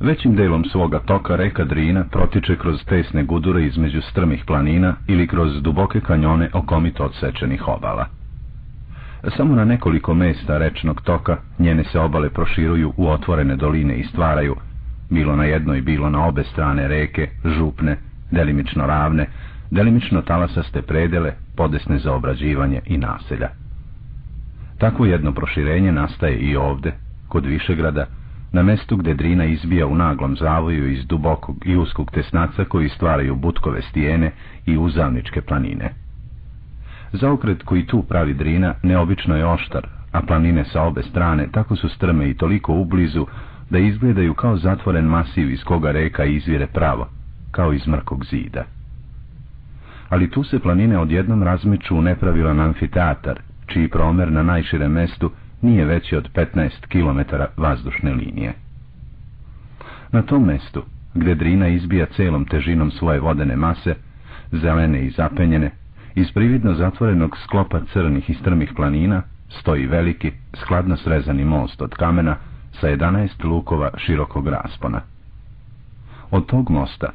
Većim delom svoga toka reka Drina protiče kroz tesne gudure između strmih planina ili kroz duboke kanjone okomito odsečenih obala. Samo na nekoliko mesta rečnog toka njene se obale proširuju u otvorene doline i stvaraju, bilo na jednoj, bilo na obe strane reke, župne, delimično ravne, delimično talasaste predele, podesne za obrađivanje i naselja. Takvo jedno proširenje nastaje i ovde, kod Višegrada, na mestu gde Drina izbija u naglom zavoju iz dubokog i uskog tesnaca koji stvaraju butkove stijene i uzavničke planine. Zaokret koji tu pravi Drina neobično je oštar, a planine sa obe strane tako su strme i toliko ublizu da izgledaju kao zatvoren masiv iz koga reka izvire pravo, kao iz mrkog zida. Ali tu se planine odjednom razmiču u nepravilan amfiteatar, čiji promer na najširem mestu nije veći od 15 km vazdušne linije. Na tom mestu, gdje Drina izbija celom težinom svoje vodene mase, zelene i zapenjene, iz prividno zatvorenog sklopa crnih i strmih planina stoji veliki, skladno srezani most od kamena sa 11 lukova širokog raspona. Od tog mosta,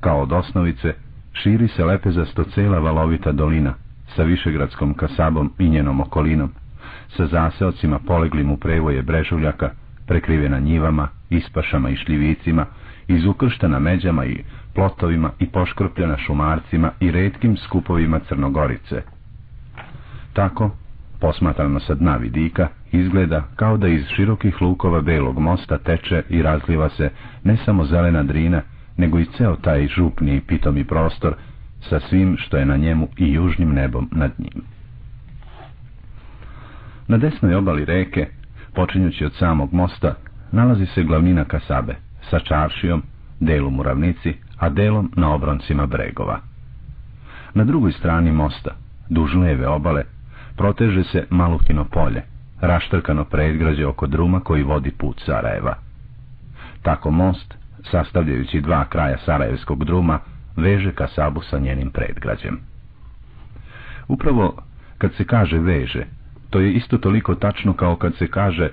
kao od osnovice, širi se lepezasto cela valovita dolina sa višegradskom kasabom i njenom okolinom, sa zaseocima poleglim u prevoje brežuljaka, prekrivena njivama, ispašama i šljivicima, izukrštena međama i plotovima i poškropljena šumarcima i redkim skupovima crnogorice. Tako, posmatrano sa dna vidika, izgleda kao da iz širokih lukova belog mosta teče i razliva se ne samo zelena drina, nego i ceo taj župni i pitomi prostor sa svim što je na njemu i južnim nebom nad njim. Na desnoj obali reke, počinjući od samog mosta, nalazi se glavnina Kasabe, sa čaršijom, delom u ravnici, a delom na obroncima bregova. Na drugoj strani mosta, duž leve obale, proteže se Maluhino polje, raštrkano predgrađe oko druma koji vodi put Sarajeva. Tako most, sastavljajući dva kraja Sarajevskog druma, veže Kasabu sa njenim predgrađem. Upravo kad se kaže veže, to je isto toliko tačno kao kad se kaže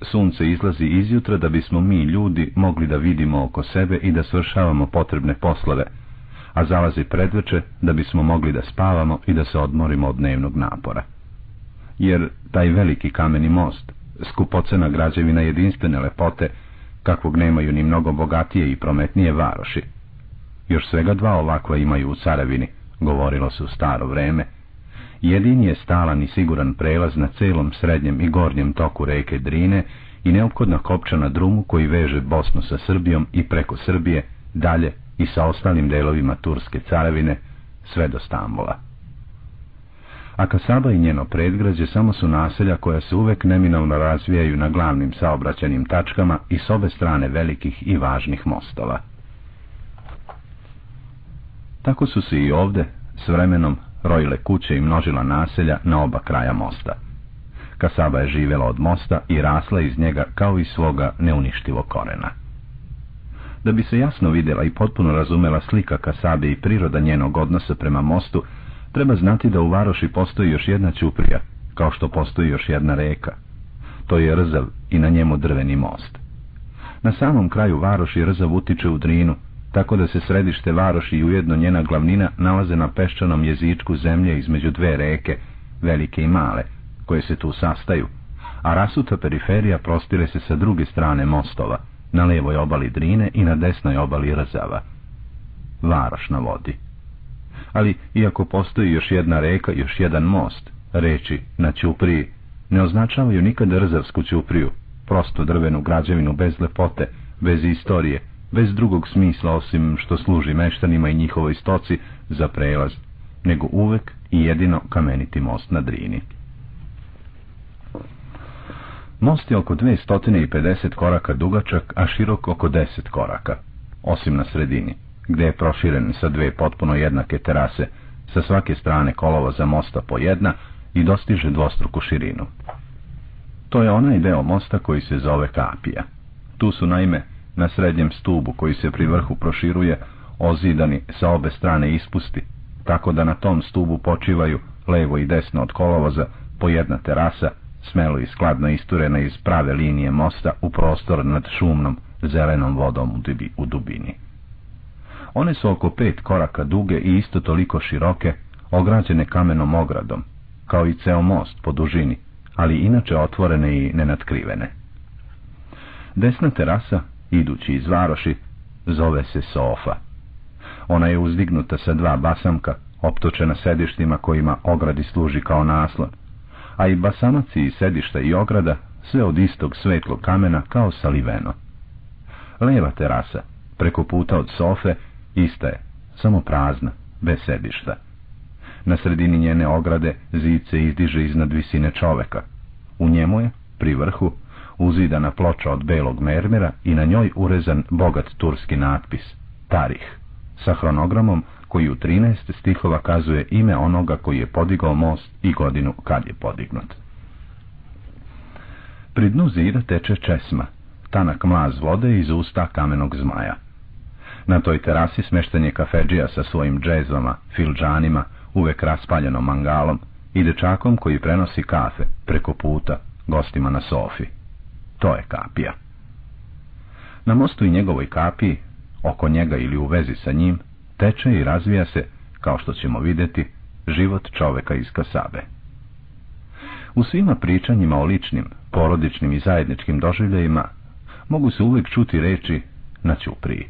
sunce izlazi izjutra da bismo mi ljudi mogli da vidimo oko sebe i da svršavamo potrebne poslove, a zalazi predveče da bismo mogli da spavamo i da se odmorimo od dnevnog napora. Jer taj veliki kameni most, skupocena građevina jedinstvene lepote, kakvog nemaju ni mnogo bogatije i prometnije varoši. Još svega dva ovakva imaju u Caravini, govorilo se u staro vreme, Jedin je stalan i siguran prelaz na celom srednjem i gornjem toku reke Drine i neophodna kopča na drumu koji veže Bosnu sa Srbijom i preko Srbije, dalje i sa ostalim delovima Turske caravine, sve do Stambola. A Kasaba i njeno predgrađe samo su naselja koja se uvek neminovno razvijaju na glavnim saobraćenim tačkama i s obe strane velikih i važnih mostova. Tako su se i ovde, s vremenom, rojile kuće i množila naselja na oba kraja mosta. Kasaba je živjela od mosta i rasla iz njega kao iz svoga neuništivog korena. Da bi se jasno vidjela i potpuno razumela slika Kasabe i priroda njenog odnosa prema mostu, treba znati da u Varoši postoji još jedna ćuprija, kao što postoji još jedna reka. To je Rzav i na njemu drveni most. Na samom kraju Varoši Rzav utiče u Drinu, tako da se središte Varoši i ujedno njena glavnina nalaze na peščanom jezičku zemlje između dve reke, velike i male, koje se tu sastaju, a rasuta periferija prostire se sa druge strane mostova, na levoj obali Drine i na desnoj obali Rzava. Varoš na vodi. Ali, iako postoji još jedna reka, još jedan most, reči na Ćupriji, ne označavaju nikad Rzavsku Ćupriju, prosto drvenu građevinu bez lepote, bez istorije, bez drugog smisla osim što služi meštanima i njihovoj stoci za prelaz, nego uvek i jedino kameniti most na Drini. Most je oko 250 koraka dugačak, a širok oko 10 koraka, osim na sredini, gdje je proširen sa dve potpuno jednake terase, sa svake strane kolova za mosta po jedna i dostiže dvostruku širinu. To je onaj deo mosta koji se zove Kapija. Tu su naime na srednjem stubu koji se pri vrhu proširuje, ozidani sa obe strane ispusti, tako da na tom stubu počivaju levo i desno od kolovoza po jedna terasa smelo i skladno isturena iz prave linije mosta u prostor nad šumnom, zelenom vodom u dubini. One su oko pet koraka duge i isto toliko široke, ograđene kamenom ogradom, kao i ceo most po dužini, ali inače otvorene i nenatkrivene. Desna terasa, idući iz varoši, zove se Sofa. Ona je uzdignuta sa dva basamka, optočena sedištima kojima ogradi služi kao naslon, a i basamaci i sedišta i ograda sve od istog svetlog kamena kao saliveno. Leva terasa, preko puta od sofe, ista je, samo prazna, bez sedišta. Na sredini njene ograde zid se izdiže iznad visine čoveka. U njemu je, pri vrhu, uzidana ploča od belog mermera i na njoj urezan bogat turski natpis, Tarih, sa hronogramom koji u 13 stihova kazuje ime onoga koji je podigao most i godinu kad je podignut. Pri dnu zida teče česma, tanak mlaz vode iz usta kamenog zmaja. Na toj terasi smešten je kafeđija sa svojim džezvama, filđanima, uvek raspaljenom mangalom i dečakom koji prenosi kafe preko puta gostima na sofi. To je kapija. Na mostu i njegovoj kapiji, oko njega ili u vezi sa njim, teče i razvija se, kao što ćemo vidjeti, život čoveka iz Kasabe. U svima pričanjima o ličnim, porodičnim i zajedničkim doživljajima mogu se uvijek čuti reči na Ćupriji.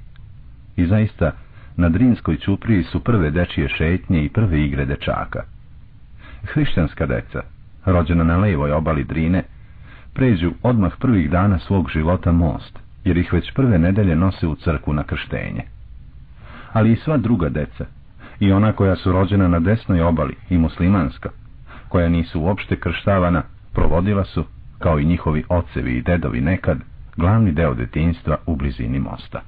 I zaista, na Drinskoj Ćupriji su prve dečije šetnje i prve igre dečaka. Hrišćanska deca, rođena na levoj obali Drine, pređu odmah prvih dana svog života most, jer ih već prve nedelje nose u crku na krštenje. Ali i sva druga deca, i ona koja su rođena na desnoj obali i muslimanska, koja nisu uopšte krštavana, provodila su, kao i njihovi ocevi i dedovi nekad, glavni deo detinjstva u blizini mosta.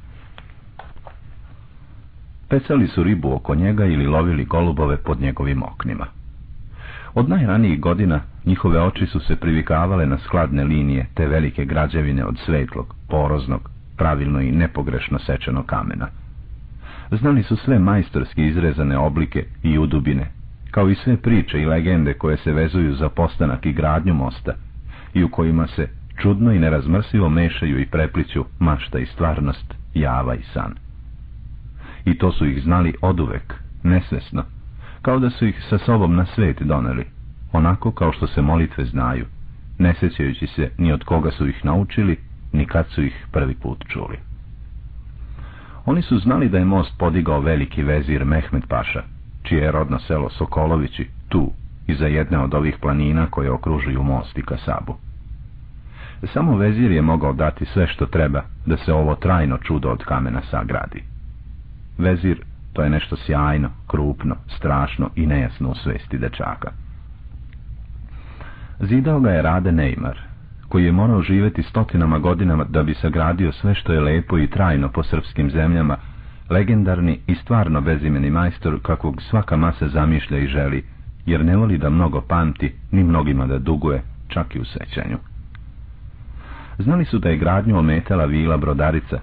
Pecali su ribu oko njega ili lovili golubove pod njegovim oknima. Od najranijih godina njihove oči su se privikavale na skladne linije te velike građevine od svetlog, poroznog, pravilno i nepogrešno sečenog kamena. Znali su sve majstorski izrezane oblike i udubine, kao i sve priče i legende koje se vezuju za postanak i gradnju mosta i u kojima se čudno i nerazmrsivo mešaju i prepliću mašta i stvarnost, java i san. I to su ih znali oduvek, nesvesno, kao da su ih sa sobom na svet doneli, onako kao što se molitve znaju, ne sjećajući se ni od koga su ih naučili, ni kad su ih prvi put čuli. Oni su znali da je most podigao veliki vezir Mehmed Paša, čije je rodno selo Sokolovići, tu, iza jedne od ovih planina koje okružuju most i Kasabu. Samo vezir je mogao dati sve što treba da se ovo trajno čudo od kamena sagradi. Vezir to je nešto sjajno, krupno, strašno i nejasno u svesti dečaka. Zidao ga je Rade Neymar, koji je morao živjeti stotinama godinama da bi sagradio sve što je lepo i trajno po srpskim zemljama, legendarni i stvarno bezimeni majstor kakvog svaka masa zamišlja i želi, jer ne voli da mnogo pamti, ni mnogima da duguje, čak i u sećanju. Znali su da je gradnju ometala vila brodarica,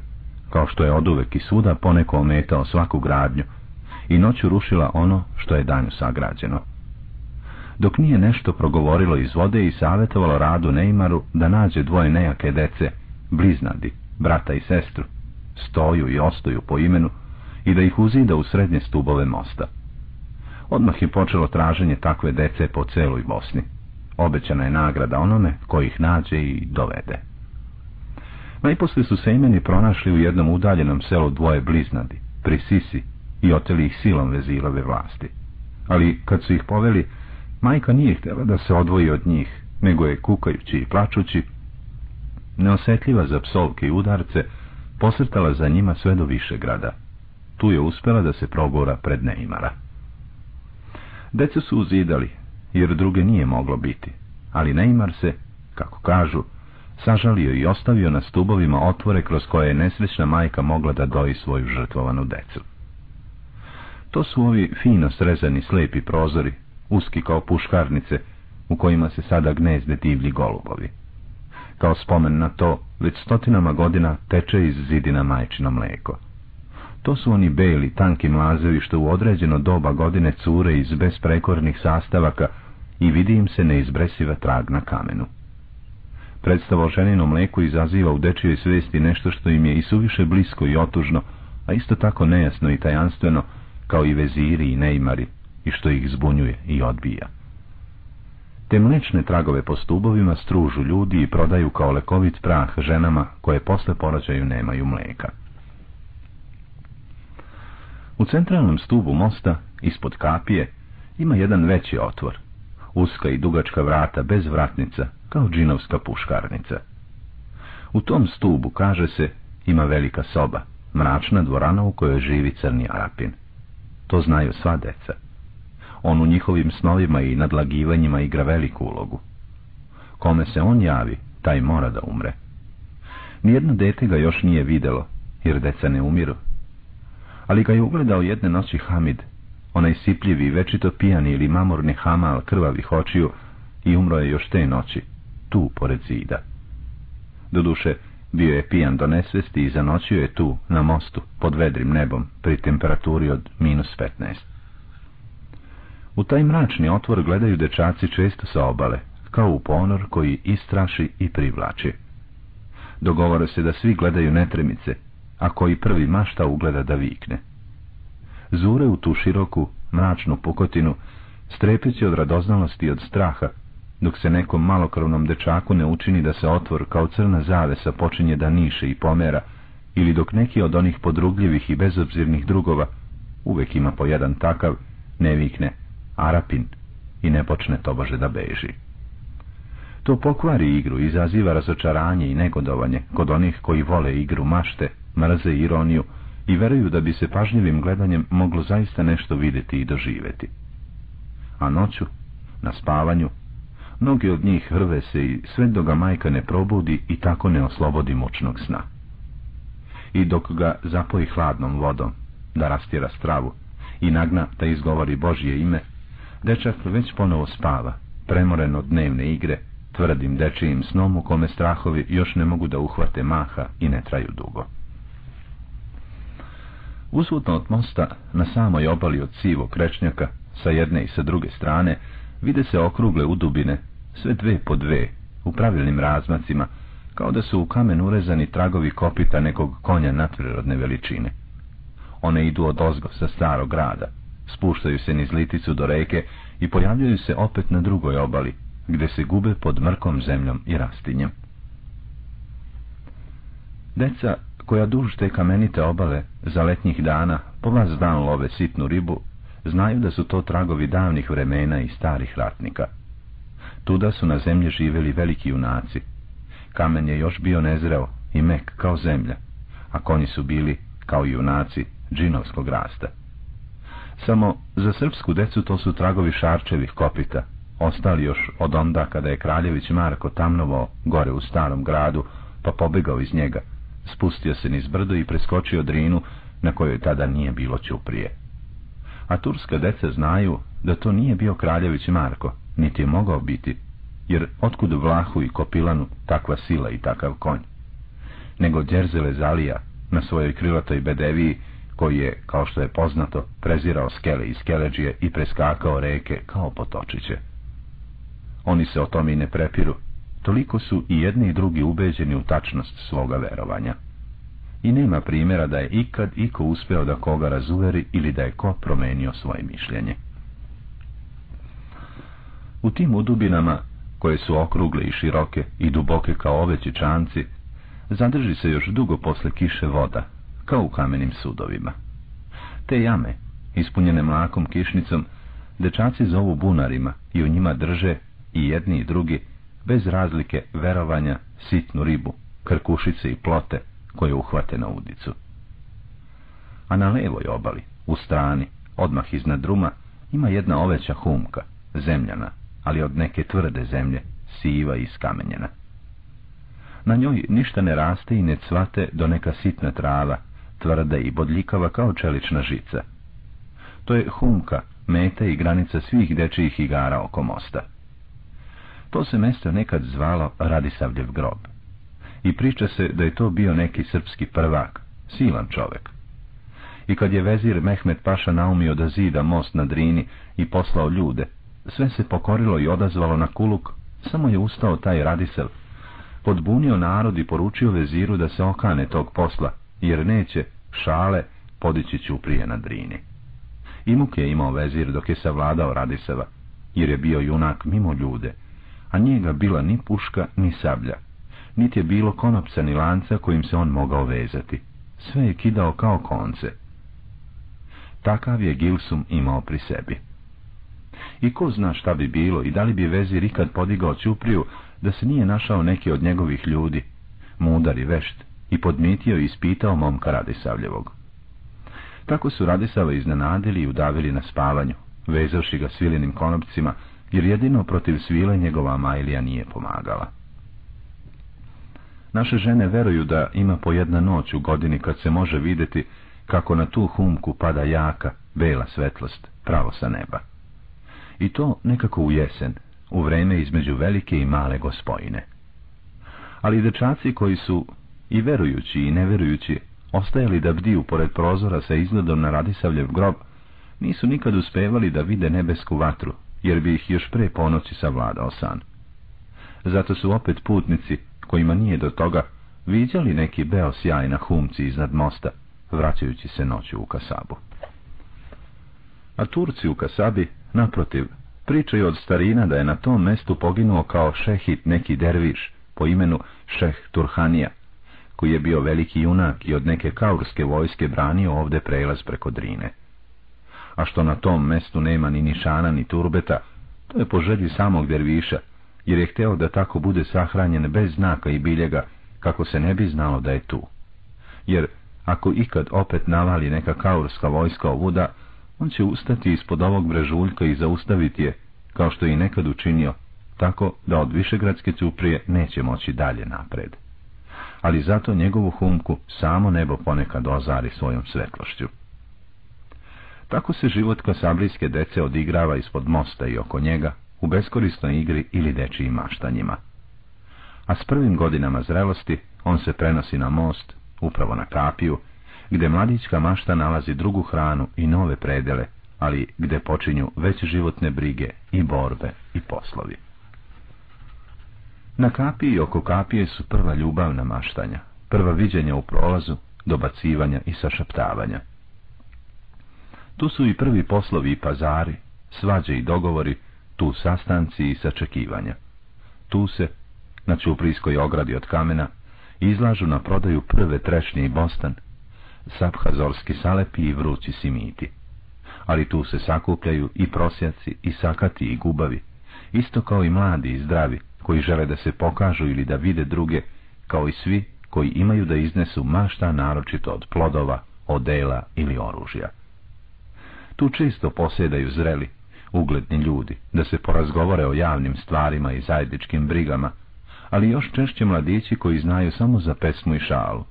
kao što je oduvek i suda poneko ometao svaku gradnju i noću rušila ono što je danju sagrađeno. Dok nije nešto progovorilo iz vode i savjetovalo radu Neymaru da nađe dvoje nejake dece, bliznadi, brata i sestru, stoju i ostoju po imenu i da ih uzida u srednje stubove mosta. Odmah je počelo traženje takve dece po celoj Bosni. Obećana je nagrada onome koji ih nađe i dovede. Najposle su se imeni pronašli u jednom udaljenom selu dvoje bliznadi, pri Sisi, i oteli ih silom vezilove vlasti. Ali kad su ih poveli, majka nije htjela da se odvoji od njih, nego je kukajući i plačući, neosetljiva za psovke i udarce, posrtala za njima sve do više grada. Tu je uspjela da se progora pred Neimara. Deca su uzidali, jer druge nije moglo biti, ali Neimar se, kako kažu, sažalio i ostavio na stubovima otvore kroz koje je nesrećna majka mogla da doji svoju žrtvovanu decu. To su ovi fino srezani slepi prozori, uski kao puškarnice, u kojima se sada gnezde divlji golubovi. Kao spomen na to, već stotinama godina teče iz zidina majčino mleko. To su oni beli, tanki mlazevi što u određeno doba godine cure iz besprekornih sastavaka i vidi im se neizbresiva trag na kamenu. Predstava o ženinom mleku izaziva u dečijoj svesti nešto što im je i suviše blisko i otužno, a isto tako nejasno i tajanstveno, kao i veziri i neimari, i što ih zbunjuje i odbija. Te mlečne tragove po stubovima stružu ljudi i prodaju kao lekovit prah ženama koje posle porođaju nemaju mleka. U centralnom stubu mosta, ispod kapije, ima jedan veći otvor, uska i dugačka vrata bez vratnica, kao džinovska puškarnica. U tom stubu, kaže se, ima velika soba, mračna dvorana u kojoj živi crni Arapin. To znaju sva deca. On u njihovim snovima i nadlagivanjima igra veliku ulogu. Kome se on javi, taj mora da umre. Nijedno dete ga još nije videlo, jer deca ne umiru. Ali ga je ugledao jedne noći Hamid, onaj sipljivi, večito pijani ili mamorni hamal krvavih očiju i umro je još te noći, tu, pored zida. Doduše, bio je pijan do nesvesti i zanoćio je tu, na mostu, pod vedrim nebom, pri temperaturi od minus 15. U taj mračni otvor gledaju dečaci često sa obale, kao u ponor koji istraši i privlači. Dogovore se da svi gledaju netremice, a koji prvi mašta ugleda da vikne. Zure u tu široku, mračnu pukotinu, strepeći od radoznalosti i od straha, dok se nekom malokrvnom dečaku ne učini da se otvor kao crna zavesa počinje da niše i pomera, ili dok neki od onih podrugljivih i bezobzirnih drugova, uvek ima po jedan takav, ne vikne, Arapin, i ne počne tobože da beži. To pokvari igru, izaziva razočaranje i negodovanje kod onih koji vole igru mašte, mrze ironiju i veruju da bi se pažljivim gledanjem moglo zaista nešto vidjeti i doživjeti. A noću, na spavanju, mnogi od njih hrve se i sve dok ga majka ne probudi i tako ne oslobodi mučnog sna. I dok ga zapoji hladnom vodom, da rastjera stravu, i nagna da izgovori Božje ime, dečak već ponovo spava, premoren od dnevne igre, tvrdim dečijim snom u kome strahovi još ne mogu da uhvate maha i ne traju dugo. Usvutno od mosta, na samoj obali od sivog krečnjaka, sa jedne i sa druge strane, vide se okrugle udubine, sve dve po dve, u pravilnim razmacima, kao da su u kamen urezani tragovi kopita nekog konja natprirodne veličine. One idu od ozgo sa starog grada, spuštaju se niz liticu do reke i pojavljaju se opet na drugoj obali, gde se gube pod mrkom zemljom i rastinjem. Deca koja duž te kamenite obale za letnjih dana po vas dan love sitnu ribu, znaju da su to tragovi davnih vremena i starih ratnika. Tuda su na zemlji živjeli veliki junaci. Kamen je još bio nezreo i mek kao zemlja, a konji su bili, kao junaci, džinovskog rasta. Samo za srpsku decu to su tragovi šarčevih kopita, ostali još od onda kada je kraljević Marko tamnovo gore u starom gradu, pa pobegao iz njega, spustio se niz brdo i preskočio drinu na kojoj tada nije bilo ćuprije. A turska deca znaju da to nije bio kraljević Marko, niti je mogao biti, jer otkud Vlahu i Kopilanu takva sila i takav konj, nego Djerzele Zalija na svojoj krilatoj bedeviji, koji je, kao što je poznato, prezirao skele i skeleđije i preskakao reke kao potočiće. Oni se o tome i ne prepiru, toliko su i jedni i drugi ubeđeni u tačnost svoga verovanja. I nema primjera da je ikad iko uspeo da koga razuveri ili da je ko promenio svoje mišljenje. U tim udubinama, koje su okrugle i široke i duboke kao oveći čanci, zadrži se još dugo posle kiše voda, kao u kamenim sudovima. Te jame, ispunjene mlakom kišnicom, dečaci zovu bunarima i u njima drže i jedni i drugi, bez razlike verovanja, sitnu ribu, krkušice i plote koje uhvate na udicu. A na levoj obali, u strani, odmah iznad druma, ima jedna oveća humka, zemljana, ali od neke tvrde zemlje, siva i skamenjena. Na njoj ništa ne raste i ne cvate do neka sitna trava, tvrda i bodljikava kao čelična žica. To je humka, meta i granica svih dečijih igara oko mosta. To se mesto nekad zvalo Radisavljev grob. I priča se da je to bio neki srpski prvak, silan čovek. I kad je vezir Mehmet Paša naumio da zida most na Drini i poslao ljude, sve se pokorilo i odazvalo na kuluk, samo je ustao taj Radisav, podbunio narod i poručio veziru da se okane tog posla, jer neće šale podići ću prije na drini. Imuk je imao vezir dok je savladao Radiseva, jer je bio junak mimo ljude, a nije ga bila ni puška ni sablja, niti je bilo konopca ni lanca kojim se on mogao vezati. Sve je kidao kao konce. Takav je Gilsum imao pri sebi. I ko zna šta bi bilo i da li bi vezir ikad podigao Ćupriju da se nije našao neki od njegovih ljudi, mudar i vešt, i podmitio i ispitao momka Radisavljevog. Tako su Radisava iznenadili i udavili na spavanju, vezavši ga svilinim konopcima, jer jedino protiv svile njegova Majlija nije pomagala. Naše žene veruju da ima po jedna noć u godini kad se može vidjeti kako na tu humku pada jaka, bela svetlost, pravo sa neba. I to nekako u jesen, u vreme između velike i male gospojine. Ali dečaci koji su, i verujući i neverujući, ostajali da bdiju pored prozora sa izgledom na Radisavljev grob, nisu nikad uspevali da vide nebesku vatru, jer bi ih još pre ponoći savladao san. Zato su opet putnici, kojima nije do toga, viđali neki beo sjaj na humci iznad mosta, vraćajući se noću u Kasabu. A Turci u Kasabi, naprotiv, pričaju od starina da je na tom mestu poginuo kao šehit neki derviš po imenu Šeh Turhanija, koji je bio veliki junak i od neke kaurske vojske branio ovde prelaz preko Drine. A što na tom mestu nema ni nišana ni turbeta, to je po želji samog derviša, jer je hteo da tako bude sahranjen bez znaka i biljega, kako se ne bi znalo da je tu. Jer ako ikad opet navali neka kaurska vojska ovuda, on će ustati ispod ovog brežuljka i zaustaviti je, kao što je i nekad učinio, tako da od Višegradske cuprije neće moći dalje napred. Ali zato njegovu humku samo nebo ponekad ozari svojom svetlošću. Tako se život kasabrijske dece odigrava ispod mosta i oko njega, u beskorisnoj igri ili dečijim maštanjima. A s prvim godinama zrelosti on se prenosi na most, upravo na kapiju, gdje mladićka mašta nalazi drugu hranu i nove predele, ali gdje počinju već životne brige i borbe i poslovi. Na kapiji i oko kapije su prva ljubavna maštanja, prva viđenja u prolazu, dobacivanja i sašaptavanja. Tu su i prvi poslovi i pazari, svađe i dogovori, tu sastanci i sačekivanja. Tu se, na čuprijskoj ogradi od kamena, izlažu na prodaju prve trešnje i bostan, saphazorski salepi i vrući simiti. Ali tu se sakupljaju i prosjaci, i sakati, i gubavi, isto kao i mladi i zdravi, koji žele da se pokažu ili da vide druge, kao i svi koji imaju da iznesu mašta naročito od plodova, odela ili oružja. Tu često posjedaju zreli, ugledni ljudi, da se porazgovore o javnim stvarima i zajedničkim brigama, ali još češće mladići koji znaju samo za pesmu i šalu.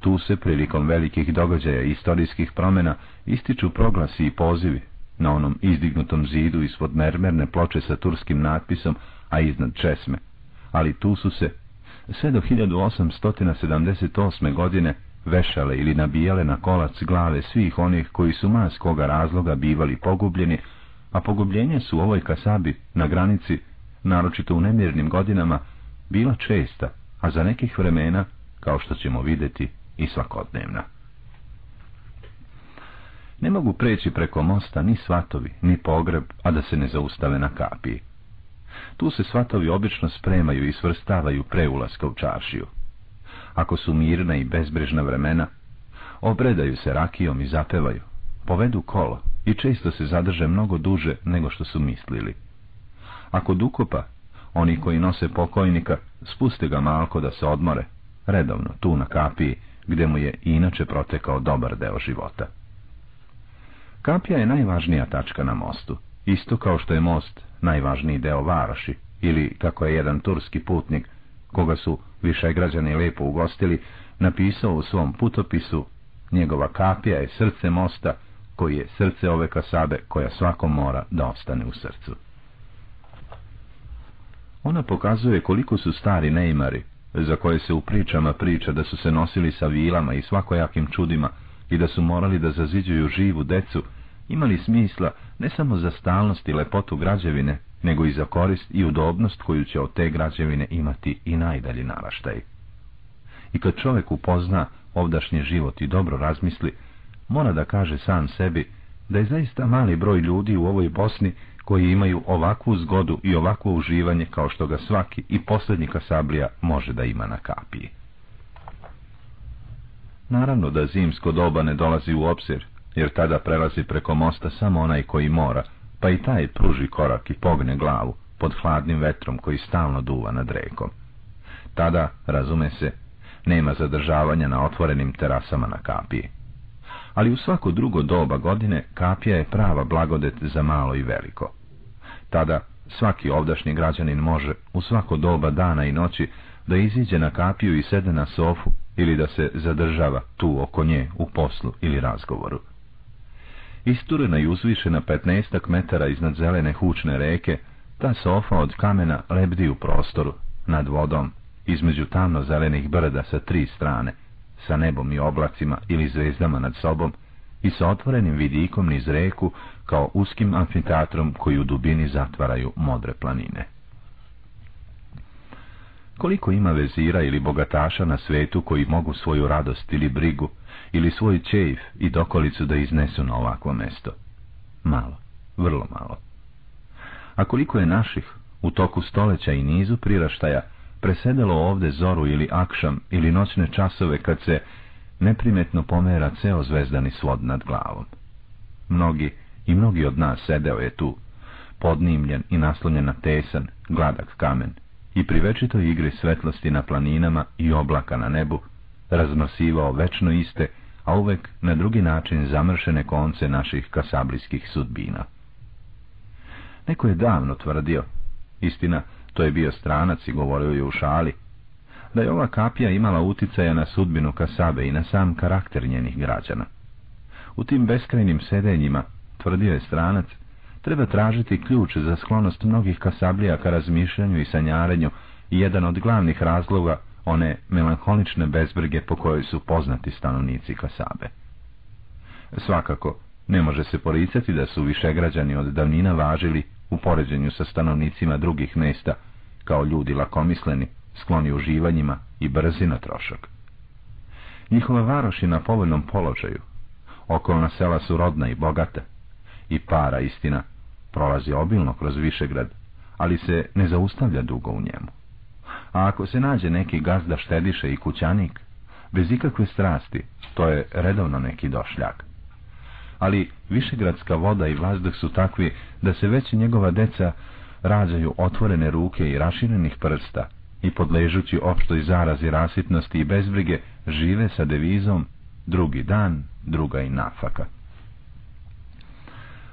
Tu se prilikom velikih događaja i istorijskih promjena ističu proglasi i pozivi na onom izdignutom zidu ispod mermerne ploče sa turskim natpisom, a iznad česme. Ali tu su se, sve do 1878. godine, vešale ili nabijale na kolac glave svih onih koji su mas koga razloga bivali pogubljeni, a pogubljenje su u ovoj kasabi na granici, naročito u nemirnim godinama, bila česta, a za nekih vremena, kao što ćemo vidjeti, i svakodnevna. Ne mogu preći preko mosta ni svatovi, ni pogreb, a da se ne zaustave na kapiji. Tu se svatovi obično spremaju i svrstavaju pre ulaska u čaršiju. Ako su mirna i bezbrežna vremena, obredaju se rakijom i zapevaju, povedu kolo i često se zadrže mnogo duže nego što su mislili. Ako dukopa, oni koji nose pokojnika, spuste ga malko da se odmore, redovno, tu na kapiji, gdje mu je inače protekao dobar deo života. Kapija je najvažnija tačka na mostu, isto kao što je most najvažniji deo varoši, ili, kako je jedan turski putnik, koga su više građani lepo ugostili, napisao u svom putopisu, njegova kapija je srce mosta, koji je srce ove kasabe, koja svako mora da ostane u srcu. Ona pokazuje koliko su stari neimari, za koje se u pričama priča da su se nosili sa vilama i svakojakim čudima i da su morali da zaziđuju živu decu, imali smisla ne samo za stalnost i lepotu građevine, nego i za korist i udobnost koju će od te građevine imati i najdalji naraštaj. I kad čovjek upozna ovdašnji život i dobro razmisli, mora da kaže sam sebi da je zaista mali broj ljudi u ovoj Bosni koji imaju ovakvu zgodu i ovakvo uživanje kao što ga svaki i posljednji kasablija može da ima na kapiji. Naravno da zimsko doba ne dolazi u obzir, jer tada prelazi preko mosta samo onaj koji mora, pa i taj pruži korak i pogne glavu pod hladnim vetrom koji stalno duva nad rekom. Tada, razume se, nema zadržavanja na otvorenim terasama na kapiji. Ali u svako drugo doba godine kapija je prava blagodet za malo i veliko. Tada svaki ovdašnji građanin može u svako doba dana i noći da iziđe na kapiju i sede na sofu ili da se zadržava tu oko nje u poslu ili razgovoru. Isturena i uzvišena petnaestak metara iznad zelene hučne reke, ta sofa od kamena lebdi u prostoru, nad vodom, između tamno zelenih brda sa tri strane, sa nebom i oblacima ili zvezdama nad sobom i sa otvorenim vidikom niz reku kao uskim amfiteatrom koji u dubini zatvaraju modre planine. Koliko ima vezira ili bogataša na svetu koji mogu svoju radost ili brigu ili svoj čejf i dokolicu da iznesu na ovakvo mesto? Malo, vrlo malo. A koliko je naših u toku stoleća i nizu priraštaja presedelo ovde zoru ili akšam ili noćne časove kad se neprimetno pomera ceo zvezdani svod nad glavom. Mnogi i mnogi od nas sedeo je tu, podnimljen i naslonjen na tesan, gladak kamen, i pri večitoj igri svetlosti na planinama i oblaka na nebu, raznosivao večno iste, a uvek na drugi način zamršene konce naših kasablijskih sudbina. Neko je davno tvrdio, istina, to je bio stranac i govorio je u šali, da je ova kapija imala uticaja na sudbinu Kasabe i na sam karakter njenih građana. U tim beskrajnim sedenjima, tvrdio je stranac, treba tražiti ključ za sklonost mnogih kasablija ka razmišljanju i sanjarenju i jedan od glavnih razloga one melankolične bezbrige po kojoj su poznati stanovnici Kasabe. Svakako, ne može se poricati da su višegrađani od davnina važili u poređenju sa stanovnicima drugih mesta, kao ljudi lakomisleni, skloni uživanjima i brzi na trošak. Njihova varoš je na povoljnom položaju, okolna sela su rodna i bogata, i para, istina, prolazi obilno kroz Višegrad, ali se ne zaustavlja dugo u njemu. A ako se nađe neki gazda štediše i kućanik, bez ikakve strasti, to je redovno neki došljak. Ali višegradska voda i vazduh su takvi da se već njegova deca rađaju otvorene ruke i raširenih prsta i podležući opštoj zarazi rasitnosti i bezbrige žive sa devizom drugi dan, druga i nafaka.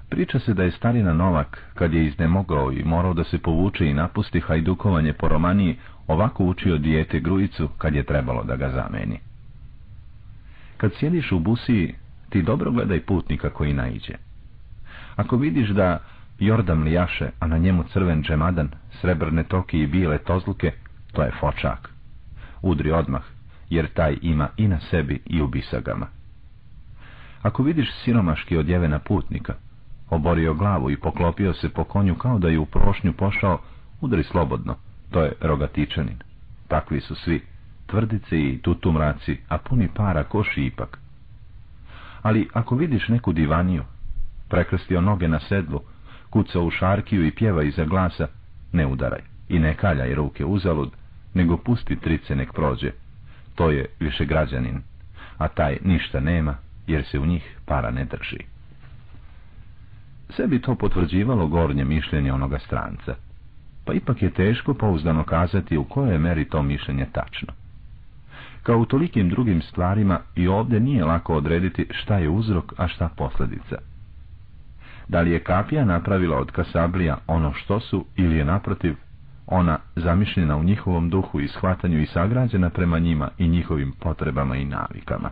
Priča se da je starina Novak, kad je iznemogao i morao da se povuče i napusti hajdukovanje po romaniji, ovako učio dijete grujicu kad je trebalo da ga zameni. Kad sjediš u busiji, ti dobro gledaj putnika koji naiđe. Ako vidiš da Jordan lijaše, a na njemu crven džemadan, srebrne toki i bijele tozluke, to je fočak. Udri odmah, jer taj ima i na sebi i u bisagama. Ako vidiš siromaški odjevena putnika, oborio glavu i poklopio se po konju kao da je u prošnju pošao, udri slobodno, to je rogatičanin. Takvi su svi, tvrdice i tutumraci, a puni para koši ipak. Ali ako vidiš neku divaniju, prekrstio noge na sedlu, kuca u šarkiju i pjeva iza glasa, ne udaraj i ne kaljaj ruke uzalud, nego pusti trice nek prođe. To je više građanin, a taj ništa nema, jer se u njih para ne drži. Sve bi to potvrđivalo gornje mišljenje onoga stranca, pa ipak je teško pouzdano kazati u kojoj meri to mišljenje tačno. Kao u tolikim drugim stvarima i ovdje nije lako odrediti šta je uzrok, a šta posljedica. Da li je kapija napravila od kasablija ono što su ili je naprotiv ona zamišljena u njihovom duhu i shvatanju i sagrađena prema njima i njihovim potrebama i navikama.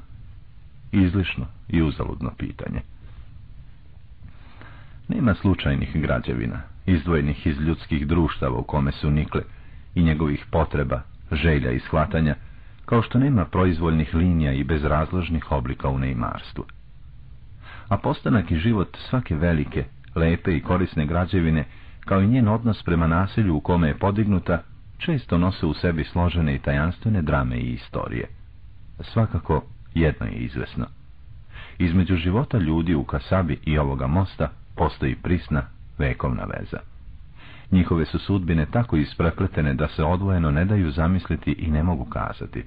Izlišno i uzaludno pitanje. Nema slučajnih građevina, izdvojenih iz ljudskih društava u kome su nikle i njegovih potreba, želja i shvatanja, kao što nema proizvoljnih linija i bezrazložnih oblika u neimarstvu. A postanak i život svake velike, lepe i korisne građevine, kao i njen odnos prema naselju u kome je podignuta, često nose u sebi složene i tajanstvene drame i istorije. Svakako, jedno je izvesno. Između života ljudi u Kasabi i ovoga mosta postoji prisna, vekovna veza. Njihove su sudbine tako isprepletene da se odvojeno ne daju zamisliti i ne mogu kazati.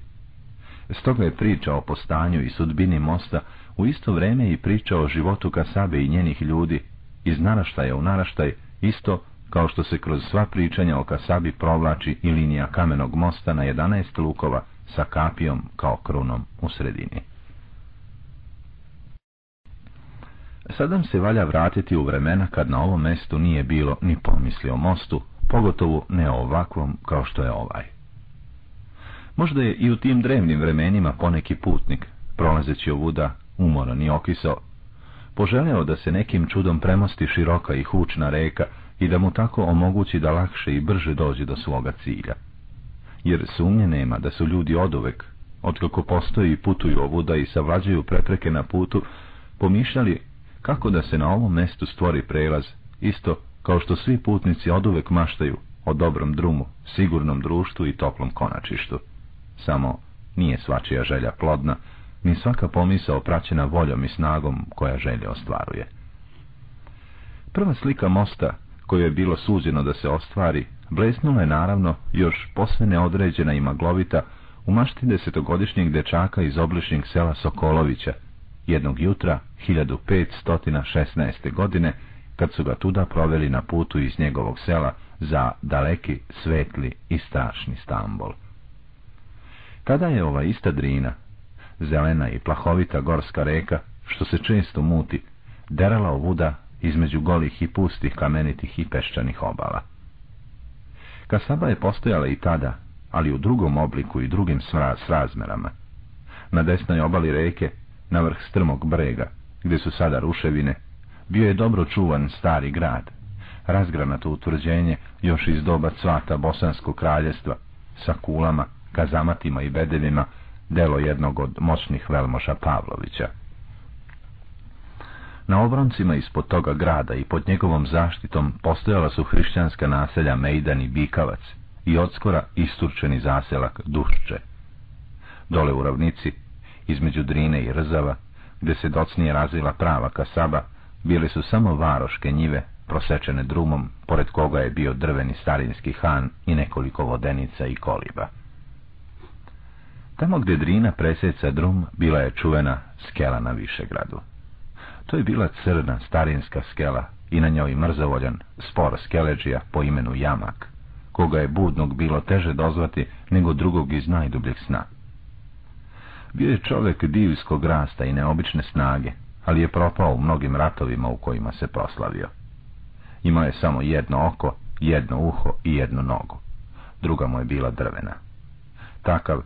Stoga je priča o postanju i sudbini mosta u isto vrijeme i priča o životu Kasabe i njenih ljudi iz naraštaja u naraštaj isto kao što se kroz sva pričanja o Kasabi provlači i linija kamenog mosta na 11 lukova sa kapijom kao krunom u sredini. Sadam se valja vratiti u vremena kad na ovom mestu nije bilo ni pomisli o mostu, pogotovo ne ovakvom kao što je ovaj. Možda je i u tim drevnim vremenima poneki putnik, prolazeći ovuda, umoran i okisao, poželeo da se nekim čudom premosti široka i hučna reka i da mu tako omogući da lakše i brže dođe do svoga cilja. Jer sumnje nema da su ljudi oduvek, otkako postoji i putuju ovuda i savlađuju prepreke na putu, pomišljali kako da se na ovom mestu stvori prelaz, isto kao što svi putnici oduvek maštaju o dobrom drumu, sigurnom društvu i toplom konačištu. Samo nije svačija želja plodna, ni svaka pomisao praćena voljom i snagom koja želje ostvaruje. Prva slika mosta, koju je bilo suđeno da se ostvari, blesnula je naravno još posve neodređena i maglovita u mašti desetogodišnjeg dečaka iz obližnjeg sela Sokolovića, jednog jutra 1516. godine, kad su ga tuda proveli na putu iz njegovog sela za daleki, svetli i strašni Stambol. Tada je ova ista drina, zelena i plahovita gorska reka, što se često muti, derala ovuda između golih i pustih kamenitih i peščanih obala. Kasaba je postojala i tada, ali u drugom obliku i drugim s razmerama. Na desnoj obali reke, na vrh strmog brega, gdje su sada ruševine, bio je dobro čuvan stari grad, razgranato utvrđenje još iz doba cvata Bosanskog kraljestva, sa kulama, kazamatima i bedevima, delo jednog od moćnih velmoša Pavlovića. Na obroncima ispod toga grada i pod njegovom zaštitom postojala su hrišćanska naselja Mejdan i Bikavac i odskora isturčeni zaselak Dušče. Dole u ravnici, između Drine i Rzava, gdje se docnije razvila prava kasaba, bili su samo varoške njive, prosečene drumom, pored koga je bio drveni starinski han i nekoliko vodenica i koliba. Tamo gdje Drina preseca drum, bila je čuvena skela na Višegradu. To je bila crna, starinska skela i na njoj mrzovoljan, spor skeleđija po imenu Jamak, koga je budnog bilo teže dozvati nego drugog iz najdubljeg sna. Bio je čovjek divskog rasta i neobične snage, ali je propao u mnogim ratovima u kojima se proslavio. Imao je samo jedno oko, jedno uho i jednu nogu. Druga mu je bila drvena. Takav,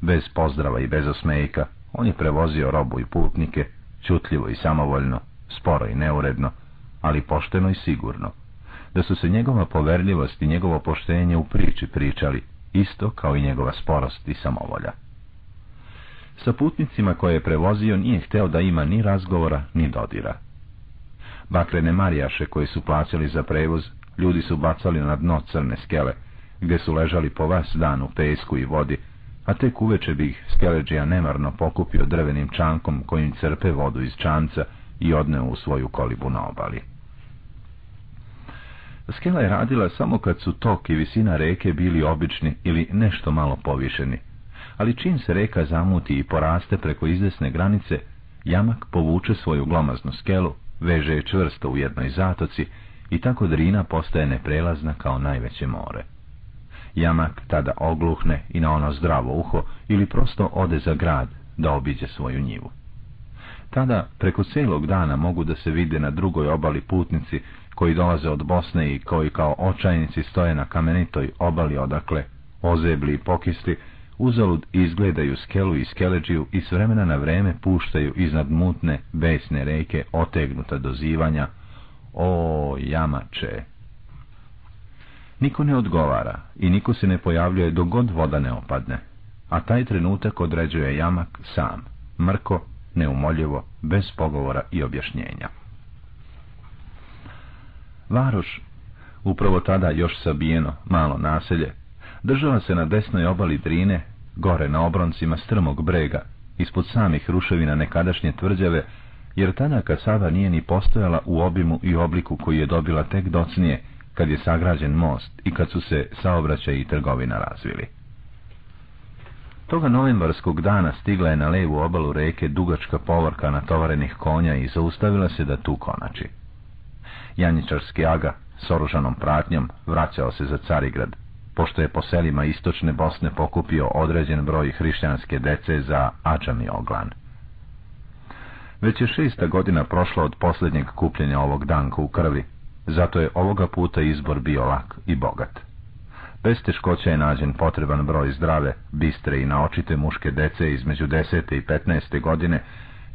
bez pozdrava i bez osmejka, on je prevozio robu i putnike, čutljivo i samovoljno, sporo i neuredno, ali pošteno i sigurno, da su se njegova poverljivost i njegovo poštenje u priči pričali, isto kao i njegova sporost i samovolja. Sa putnicima koje je prevozio nije hteo da ima ni razgovora, ni dodira. Bakrene marijaše koje su plaćali za prevoz, ljudi su bacali na dno crne skele, gdje su ležali po vas dan u pesku i vodi, a tek uveče bi ih skeleđija nemarno pokupio drvenim čankom kojim crpe vodu iz čanca i odneo u svoju kolibu na obali. Skela je radila samo kad su tok i visina reke bili obični ili nešto malo povišeni, ali čim se reka zamuti i poraste preko izvesne granice, jamak povuče svoju glomaznu skelu, veže je čvrsto u jednoj zatoci i tako drina postaje neprelazna kao najveće more. Jamak tada ogluhne i na ono zdravo uho ili prosto ode za grad da obiđe svoju njivu. Tada preko cijelog dana mogu da se vide na drugoj obali putnici koji dolaze od Bosne i koji kao očajnici stoje na kamenitoj obali odakle, ozebli i pokisti, uzalud izgledaju skelu i skeleđiju i s vremena na vreme puštaju iznad mutne, besne reke otegnuta dozivanja O, jamače! Niko ne odgovara i niko se ne pojavljuje dok god voda ne opadne, a taj trenutak određuje jamak sam, mrko, neumoljivo, bez pogovora i objašnjenja. Varoš, upravo tada još sabijeno, malo naselje, držala se na desnoj obali Drine, gore na obroncima strmog brega, ispod samih ruševina nekadašnje tvrđave, jer tada Kasava nije ni postojala u obimu i obliku koji je dobila tek docnije, kad je sagrađen most i kad su se saobraćaj i trgovina razvili. Toga novembarskog dana stigla je na levu obalu reke dugačka povorka natovarenih konja i zaustavila se da tu konači. Janjičarski aga s oružanom pratnjom vraćao se za Carigrad, pošto je po selima istočne Bosne pokupio određen broj hrišćanske dece za Ačami oglan. Već je šesta godina prošla od posljednjeg kupljenja ovog danka u krvi, zato je ovoga puta izbor bio lak i bogat. Bez teškoća je nađen potreban broj zdrave, bistre i naočite muške dece između desete i petnaeste godine,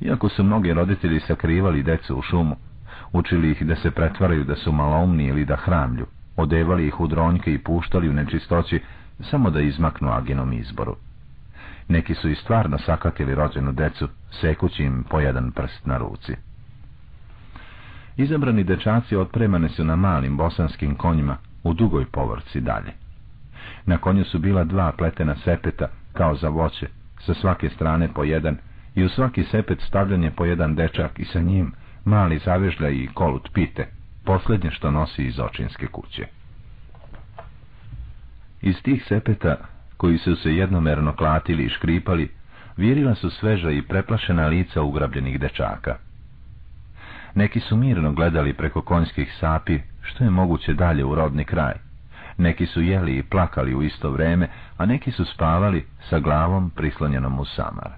iako su mnogi roditelji sakrivali decu u šumu, učili ih da se pretvaraju da su maloumni ili da hramlju, odevali ih u dronjke i puštali u nečistoći samo da izmaknu aginom izboru. Neki su i stvarno sakatili rođenu decu, sekući im po jedan prst na ruci. Izabrani dečaci otpremane su na malim bosanskim konjima u dugoj povrci dalje. Na konju su bila dva pletena sepeta, kao za voće, sa svake strane po jedan, i u svaki sepet stavljan je po jedan dečak i sa njim mali zavežlja i kolut pite, posljednje što nosi iz očinske kuće. Iz tih sepeta, koji su se jednomerno klatili i škripali, vjerila su sveža i preplašena lica ugrabljenih dečaka. Neki su mirno gledali preko konjskih sapi, što je moguće dalje u rodni kraj. Neki su jeli i plakali u isto vreme, a neki su spavali sa glavom prislonjenom u samar.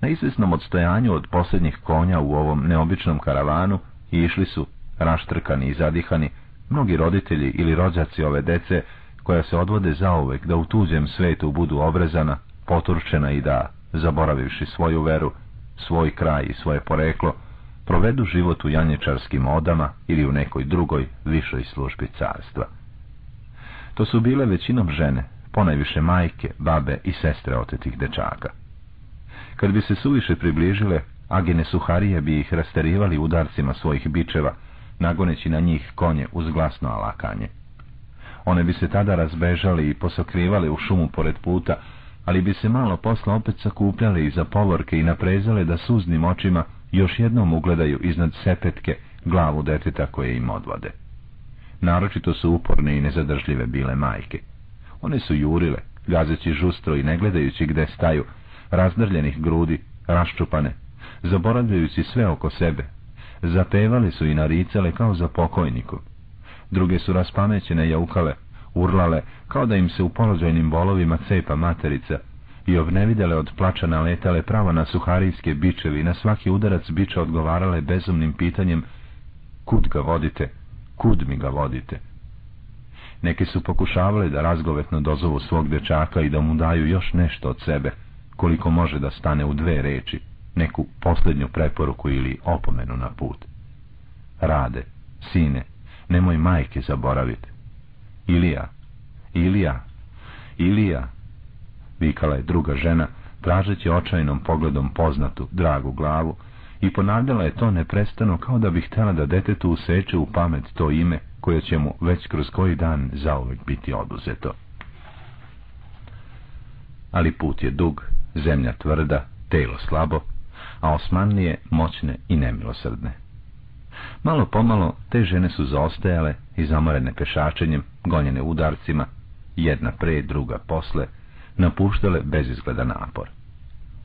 Na izvesnom odstojanju od posljednjih konja u ovom neobičnom karavanu išli su, raštrkani i zadihani, mnogi roditelji ili rođaci ove dece, koja se odvode zauvek da u tuđem svetu budu obrezana, poturčena i da, zaboravivši svoju veru, svoj kraj i svoje poreklo, provedu život u janječarskim odama ili u nekoj drugoj, višoj službi carstva. To su bile većinom žene, ponajviše majke, babe i sestre otetih dečaka. Kad bi se suviše približile, agene suharije bi ih rasterivali udarcima svojih bičeva, nagoneći na njih konje uz glasno alakanje. One bi se tada razbežali i posokrivali u šumu pored puta, ali bi se malo posla opet sakupljali iza povorke i naprezale da suznim očima još jednom ugledaju iznad sepetke glavu deteta koje im odvode. Naročito su uporne i nezadržljive bile majke. One su jurile, gazeći žustro i ne gledajući gde staju, razdrljenih grudi, raščupane, zaboravljajući sve oko sebe. Zapevali su i naricale kao za pokojniku. Druge su raspamećene jaukale, urlale, kao da im se u položajnim bolovima cepa materica, i ovnevidele od plača naletale pravo na suharijske bičevi i na svaki udarac biča odgovarale bezumnim pitanjem Kud ga vodite? Kud mi ga vodite? Neki su pokušavali da razgovetno dozovu svog dečaka i da mu daju još nešto od sebe, koliko može da stane u dve reči, neku posljednju preporuku ili opomenu na put. Rade, sine, nemoj majke zaboraviti. Ilija, Ilija, Ilija, vikala je druga žena, tražeći očajnom pogledom poznatu, dragu glavu, i ponavljala je to neprestano kao da bi htjela da detetu useče u pamet to ime koje će mu već kroz koji dan zauvek biti oduzeto. Ali put je dug, zemlja tvrda, telo slabo, a osmanlije moćne i nemilosrdne. Malo pomalo te žene su zaostajale i zamorene pešačenjem, gonjene udarcima, jedna pre, druga posle, napuštale bezizgledan napor.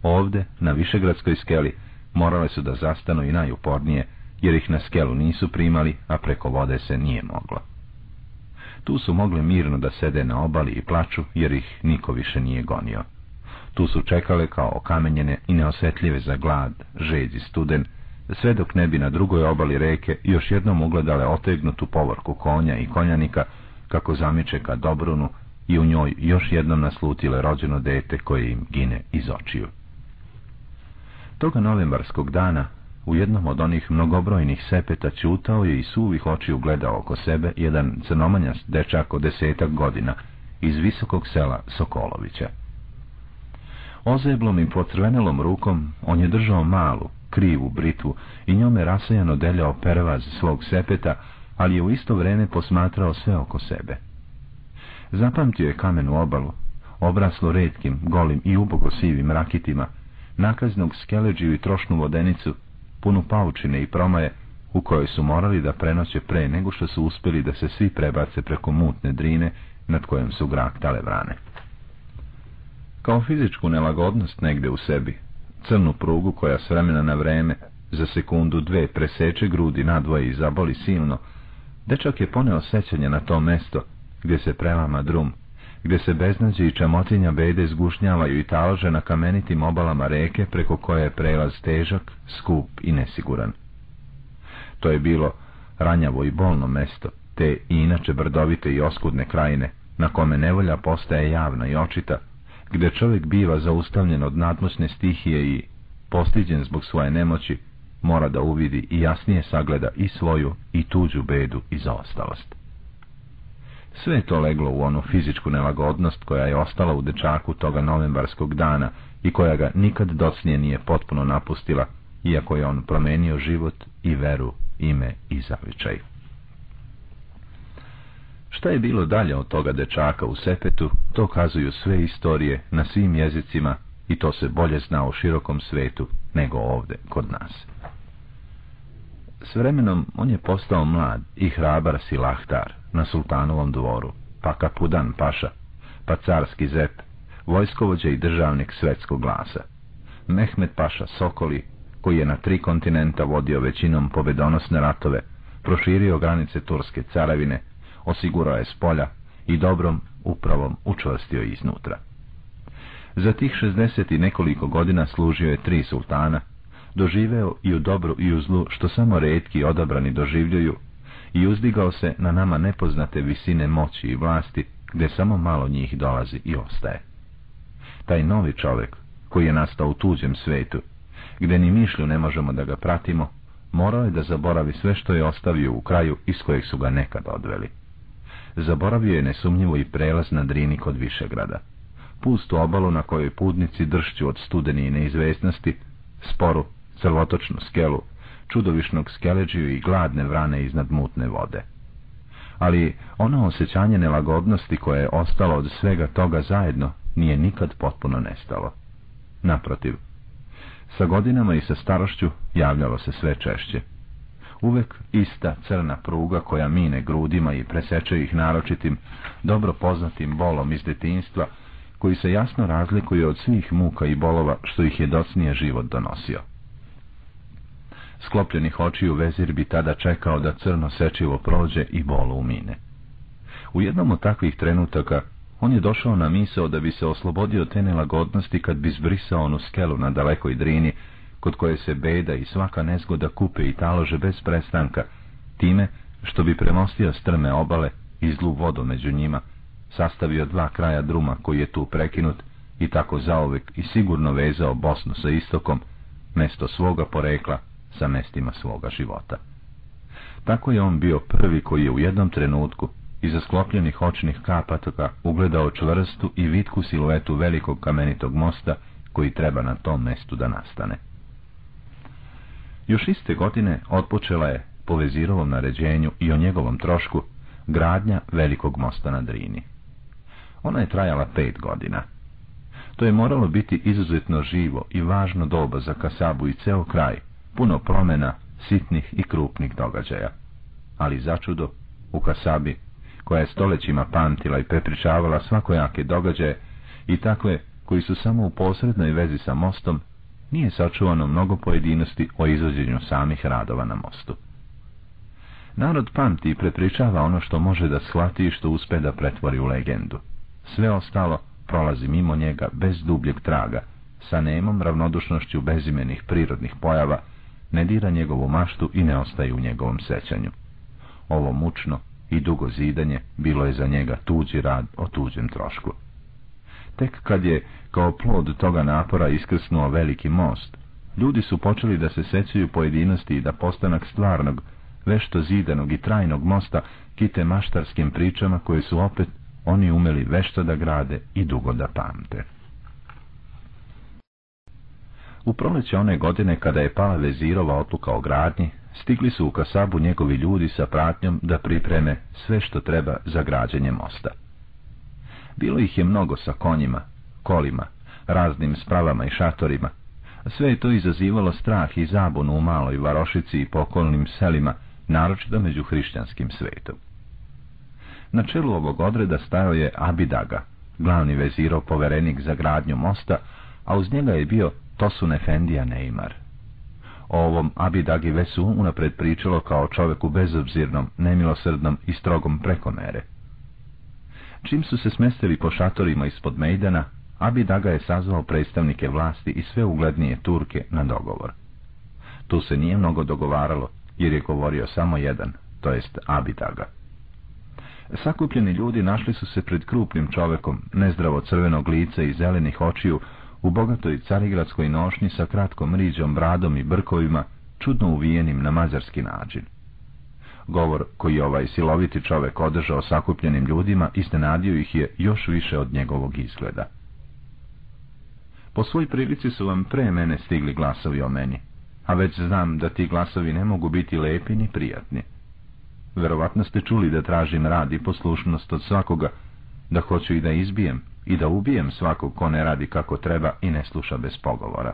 Ovde, na Višegradskoj skeli, morale su da zastanu i najupornije, jer ih na skelu nisu primali, a preko vode se nije moglo. Tu su mogli mirno da sede na obali i plaču, jer ih niko više nije gonio. Tu su čekale kao okamenjene i neosjetljive za glad, žeđ i studen, sve dok ne bi na drugoj obali reke još jednom ugledale otegnutu povorku konja i konjanika, kako zamiče ka Dobrunu i u njoj još jednom naslutile rođeno dete koje im gine iz očiju. Toga novembarskog dana, u jednom od onih mnogobrojnih sepeta čutao je i suvih očiju gledao oko sebe jedan crnomanjas dečak od desetak godina iz visokog sela Sokolovića. Ozeblom i pocrvenelom rukom on je držao malu, krivu britvu i njome rasajano deljao pervaz svog sepeta, ali je u isto vrijeme posmatrao sve oko sebe. Zapamtio je kamenu obalu, obraslo redkim, golim i ubogo sivim rakitima, nakaznog skeleđiju i trošnu vodenicu, punu paučine i promaje, u kojoj su morali da prenoće pre nego što su uspjeli da se svi prebace preko mutne drine nad kojom su graktale vrane. Kao fizičku nelagodnost negde u sebi, crnu prugu koja s vremena na vreme za sekundu dve preseče grudi nadvoje i zaboli silno, dečak je poneo sećanje na to mesto gdje se prelama drum, gdje se beznađe i čamotinja bede zgušnjavaju i talože na kamenitim obalama reke preko koje je prelaz težak, skup i nesiguran. To je bilo ranjavo i bolno mesto, te i inače brdovite i oskudne krajine, na kome nevolja postaje javna i očita, gdje čovjek biva zaustavljen od nadmoćne stihije i, postiđen zbog svoje nemoći, mora da uvidi i jasnije sagleda i svoju i tuđu bedu i zaostalost. Sve je to leglo u onu fizičku nelagodnost koja je ostala u dečaku toga novembarskog dana i koja ga nikad docnije nije potpuno napustila, iako je on promenio život i veru, ime i zavičaj. Šta je bilo dalje od toga dečaka u Sepetu, to kazuju sve istorije na svim jezicima i to se bolje zna u širokom svetu nego ovde kod nas. S vremenom on je postao mlad i hrabar silahtar na sultanovom dvoru, pa kapudan paša, pa carski zep, vojskovođe i državnik svetskog glasa. Mehmed paša Sokoli, koji je na tri kontinenta vodio većinom pobedonosne ratove, proširio granice Turske caravine, osigurao je s polja i dobrom upravom učvrstio iznutra. Za tih šestdeset i nekoliko godina služio je tri sultana, doživeo i u dobru i u zlu što samo redki odabrani doživljuju i uzdigao se na nama nepoznate visine moći i vlasti, gdje samo malo njih dolazi i ostaje. Taj novi čovjek, koji je nastao u tuđem svetu, gdje ni mišlju ne možemo da ga pratimo, morao je da zaboravi sve što je ostavio u kraju iz kojeg su ga nekad odveli. Zaboravio je nesumnjivo i prelaz na drini kod Višegrada. Pustu obalu na kojoj pudnici dršću od studeni i neizvesnosti, sporu, crvotočnu skelu, čudovišnog skeleđiju i gladne vrane iznad mutne vode. Ali ono osjećanje nelagodnosti koje je ostalo od svega toga zajedno nije nikad potpuno nestalo. Naprotiv, sa godinama i sa starošću javljalo se sve češće. Uvek ista crna pruga koja mine grudima i preseče ih naročitim, dobro poznatim bolom iz detinstva, koji se jasno razlikuje od svih muka i bolova što ih je docnije život donosio sklopljenih očiju vezir bi tada čekao da crno sečivo prođe i bolo umine. U jednom od takvih trenutaka on je došao na misao da bi se oslobodio te nelagodnosti kad bi zbrisao onu skelu na dalekoj drini, kod koje se beda i svaka nezgoda kupe i talože bez prestanka, time što bi premostio strme obale i zlu vodu među njima, sastavio dva kraja druma koji je tu prekinut i tako zaovek i sigurno vezao Bosnu sa istokom, mesto svoga porekla sa mestima svoga života. Tako je on bio prvi koji je u jednom trenutku iza sklopljenih očnih kapatoka ugledao čvrstu i vitku siluetu velikog kamenitog mosta koji treba na tom mestu da nastane. Još iste godine otpočela je, po vezirovom naređenju i o njegovom trošku, gradnja velikog mosta na Drini. Ona je trajala pet godina. To je moralo biti izuzetno živo i važno doba za Kasabu i ceo kraj, puno promjena, sitnih i krupnih događaja. Ali začudo, u Kasabi, koja je stolećima pamtila i prepričavala svakojake događaje i takve koji su samo u posrednoj vezi sa mostom, nije sačuvano mnogo pojedinosti o izvođenju samih radova na mostu. Narod pamti i prepričava ono što može da shvati i što uspe da pretvori u legendu. Sve ostalo prolazi mimo njega bez dubljeg traga, sa nemom ravnodušnošću bezimenih prirodnih pojava, ne dira njegovu maštu i ne ostaje u njegovom sećanju. Ovo mučno i dugo zidanje bilo je za njega tuđi rad o tuđem trošku. Tek kad je kao plod toga napora iskrsnuo veliki most, ljudi su počeli da se sećaju pojedinosti i da postanak stvarnog, vešto zidanog i trajnog mosta kite maštarskim pričama koje su opet oni umeli vešto da grade i dugo da pamte. U proleće one godine kada je pala vezirova odluka o gradnji, stigli su u Kasabu njegovi ljudi sa pratnjom da pripreme sve što treba za građenje mosta. Bilo ih je mnogo sa konjima, kolima, raznim spravama i šatorima. Sve je to izazivalo strah i zabunu u maloj varošici i pokolnim selima, naročito među hrišćanskim svetom. Na čelu ovog odreda stajao je Abidaga, glavni veziro poverenik za gradnju mosta, a uz njega je bio Tosun Efendija Neymar. O ovom Abidagi Vesu unapred pričalo kao čovjeku bezobzirnom, nemilosrdnom i strogom prekomere. Čim su se smestili po šatorima ispod Mejdana, Abidaga je sazvao predstavnike vlasti i sve uglednije Turke na dogovor. Tu se nije mnogo dogovaralo, jer je govorio samo jedan, to jest Abidaga. Sakupljeni ljudi našli su se pred krupnim čovekom, nezdravo crvenog lica i zelenih očiju, u bogatoj carigradskoj nošnji sa kratkom riđom, bradom i brkovima, čudno uvijenim na mazarski način. Govor koji ovaj siloviti čovek održao sakupljenim ljudima iznenadio ih je još više od njegovog izgleda. Po svoj prilici su vam pre mene stigli glasovi o meni, a već znam da ti glasovi ne mogu biti lepi ni prijatni. Verovatno ste čuli da tražim rad i poslušnost od svakoga, da hoću i da izbijem i da ubijem svakog ko ne radi kako treba i ne sluša bez pogovora.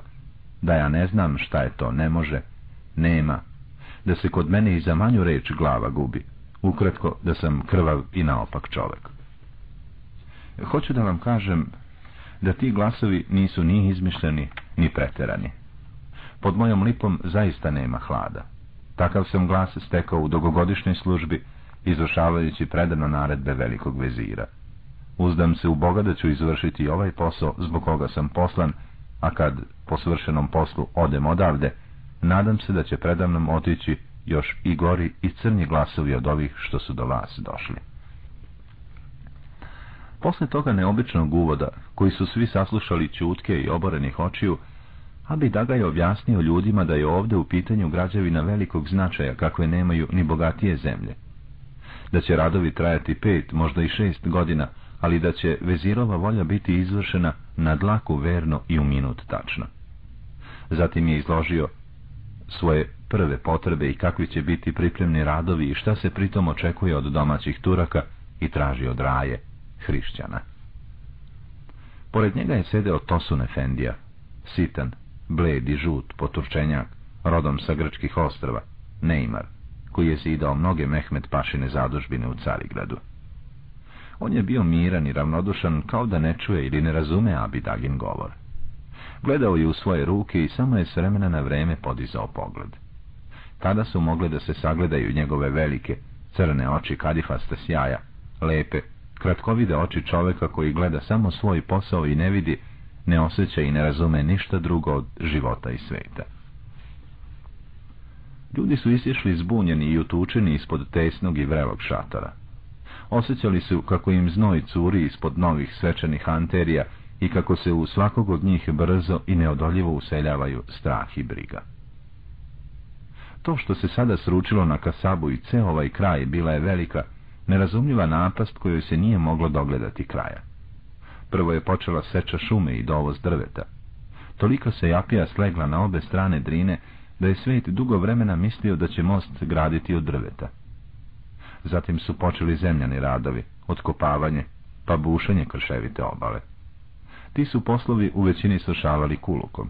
Da ja ne znam šta je to, ne može, nema, da se kod mene i za manju reč glava gubi, ukratko da sam krvav i naopak čovek. Hoću da vam kažem da ti glasovi nisu ni izmišljeni, ni preterani. Pod mojom lipom zaista nema hlada. Takav sam glas stekao u dugogodišnjoj službi, izvršavajući predano naredbe velikog vezira. Uzdam se u Boga da ću izvršiti ovaj posao zbog koga sam poslan, a kad po svršenom poslu odem odavde, nadam se da će predavnom otići još i gori i crni glasovi od ovih što su do vas došli. Posle toga neobičnog uvoda, koji su svi saslušali čutke i oborenih očiju, Abi Daga je objasnio ljudima da je ovdje u pitanju građevina velikog značaja kakve nemaju ni bogatije zemlje. Da će radovi trajati pet, možda i šest godina, ali da će vezirova volja biti izvršena na dlaku verno i u minut tačno. Zatim je izložio svoje prve potrebe i kakvi će biti pripremni radovi i šta se pritom očekuje od domaćih Turaka i traži od raje, hrišćana. Pored njega je sedeo Tosun Efendija, sitan, bled i žut, poturčenjak, rodom sa grčkih ostrava, Neymar, koji je zidao mnoge Mehmed Pašine zadužbine u Carigradu. On je bio miran i ravnodušan kao da ne čuje ili ne razume Abidagin govor. Gledao je u svoje ruke i samo je s vremena na vreme podizao pogled. Tada su mogle da se sagledaju njegove velike, crne oči kadifaste sjaja, lepe, kratkovide oči čoveka koji gleda samo svoj posao i ne vidi, ne osjeća i ne razume ništa drugo od života i sveta. Ljudi su isišli zbunjeni i utučeni ispod tesnog i vrelog šatora. Osjećali su kako im znoj curi ispod novih svečanih anterija i kako se u svakog od njih brzo i neodoljivo useljavaju strah i briga. To što se sada sručilo na Kasabu i ceo ovaj kraj bila je velika, nerazumljiva napast kojoj se nije moglo dogledati kraja. Prvo je počela seča šume i dovoz drveta. Toliko se Japija slegla na obe strane drine, da je svet dugo vremena mislio da će most graditi od drveta. Zatim su počeli zemljani radovi, otkopavanje, pa bušenje krševite obale. Ti su poslovi u većini svršavali kulukom.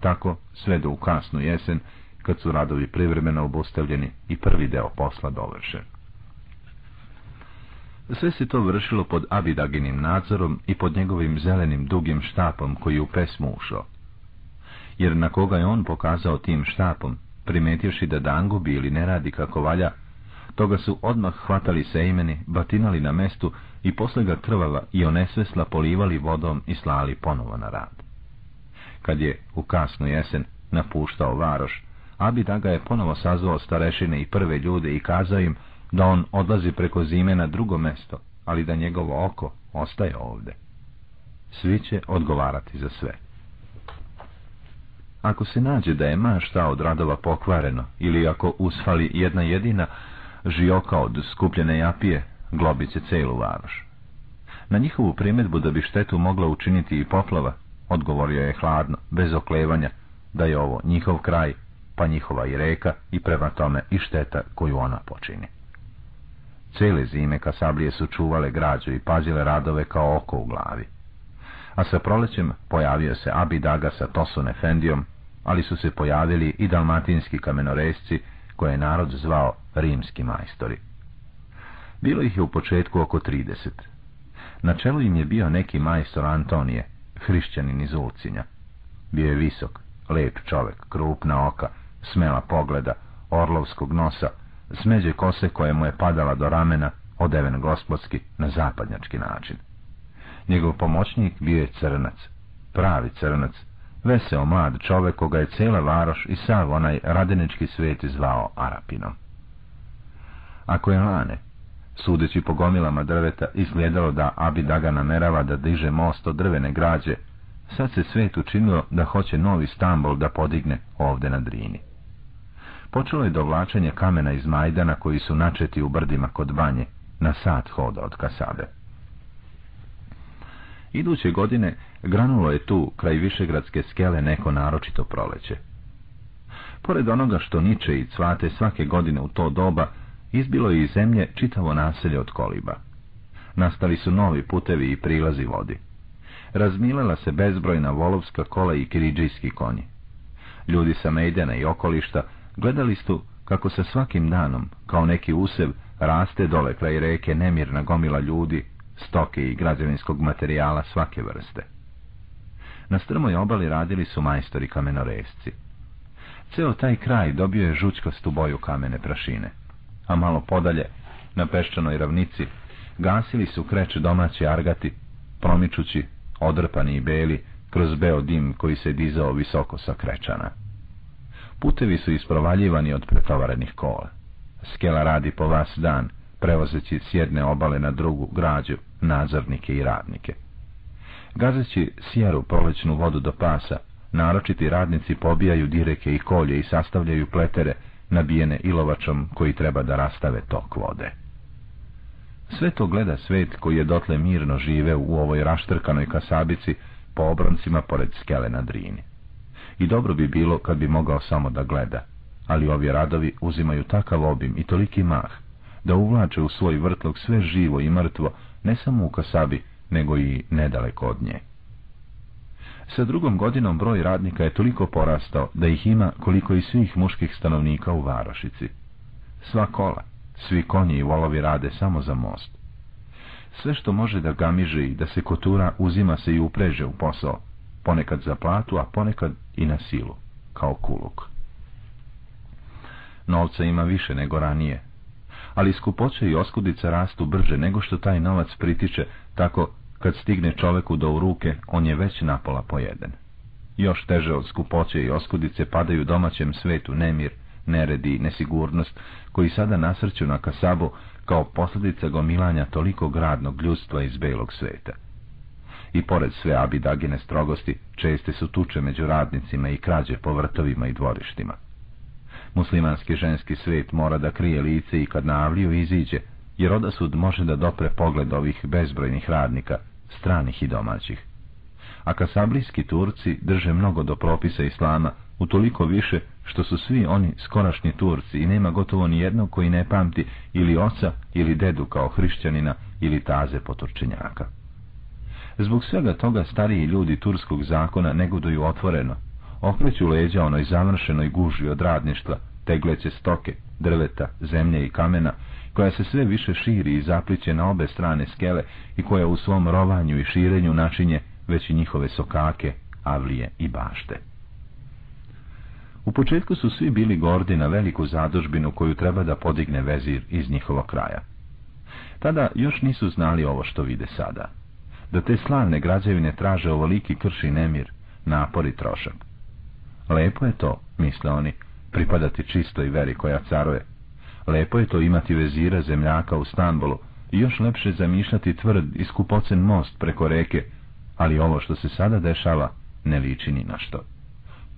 Tako, sve do u kasnu jesen, kad su radovi privremeno obustavljeni i prvi deo posla dovršen. Sve se to vršilo pod Abidaginim nadzorom i pod njegovim zelenim dugim štapom koji u pesmu ušao. Jer na koga je on pokazao tim štapom, primetivši da dangubi ili ne radi kako valja, toga su odmah hvatali se imeni, batinali na mestu i posle ga krvava i onesvesla polivali vodom i slali ponovo na rad. Kad je u kasnu jesen napuštao varoš, Abidaga je ponovo sazvao starešine i prve ljude i kazao im da on odlazi preko zime na drugo mesto, ali da njegovo oko ostaje ovde. Svi će odgovarati za sve. Ako se nađe da je ma šta od radova pokvareno, ili ako usfali jedna jedina žioka od skupljene japije, globit će celu varoš. Na njihovu primjedbu da bi štetu mogla učiniti i poplava, odgovorio je hladno, bez oklevanja, da je ovo njihov kraj, pa njihova i reka i prema tome i šteta koju ona počini. Cijele zime kasablije su čuvale građu i pazile radove kao oko u glavi. A sa prolećem pojavio se Abidaga sa Tosun Efendijom, ali su se pojavili i dalmatinski kamenoresci koje je narod zvao rimski majstori. Bilo ih je u početku oko trideset. Na čelu im je bio neki majstor Antonije, hrišćanin iz Ulcinja. Bio je visok, lep čovek, krupna oka, smela pogleda, orlovskog nosa, smeđe kose koje mu je padala do ramena, odeven gospodski na zapadnjački način. Njegov pomoćnik bio je crnac, pravi crnac, veseo mlad čovek koga je cijela varoš i sav onaj radenički svijet zvao Arapinom. Ako je lane, sudeći po gomilama drveta, izgledalo da Abidaga namerava da diže most od drvene građe, sad se svet učinilo da hoće novi Stambol da podigne ovde na Drini. Počelo je dovlačenje kamena iz Majdana koji su načeti u brdima kod banje, na sat hoda od Kasabe. Iduće godine granulo je tu, kraj Višegradske skele, neko naročito proleće. Pored onoga što niče i cvate svake godine u to doba, izbilo je iz zemlje čitavo naselje od koliba. Nastali su novi putevi i prilazi vodi. Razmilala se bezbrojna volovska kola i kiriđijski konji. Ljudi sa Mejdena i okolišta gledali su kako sa svakim danom, kao neki usev, raste dole kraj reke nemirna gomila ljudi, stoke i građevinskog materijala svake vrste. Na strmoj obali radili su majstori kamenoresci. Ceo taj kraj dobio je žućkastu boju kamene prašine, a malo podalje, na peščanoj ravnici, gasili su kreć domaći argati, promičući, odrpani i beli, kroz beo dim koji se dizao visoko sa krečana. Putevi su isprovaljivani od pretovarenih kola. Skela radi po vas dan, prevozeći s jedne obale na drugu građu, nadzornike i radnike. Gazeći sjeru prolećnu vodu do pasa, naročiti radnici pobijaju direke i kolje i sastavljaju pletere, nabijene ilovačom koji treba da rastave tok vode. Sve to gleda svet koji je dotle mirno žive u ovoj raštrkanoj kasabici po obroncima pored skele na drini. I dobro bi bilo kad bi mogao samo da gleda, ali ovi radovi uzimaju takav obim i toliki mah, da uvlače u svoj vrtlog sve živo i mrtvo, ne samo u kasabi, nego i nedaleko od nje. Sa drugom godinom broj radnika je toliko porastao da ih ima koliko i svih muških stanovnika u Varošici. Sva kola, svi konji i volovi rade samo za most. Sve što može da gamiže i da se kotura uzima se i upreže u posao, ponekad za platu, a ponekad i na silu, kao kuluk. Novca ima više nego ranije, ali skupoće i oskudica rastu brže nego što taj novac pritiče, tako kad stigne čoveku do ruke, on je već napola pojeden. Još teže od skupoće i oskudice padaju domaćem svetu nemir, neredi i nesigurnost, koji sada nasrću na kasabu kao posljedica gomilanja toliko gradnog ljudstva iz belog sveta. I pored sve abidagine strogosti, česte su tuče među radnicima i krađe po vrtovima i dvorištima. Muslimanski ženski svet mora da krije lice i kad na iziđe, jer odasud može da dopre pogled ovih bezbrojnih radnika, stranih i domaćih. A kasablijski Turci drže mnogo do propisa Islama, utoliko više što su svi oni skorašnji Turci i nema gotovo ni jednog koji ne pamti ili oca ili dedu kao hrišćanina ili taze poturčenjaka. Zbog svega toga stariji ljudi turskog zakona negoduju otvoreno, okreću leđa onoj završenoj guži od radništva, tegleće stoke, drveta, zemlje i kamena, koja se sve više širi i zapliće na obe strane skele i koja u svom rovanju i širenju načinje već i njihove sokake, avlije i bašte. U početku su svi bili gordi na veliku zadužbinu koju treba da podigne vezir iz njihovog kraja. Tada još nisu znali ovo što vide sada. Da te slavne građevine traže ovoliki krši nemir, napor i trošak. Lepo je to, misle oni, pripadati čistoj veri koja caruje. Lepo je to imati vezira zemljaka u Stambolu i još lepše zamišljati tvrd i skupocen most preko reke, ali ovo što se sada dešava ne liči ni na što.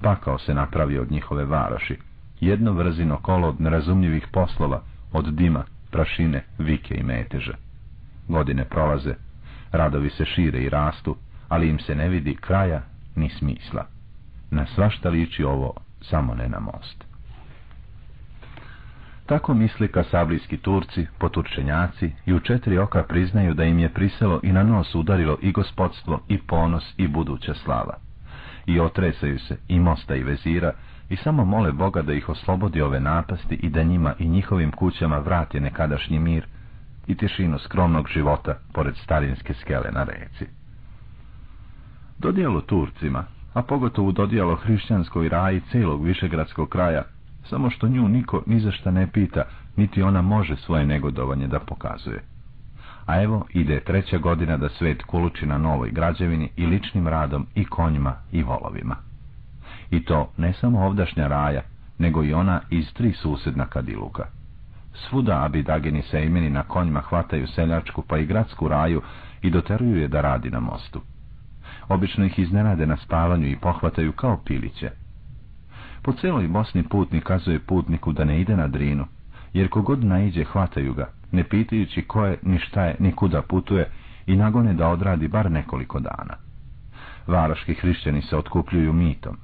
Pakao se napravi od njihove varoši, jedno vrzino kolo od nerazumljivih poslova, od dima, prašine, vike i meteže. Godine prolaze, radovi se šire i rastu, ali im se ne vidi kraja ni smisla. Na svašta liči ovo, samo ne na most. Tako misli kasablijski Turci, poturčenjaci i u četiri oka priznaju da im je priselo i na nos udarilo i gospodstvo, i ponos, i buduća slava. I otresaju se i mosta i vezira i samo mole Boga da ih oslobodi ove napasti i da njima i njihovim kućama vrati nekadašnji mir i tišinu skromnog života pored starinske skele na reci. Dodijelo Turcima, a pogotovo dodijelo hrišćanskoj raji celog višegradskog kraja, samo što nju niko ni za šta ne pita, niti ona može svoje negodovanje da pokazuje. A evo ide treća godina da svet kuluči na novoj građevini i ličnim radom i konjima i volovima. I to ne samo ovdašnja raja, nego i ona iz tri susjedna kadiluka. Svuda abidageni se imeni na konjima hvataju seljačku pa i gradsku raju i doteruju je da radi na mostu. Obično ih iznenade na spavanju i pohvataju kao piliće. Po celoj Bosni putnik kazuje putniku da ne ide na drinu, jer kogod naiđe hvataju ga, ne pitajući ko je, ni šta je, ni kuda putuje i nagone da odradi bar nekoliko dana. Varoški hrišćani se otkupljuju mitom.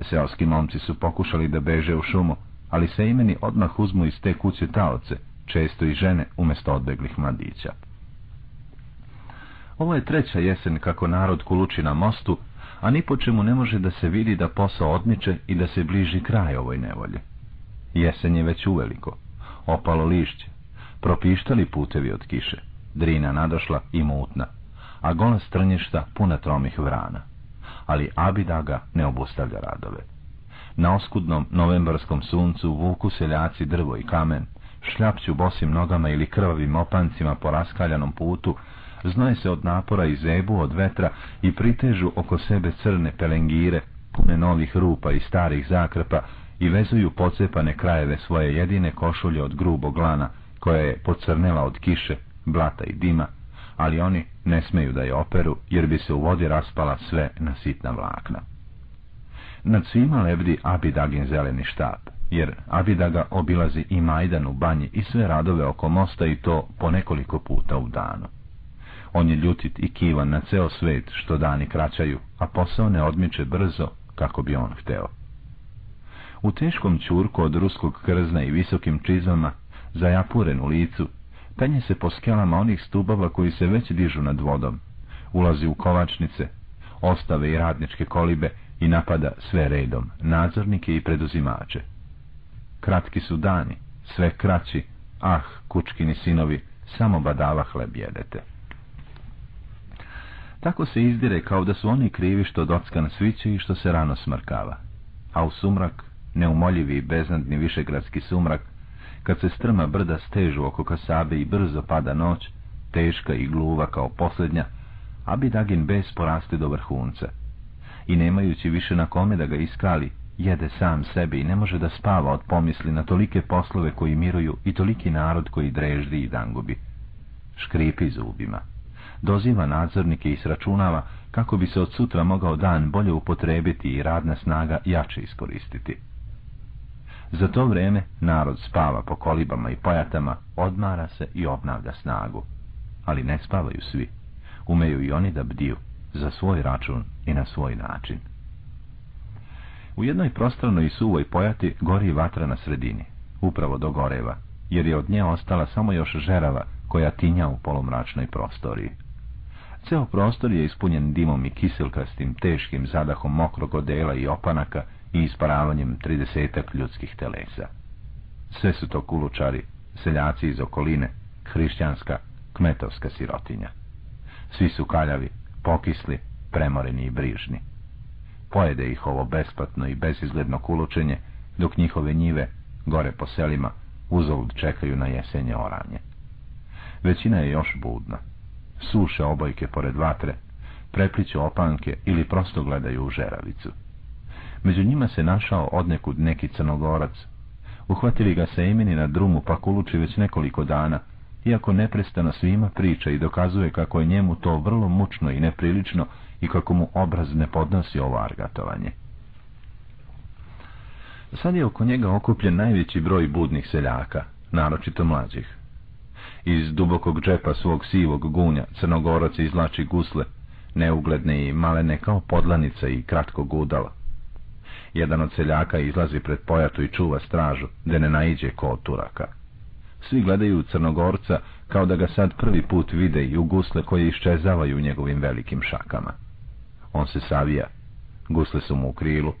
Seoski momci su pokušali da beže u šumu, ali se imeni odmah uzmu iz te kuće taoce, često i žene umjesto odbeglih mladića. Ovo je treća jesen kako narod kuluči na mostu, a ni po čemu ne može da se vidi da posao odmiče i da se bliži kraj ovoj nevolje. Jesen je već uveliko, opalo lišće, propištali putevi od kiše, drina nadošla i mutna, a gola strnješta puna tromih vrana. Ali Abidaga ne obustavlja radove. Na oskudnom novembarskom suncu vuku seljaci drvo i kamen, šljapću bosim nogama ili krvavim opancima po raskaljanom putu, znoje se od napora i zebu od vetra i pritežu oko sebe crne pelengire, pune novih rupa i starih zakrpa i vezuju pocepane krajeve svoje jedine košulje od grubog lana, koja je pocrnela od kiše, blata i dima, ali oni ne smeju da je operu, jer bi se u vodi raspala sve na sitna vlakna. Nad svima lebdi Abidagin zeleni štap, jer Abidaga obilazi i Majdan u banji i sve radove oko mosta i to po nekoliko puta u danu. On je ljutit i kivan na ceo svet što dani kraćaju, a posao ne odmiče brzo kako bi on hteo. U teškom čurku od ruskog krzna i visokim čizama, zajapuren u licu, penje se po skelama onih stubova koji se već dižu nad vodom, ulazi u kovačnice, ostave i radničke kolibe i napada sve redom, nadzornike i preduzimače. Kratki su dani, sve kraći, ah, kučkini sinovi, samo badava hleb jedete. Tako se izdire kao da su oni krivi što dockan sviće i što se rano smrkava. A u sumrak, neumoljivi i beznadni višegradski sumrak, kad se strma brda stežu oko kasabe i brzo pada noć, teška i gluva kao posljednja, Abidagin bez poraste do vrhunca. I nemajući više na kome da ga iskali, jede sam sebi i ne može da spava od pomisli na tolike poslove koji miruju i toliki narod koji dreždi i dangubi. Škripi zubima doziva nadzornike i sračunava kako bi se od sutra mogao dan bolje upotrebiti i radna snaga jače iskoristiti. Za to vrijeme narod spava po kolibama i pojatama, odmara se i obnavlja snagu. Ali ne spavaju svi. Umeju i oni da bdiju, za svoj račun i na svoj način. U jednoj prostranoj i suvoj pojati gori vatra na sredini, upravo do goreva, jer je od nje ostala samo još žerava koja tinja u polumračnoj prostoriji. Ceo prostor je ispunjen dimom i kiselkastim, teškim zadahom mokrog odela i opanaka i isparavanjem tridesetak ljudskih telesa. Sve su to kulučari, seljaci iz okoline, hrišćanska, kmetovska sirotinja. Svi su kaljavi, pokisli, premoreni i brižni. Pojede ih ovo besplatno i bezizgledno kulučenje, dok njihove njive, gore po selima, uzovud čekaju na jesenje oranje. Većina je još budna suše obojke pored vatre, prepliću opanke ili prosto gledaju u žeravicu. Među njima se našao odnekud neki crnogorac. Uhvatili ga se imeni na drumu pa kuluči već nekoliko dana, iako neprestano svima priča i dokazuje kako je njemu to vrlo mučno i neprilično i kako mu obraz ne podnosi ovo argatovanje. Sad je oko njega okupljen najveći broj budnih seljaka, naročito mlađih. Iz dubokog džepa svog sivog gunja crnogorac izlači gusle, neugledne i malene kao podlanica i kratkog udala. Jedan od seljaka izlazi pred pojatu i čuva stražu, da ne naiđe ko Turaka. Svi gledaju Crnogorca kao da ga sad prvi put vide i u gusle koje iščezavaju u njegovim velikim šakama. On se savija, gusle su mu u krilu,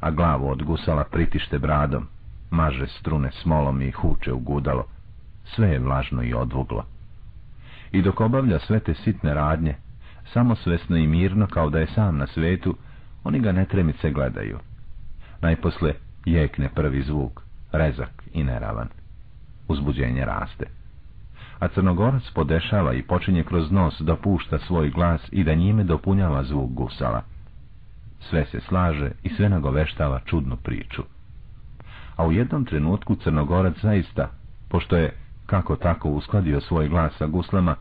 a glavu od gusala pritište bradom, maže strune smolom i huče u gudalo. Sve je vlažno i odvuglo. I dok obavlja sve te sitne radnje, samosvesno i mirno kao da je sam na svetu, oni ga netremice gledaju. Najposle jekne prvi zvuk, rezak i neravan. Uzbuđenje raste. A crnogorac podešava i počinje kroz nos da pušta svoj glas i da njime dopunjava zvuk gusala. Sve se slaže i sve nagoveštava čudnu priču. A u jednom trenutku crnogorac zaista, pošto je kako tako uskladio svoj glas sa guslama,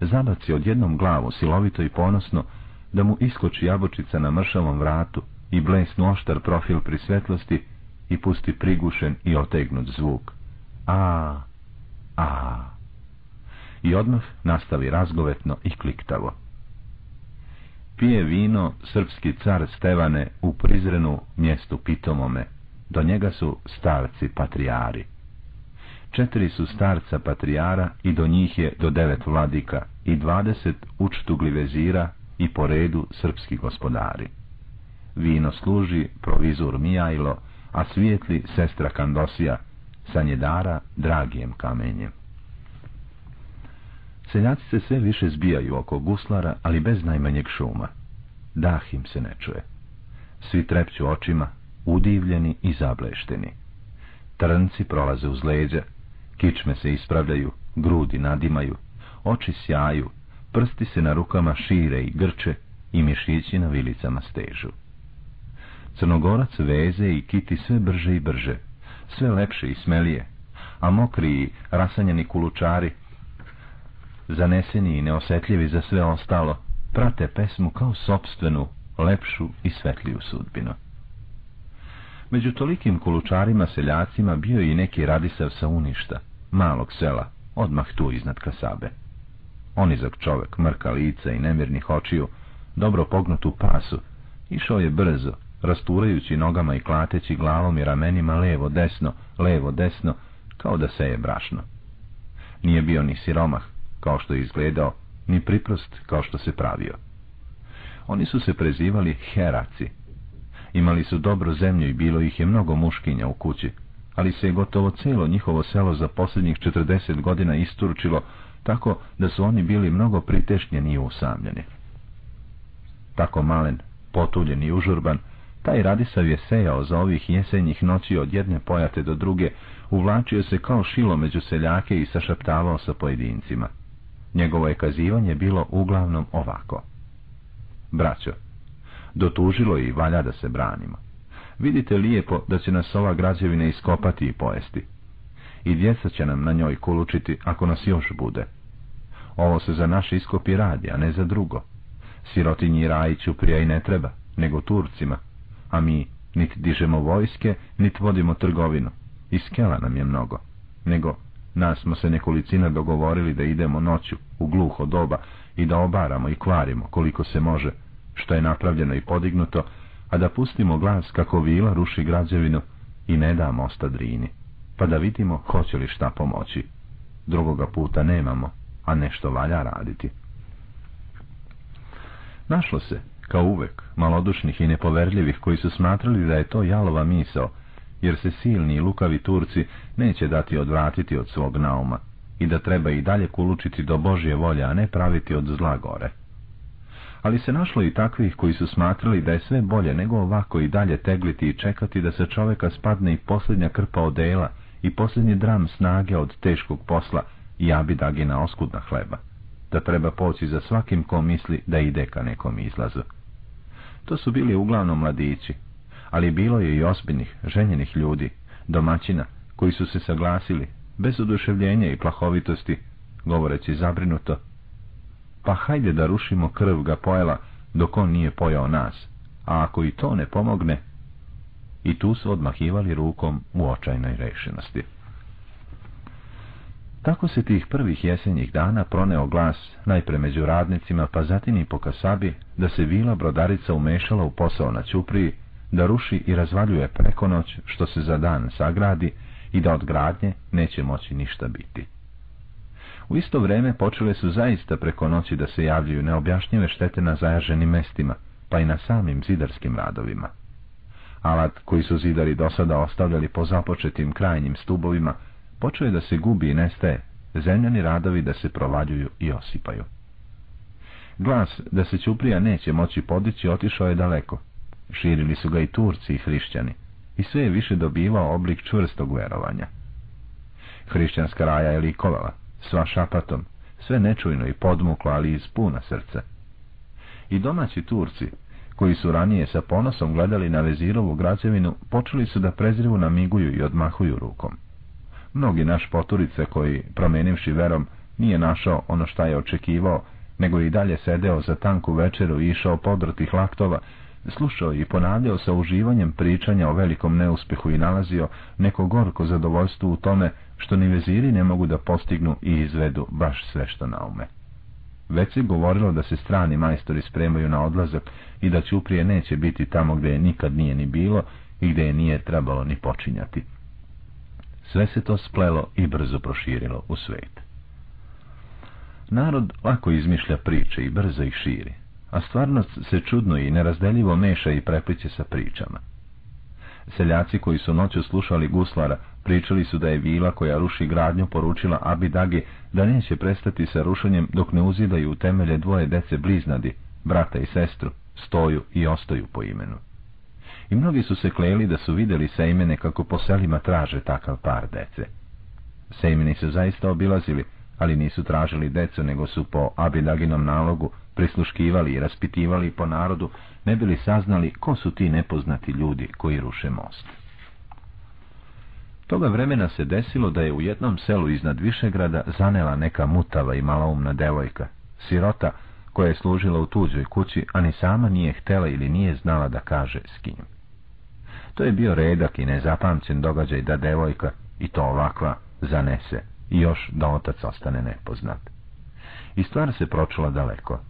zabaci odjednom glavu silovito i ponosno da mu iskoči jabučica na mršavom vratu i blesnu oštar profil pri svetlosti i pusti prigušen i otegnut zvuk. A, a. I odmah nastavi razgovetno i kliktavo. Pije vino srpski car Stevane u prizrenu mjestu pitomome. Do njega su starci patrijari. Četiri su starca patrijara i do njih je do devet vladika i dvadeset učtugli vezira i po redu srpski gospodari. Vino služi provizur Mijajlo, a svijetli sestra Kandosija, sanjedara dragijem kamenjem. Seljaci se sve više zbijaju oko guslara, ali bez najmanjeg šuma. Dah im se ne čuje. Svi trepću očima, udivljeni i zablešteni. Trnci prolaze uz leđa, kičme se ispravljaju, grudi nadimaju, oči sjaju, prsti se na rukama šire i grče i mišići na vilicama stežu. Crnogorac veze i kiti sve brže i brže, sve lepše i smelije, a mokri i rasanjeni kulučari, zaneseni i neosetljivi za sve ostalo, prate pesmu kao sobstvenu, lepšu i svetliju sudbinu. Među tolikim kulučarima seljacima bio je i neki radisav sa uništa, malog sela, odmah tu iznad Kasabe. Onizak čovek, mrka lica i nemirnih očiju, dobro pognutu pasu, išao je brzo, rasturajući nogama i klateći glavom i ramenima levo desno, levo desno, kao da se je brašno. Nije bio ni siromah, kao što je izgledao, ni priprost kao što se pravio. Oni su se prezivali heraci. Imali su dobro zemlju i bilo ih je mnogo muškinja u kući, ali se je gotovo cijelo njihovo selo za posljednjih četrdeset godina isturčilo, tako da su oni bili mnogo pritešnjeni i usamljeni. Tako malen, potuljen i užurban, taj Radisav je sejao za ovih jesenjih noći od jedne pojate do druge, uvlačio se kao šilo među seljake i sašaptavao sa pojedincima. Njegovo je kazivanje bilo uglavnom ovako. Braćo, dotužilo i valja da se branimo. Vidite lijepo da će nas ova građevina iskopati i pojesti. I djeca će nam na njoj kulučiti ako nas još bude. Ovo se za naš iskopi radi, a ne za drugo. Sirotinji Rajiću prije i ne treba, nego Turcima, a mi niti dižemo vojske, niti vodimo trgovinu. I skela nam je mnogo, nego nas smo se nekolicina dogovorili da idemo noću u gluho doba i da obaramo i kvarimo koliko se može, što je napravljeno i podignuto, a da pustimo glas kako vila ruši građevinu i ne da mosta drini, pa da vidimo hoće li šta pomoći. Drugoga puta nemamo, a nešto valja raditi. Našlo se, kao uvek, malodušnih i nepoverljivih koji su smatrali da je to jalova misao, jer se silni i lukavi Turci neće dati odvratiti od svog nauma i da treba i dalje kulučiti do Božje volje, a ne praviti od zla gore. Ali se našlo i takvih koji su smatrali da je sve bolje nego ovako i dalje tegliti i čekati da se čoveka spadne i posljednja krpa odela i posljednji dram snage od teškog posla i abidagina oskudna hleba, da treba poći za svakim ko misli da ide ka nekom izlazu. To su bili uglavnom mladići, ali bilo je i ozbiljnih, ženjenih ljudi, domaćina, koji su se saglasili, bez oduševljenja i plahovitosti, govoreći zabrinuto, pa hajde da rušimo krv ga pojela dok on nije pojao nas, a ako i to ne pomogne, i tu su odmahivali rukom u očajnoj rešenosti. Tako se tih prvih jesenjih dana proneo glas najpre među radnicima, pa zatim i po kasabi, da se vila brodarica umešala u posao na Ćupriji, da ruši i razvaljuje preko noć što se za dan sagradi i da od gradnje neće moći ništa biti. U isto vrijeme počele su zaista preko noći da se javljaju neobjašnjive štete na zajaženim mestima, pa i na samim zidarskim radovima. Alat koji su zidari do sada ostavljali po započetim krajnjim stubovima, počeo je da se gubi i nestaje, zemljani radovi da se provaljuju i osipaju. Glas da se Ćuprija neće moći podići otišao je daleko. Širili su ga i Turci i hrišćani i sve je više dobivao oblik čvrstog verovanja. Hrišćanska raja je likovala, sva šapatom, sve nečujno i podmuklo, ali iz puna srca. I domaći Turci, koji su ranije sa ponosom gledali na vezirovu građevinu, počeli su da prezrivu namiguju i odmahuju rukom. Mnogi naš poturice koji, promenivši verom, nije našao ono šta je očekivao, nego i dalje sedeo za tanku večeru i išao podrtih laktova, slušao i ponavljao sa uživanjem pričanja o velikom neuspehu i nalazio neko gorko zadovoljstvo u tome što ni veziri ne mogu da postignu i izvedu baš sve što naume. Već se govorilo da se strani majstori spremaju na odlazak i da Ćuprije neće biti tamo gdje je nikad nije ni bilo i gdje je nije trebalo ni počinjati. Sve se to splelo i brzo proširilo u svet. Narod lako izmišlja priče i brzo ih širi, a stvarnost se čudno i nerazdeljivo meša i prepliče sa pričama. Seljaci koji su noću slušali guslara pričali su da je vila koja ruši gradnju poručila Abidagi da neće prestati sa rušenjem dok ne uzidaju u temelje dvoje dece bliznadi, brata i sestru, stoju i ostaju po imenu. I mnogi su se kleli da su vidjeli sejmene kako po selima traže takav par dece. Sejmeni su zaista obilazili, ali nisu tražili decu, nego su po Abidaginom nalogu prisluškivali i raspitivali po narodu, ne bili saznali ko su ti nepoznati ljudi koji ruše most. Toga vremena se desilo da je u jednom selu iznad Višegrada zanela neka mutava i malaumna devojka, sirota, koja je služila u tuđoj kući, a ni sama nije htela ili nije znala da kaže s kim. To je bio redak i nezapamćen događaj da devojka, i to ovakva, zanese i još da otac ostane nepoznat. I stvar se pročula daleko.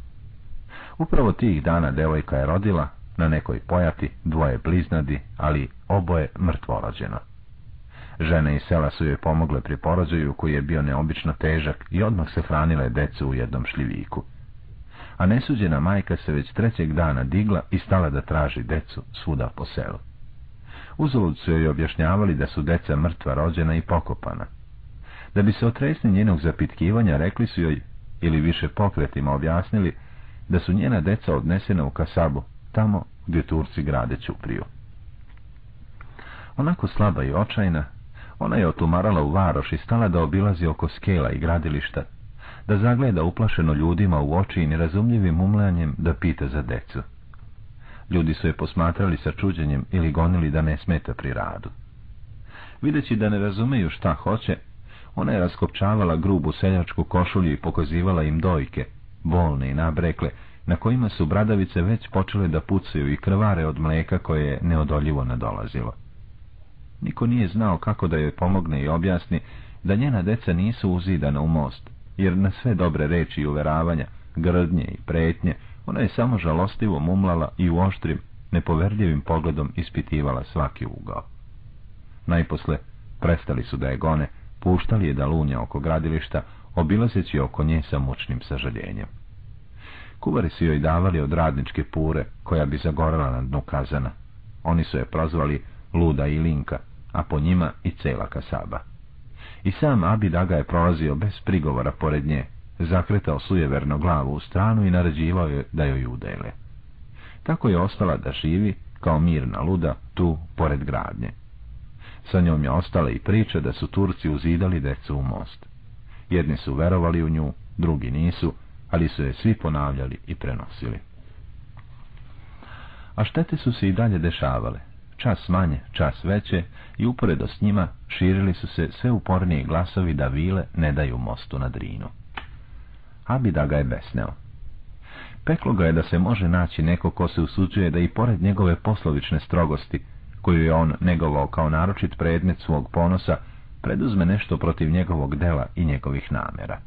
Upravo tih dana devojka je rodila, na nekoj pojati, dvoje bliznadi, ali oboje mrtvorođeno. Žene iz sela su joj pomogle pri porođaju koji je bio neobično težak i odmah se hranile decu u jednom šljiviku. A nesuđena majka se već trećeg dana digla i stala da traži decu svuda po selu. Uzalud su joj objašnjavali da su deca mrtva rođena i pokopana. Da bi se otresni njenog zapitkivanja rekli su joj, ili više pokretima objasnili, da su njena deca odnesena u Kasabu, tamo gdje Turci grade Ćupriju. Onako slaba i očajna, ona je otumarala u varoš i stala da obilazi oko skela i gradilišta, da zagleda uplašeno ljudima u oči i nerazumljivim umlanjem da pita za decu. Ljudi su je posmatrali sa čuđenjem ili gonili da ne smeta pri radu. Videći da ne razumeju šta hoće, ona je raskopčavala grubu seljačku košulju i pokazivala im dojke, bolne i nabrekle, na kojima su bradavice već počele da pucaju i krvare od mleka koje je neodoljivo nadolazilo. Niko nije znao kako da joj pomogne i objasni da njena deca nisu uzidana u most, jer na sve dobre reči i uveravanja, grdnje i pretnje, ona je samo žalostivo mumlala i u oštrim, nepoverljivim pogledom ispitivala svaki ugao. Najposle prestali su da je gone, puštali je da lunja oko gradilišta, obilazeći oko nje sa mučnim sažaljenjem. Kuvari su joj davali od radničke pure, koja bi zagorala na dnu kazana. Oni su je prozvali luda i linka, a po njima i cela kasaba. I sam Abidaga je prolazio bez prigovora pored nje, zakretao sujeverno glavu u stranu i naređivao je da joj udele. Tako je ostala da živi, kao mirna luda, tu, pored gradnje. Sa njom je ostala i priča da su Turci uzidali decu u most. Jedni su verovali u nju, drugi nisu, ali su je svi ponavljali i prenosili. A štete su se i dalje dešavale, čas manje, čas veće, i uporedo s njima širili su se sve uporniji glasovi da vile ne daju mostu na drinu. Abida ga je besneo. Peklo ga je da se može naći neko ko se usuđuje da i pored njegove poslovične strogosti, koju je on negovao kao naročit predmet svog ponosa, preduzme nešto protiv njegovog dela i njegovih namjera.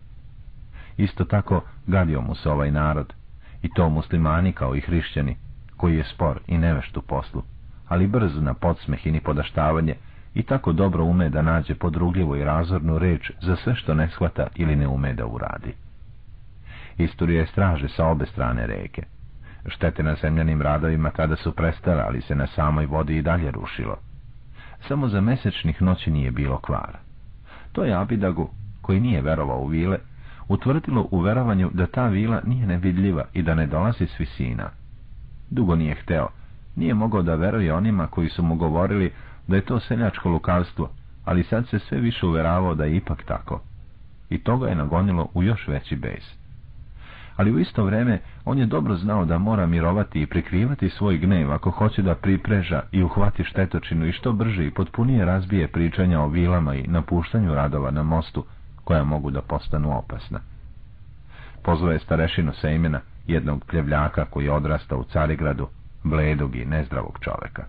Isto tako gadio mu se ovaj narod, i to muslimani kao i hrišćani, koji je spor i nevešt u poslu, ali brz na podsmeh i ni podaštavanje i tako dobro ume da nađe podrugljivu i razornu reč za sve što ne shvata ili ne ume da uradi. Istorija straže sa obe strane reke. Štete na zemljanim radovima tada su prestale, ali se na samoj vodi i dalje rušilo. Samo za mesečnih noći nije bilo kvara. To je Abidagu, koji nije verovao u vile, utvrdilo u verovanju da ta vila nije nevidljiva i da ne dolazi s visina. Dugo nije hteo, nije mogao da veruje onima koji su mu govorili da je to seljačko lukavstvo, ali sad se sve više uveravao da je ipak tako. I to ga je nagonilo u još veći bes. Ali u isto vrijeme on je dobro znao da mora mirovati i prikrivati svoj gnev ako hoće da pripreža i uhvati štetočinu i što brže i potpunije razbije pričanja o vilama i napuštanju radova na mostu, koja mogu da postanu opasna. Pozvao je starešinu Sejmena, jednog pljevljaka koji je odrastao u Carigradu, bledog i nezdravog čoveka.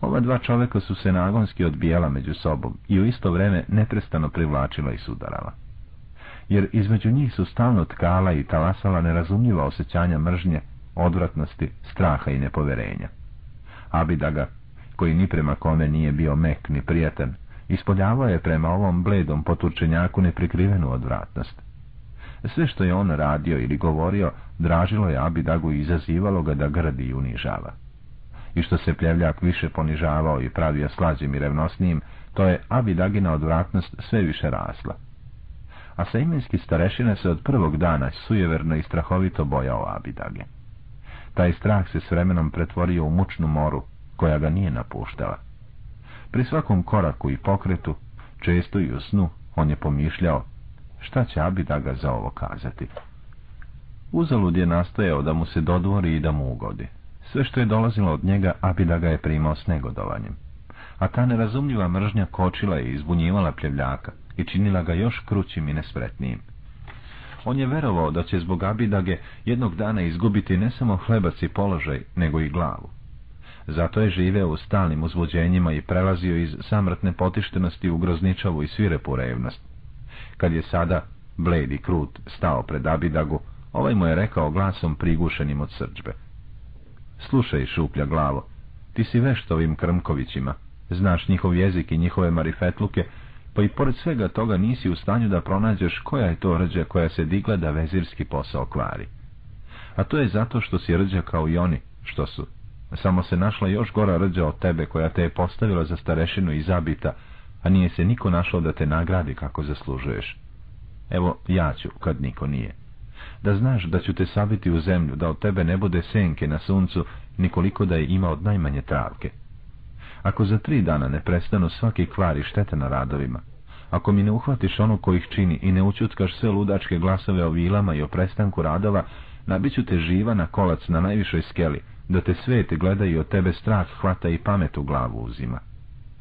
Ova dva čoveka su se nagonski odbijala među sobom i u isto vrijeme neprestano privlačila i sudarala. Jer između njih su stalno tkala i talasala nerazumljiva osjećanja mržnje, odvratnosti, straha i nepoverenja. Abidaga, koji ni prema kome nije bio mek ni prijatan, ispoljavao je prema ovom bledom poturčenjaku neprikrivenu odvratnost. Sve što je on radio ili govorio, dražilo je Abidagu i izazivalo ga da grdi i unižava. I što se pljevljak više ponižavao i pravio slađim i revnosnijim, to je Abidagina odvratnost sve više rasla. A sejmenski starešine se od prvog dana sujeverno i strahovito bojao Abidage. Taj strah se s vremenom pretvorio u mučnu moru, koja ga nije napuštala. Pri svakom koraku i pokretu, često i u snu, on je pomišljao šta će Abidaga za ovo kazati. Uzalud je nastojao da mu se dodvori i da mu ugodi. Sve što je dolazilo od njega, Abidaga je primao s negodovanjem. A ta nerazumljiva mržnja kočila je i izbunjivala pljevljaka i činila ga još krućim i nespretnijim. On je verovao da će zbog Abidage jednog dana izgubiti ne samo hlebac i položaj, nego i glavu. Zato je živeo u stalnim uzvođenjima i prelazio iz samrtne potištenosti u grozničavu i svirepu revnost. Kad je sada, bled i krut, stao pred Abidagu, ovaj mu je rekao glasom prigušenim od srđbe. Slušaj, šuplja glavo, ti si vešt ovim krmkovićima, znaš njihov jezik i njihove marifetluke, pa i pored svega toga nisi u stanju da pronađeš koja je to rđa koja se digla da vezirski posao kvari. A to je zato što si rđa kao i oni, što su. Samo se našla još gora rđa od tebe koja te je postavila za starešinu i zabita, a nije se niko našao da te nagradi kako zaslužuješ. Evo, ja ću, kad niko nije. Da znaš da ću te sabiti u zemlju, da od tebe ne bude senke na suncu, nikoliko da je ima od najmanje travke. Ako za tri dana ne prestanu svaki kvar i štete na radovima, ako mi ne uhvatiš ono ko ih čini i ne učutkaš sve ludačke glasove o vilama i o prestanku radova, nabiću te živa na kolac na najvišoj skeli, da te svete gleda i od tebe strah hvata i pamet u glavu uzima.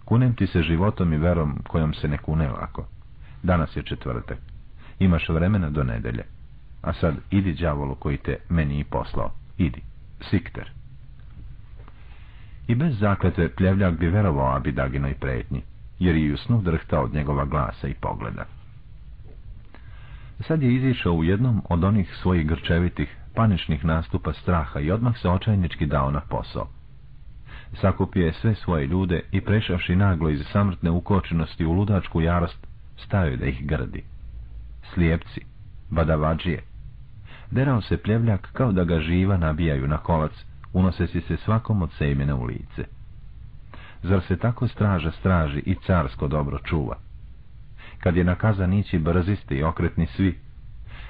Kunem ti se životom i verom kojom se ne kune lako. Danas je četvrtak. Imaš vremena do nedelje. A sad idi đavolu koji te meni i poslao. Idi. Sikter. I bez zaklete pljevljak bi verovao Abidaginoj pretnji, jer i u snu drhta od njegova glasa i pogleda. Sad je izišao u jednom od onih svojih grčevitih, paničnih nastupa straha i odmah se očajnički dao na posao. Sakupio je sve svoje ljude i prešavši naglo iz samrtne ukočenosti u ludačku jarost, stavio da ih grdi. Slijepci, badavađije. Derao se pljevljak kao da ga živa nabijaju na kolac, unoseći se svakom od semena u lice. Zar se tako straža straži i carsko dobro čuva? Kad je nakazan ići brzisti i okretni svi,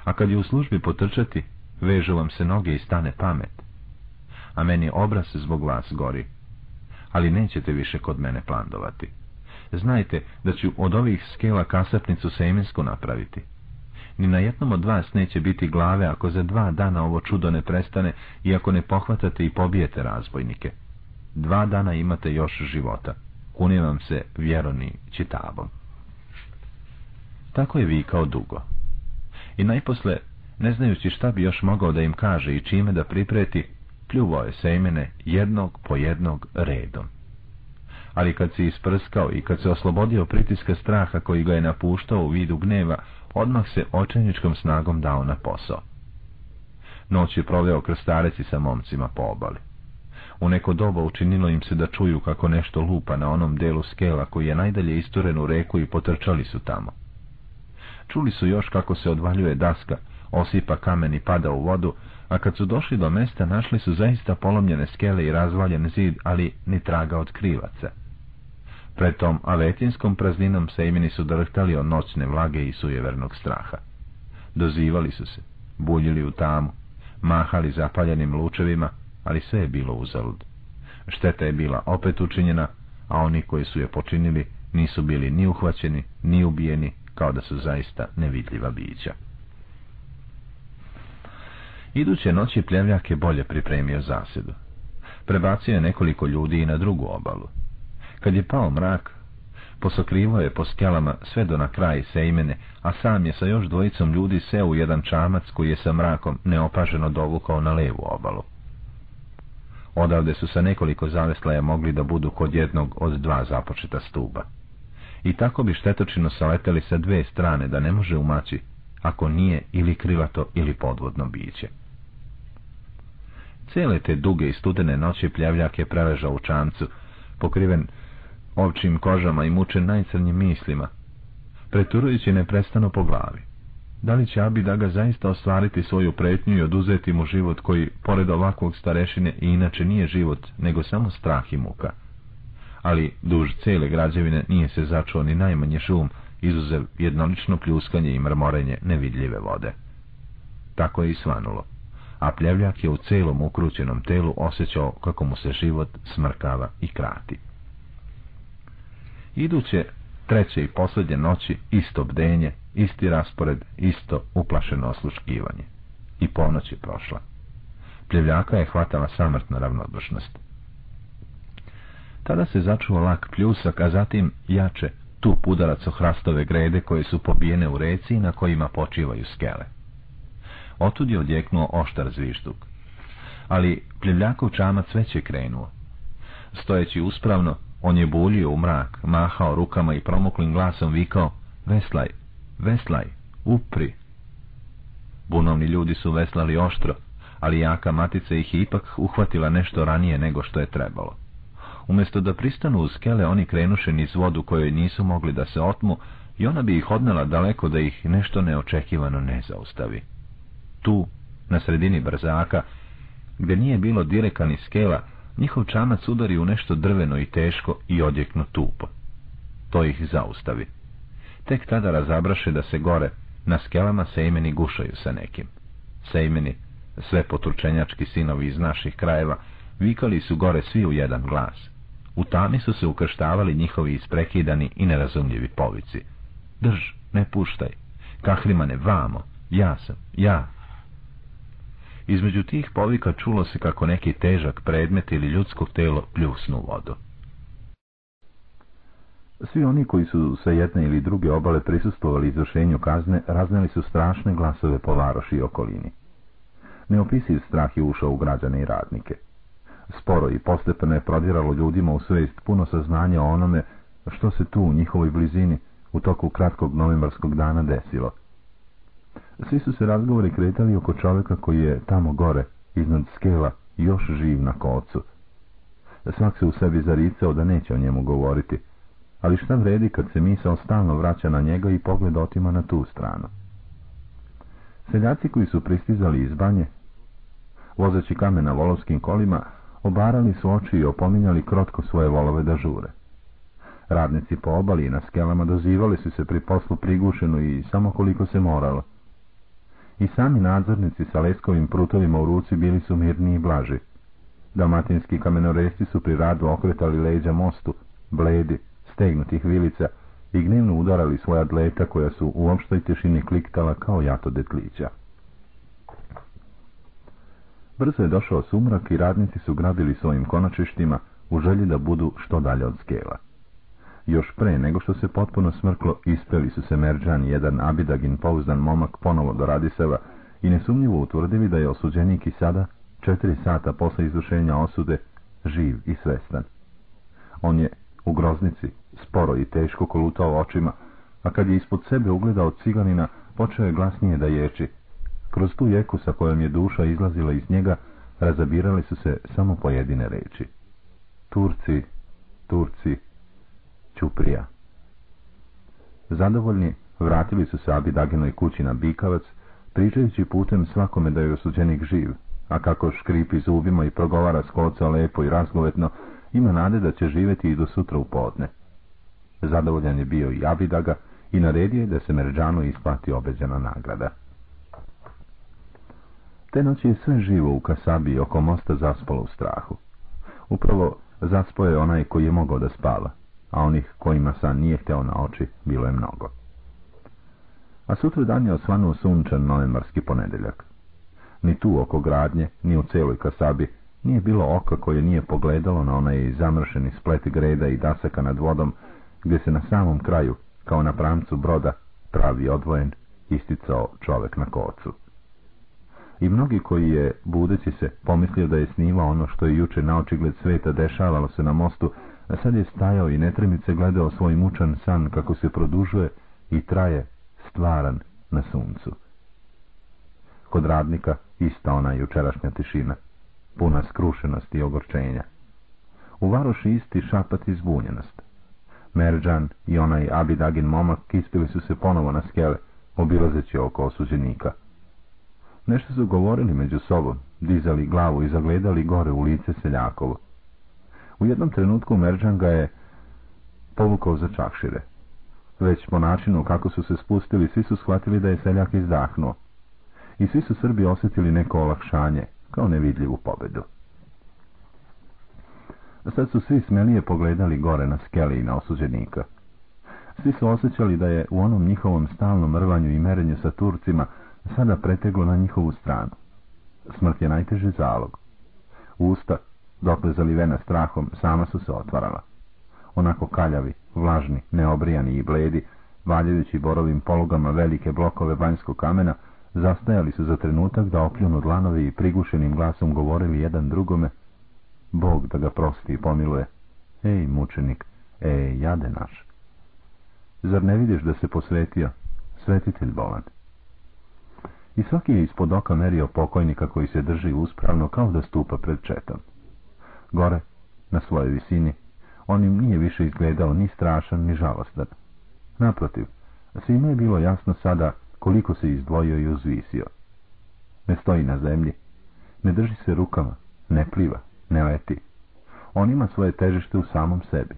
a kad je u službi potrčati, vežu vam se noge i stane pamet. A meni obraz zbog vas gori, ali nećete više kod mene plandovati. Znajte da ću od ovih skela kasapnicu semensku napraviti. Ni na jednom od vas neće biti glave ako za dva dana ovo čudo ne prestane i ako ne pohvatate i pobijete razbojnike. Dva dana imate još života. Kunim vam se vjeroni čitabom. Tako je vikao dugo. I najposle, ne znajući šta bi još mogao da im kaže i čime da pripreti, pljuvao je sejmene jednog po jednog redom. Ali kad se isprskao i kad se oslobodio pritiska straha koji ga je napuštao u vidu gneva, odmah se očajničkom snagom dao na posao. Noć je proveo krstareci sa momcima po obali. U neko doba učinilo im se da čuju kako nešto lupa na onom delu skela koji je najdalje isturen u reku i potrčali su tamo. Čuli su još kako se odvaljuje daska, osipa kamen i pada u vodu, a kad su došli do mesta našli su zaista polomljene skele i razvaljen zid, ali ni traga od krivaca. Pred tom aletinskom prazninom imeni su drhtali od noćne vlage i sujevernog straha. Dozivali su se, buljili u tamu, mahali zapaljenim lučevima, ali sve je bilo uzalud. Šteta je bila opet učinjena, a oni koji su je počinili nisu bili ni uhvaćeni, ni ubijeni, kao da su zaista nevidljiva bića. Iduće noći pljevljak je bolje pripremio zasjedu. Prebacio je nekoliko ljudi i na drugu obalu. Kad je pao mrak, posokrivo je po skelama sve do na kraj sejmene, a sam je sa još dvojicom ljudi seo u jedan čamac koji je sa mrakom neopaženo dovukao na levu obalu. Odavde su sa nekoliko zaveslaja mogli da budu kod jednog od dva započeta stuba. I tako bi štetočino saleteli sa dve strane da ne može umaći, ako nije ili krilato ili podvodno biće. Cijele te duge i studene noći pljavljak je preležao u čamcu, pokriven ovčim kožama i mučen najcrnjim mislima, preturujući neprestano po glavi. Da li će Abi da ga zaista ostvariti svoju pretnju i oduzeti mu život koji, pored ovakvog starešine, i inače nije život, nego samo strah i muka? Ali duž cijele građevine nije se začuo ni najmanje šum, izuzev jednolično pljuskanje i mrmorenje nevidljive vode. Tako je i svanulo, a pljevljak je u celom ukrućenom telu osjećao kako mu se život smrkava i krati. Iduće treće i posljednje noći isto bdenje, isti raspored, isto uplašeno osluškivanje. I ponoć je prošla. Pljevljaka je hvatala samrtna ravnodušnost. Tada se začuo lak pljusak, a zatim jače tu udarac o hrastove grede koje su pobijene u reci i na kojima počivaju skele. Otud je odjeknuo oštar zvižduk. Ali pljevljakov čamac već je krenuo. Stojeći uspravno, on je buljio u mrak, mahao rukama i promuklim glasom vikao Veslaj, veslaj, upri. Bunovni ljudi su veslali oštro, ali jaka matica ih ipak uhvatila nešto ranije nego što je trebalo. Umjesto da pristanu u skele, oni krenuše niz vodu kojoj nisu mogli da se otmu i ona bi ih odnela daleko da ih nešto neočekivano ne zaustavi. Tu, na sredini brzaka, gdje nije bilo direka ni skela, njihov čamac udari u nešto drveno i teško i odjeknu tupo. To ih zaustavi. Tek tada razabraše da se gore, na skelama sejmeni gušaju sa nekim. Sejmeni, sve potručenjački sinovi iz naših krajeva, vikali su gore svi u jedan glas. U tami su se ukrštavali njihovi isprekidani i nerazumljivi povici. Drž, ne puštaj, kahrimane, vamo, ja sam, ja, između tih povika čulo se kako neki težak predmet ili ljudsko telo pljusnu vodu. Svi oni koji su sa jedne ili druge obale prisustovali izvršenju kazne, razneli su strašne glasove po varoši i okolini. Neopisiv strah je ušao u građane i radnike. Sporo i postepeno je prodiralo ljudima u svest puno saznanja o onome što se tu u njihovoj blizini u toku kratkog novembarskog dana desilo. Svi su se razgovori kretali oko čovjeka koji je tamo gore, iznad skela, još živ na kocu. Svak se u sebi zaricao da neće o njemu govoriti, ali šta vredi kad se misao stalno vraća na njega i pogled otima na tu stranu. Seljaci koji su pristizali iz banje, vozeći kamen na volovskim kolima, obarali su oči i opominjali krotko svoje volove da žure. Radnici po obali i na skelama dozivali su se pri poslu prigušenu i samo koliko se moralo. I sami nadzornici sa leskovim prutovima u ruci bili su mirni i blaži. Dalmatinski kamenoresti su pri radu okretali leđa mostu, bledi, stegnutih vilica i gnevno udarali svoja dleta koja su u opštoj tišini kliktala kao jato detlića. Brzo je došao sumrak i radnici su gradili svojim konačištima u želji da budu što dalje od skela. Još pre nego što se potpuno smrklo, ispeli su se Merđan jedan Abidagin pouzdan momak ponovo do Radiseva i nesumnjivo utvrdili da je osuđenik i sada, četiri sata posle izvršenja osude, živ i svestan. On je u groznici sporo i teško kolutao očima, a kad je ispod sebe ugledao ciganina, počeo je glasnije da ječi. Kroz tu jeku sa kojom je duša izlazila iz njega, razabirali su se samo pojedine reči. Turci, Turci, Ćuprija. Zadovoljni, vratili su se Abidaginoj kući na Bikavac, pričajući putem svakome da je osuđenik živ, a kako škripi zubima i progovara skoca lepo i razgovetno, ima nade da će živjeti i do sutra u podne. Zadovoljan je bio i Abidaga i naredio je da se Merđanu isplati obeđena nagrada. Te noći je sve živo u Kasabi oko mosta zaspalo u strahu. Upravo zaspo je onaj koji je mogao da spava, a onih kojima san nije hteo na oči bilo je mnogo. A sutra dan je osvanuo sunčan novembarski ponedeljak. Ni tu oko gradnje, ni u celoj Kasabi, nije bilo oka koje nije pogledalo na onaj zamršeni splet greda i dasaka nad vodom, gdje se na samom kraju, kao na pramcu broda, pravi odvojen, isticao čovek na kocu. I mnogi koji je, budeći se, pomislio da je snimao ono što je juče na očigled sveta dešavalo se na mostu, a sad je stajao i netremice gledao svoj mučan san kako se produžuje i traje stvaran na suncu. Kod radnika ista ona jučerašnja tišina, puna skrušenosti i ogorčenja. U varoši isti šapat i zbunjenost. Merđan i onaj Abidagin momak ispili su se ponovo na skele, obilazeći oko osuđenika. Nešto su govorili među sobom, dizali glavu i zagledali gore u lice Seljakovo. U jednom trenutku Merđan ga je povukao za čakšire. Već po načinu kako su se spustili, svi su shvatili da je Seljak izdahnuo. I svi su Srbi osjetili neko olakšanje, kao nevidljivu pobedu. Sad su svi smelije pogledali gore na skeli i na osuđenika. Svi su osjećali da je u onom njihovom stalnom rvanju i merenju sa Turcima sada preteglo na njihovu stranu. Smrt je najteži zalog. Usta, dokle zalivena strahom, sama su se otvarala. Onako kaljavi, vlažni, neobrijani i bledi, valjajući borovim polugama velike blokove banjskog kamena, zastajali su za trenutak da okljunu dlanovi i prigušenim glasom govorili jedan drugome Bog da ga prosti i pomiluje. Ej, mučenik, ej, jade naš. Zar ne vidiš da se posvetio? Svetitelj bolan. I svaki je ispod oka merio pokojnika koji se drži uspravno kao da stupa pred četom. Gore, na svojoj visini, on im nije više izgledao ni strašan, ni žalostan. Naprotiv, svima je bilo jasno sada koliko se izdvojio i uzvisio. Ne stoji na zemlji, ne drži se rukama, ne pliva, ne leti. On ima svoje težište u samom sebi.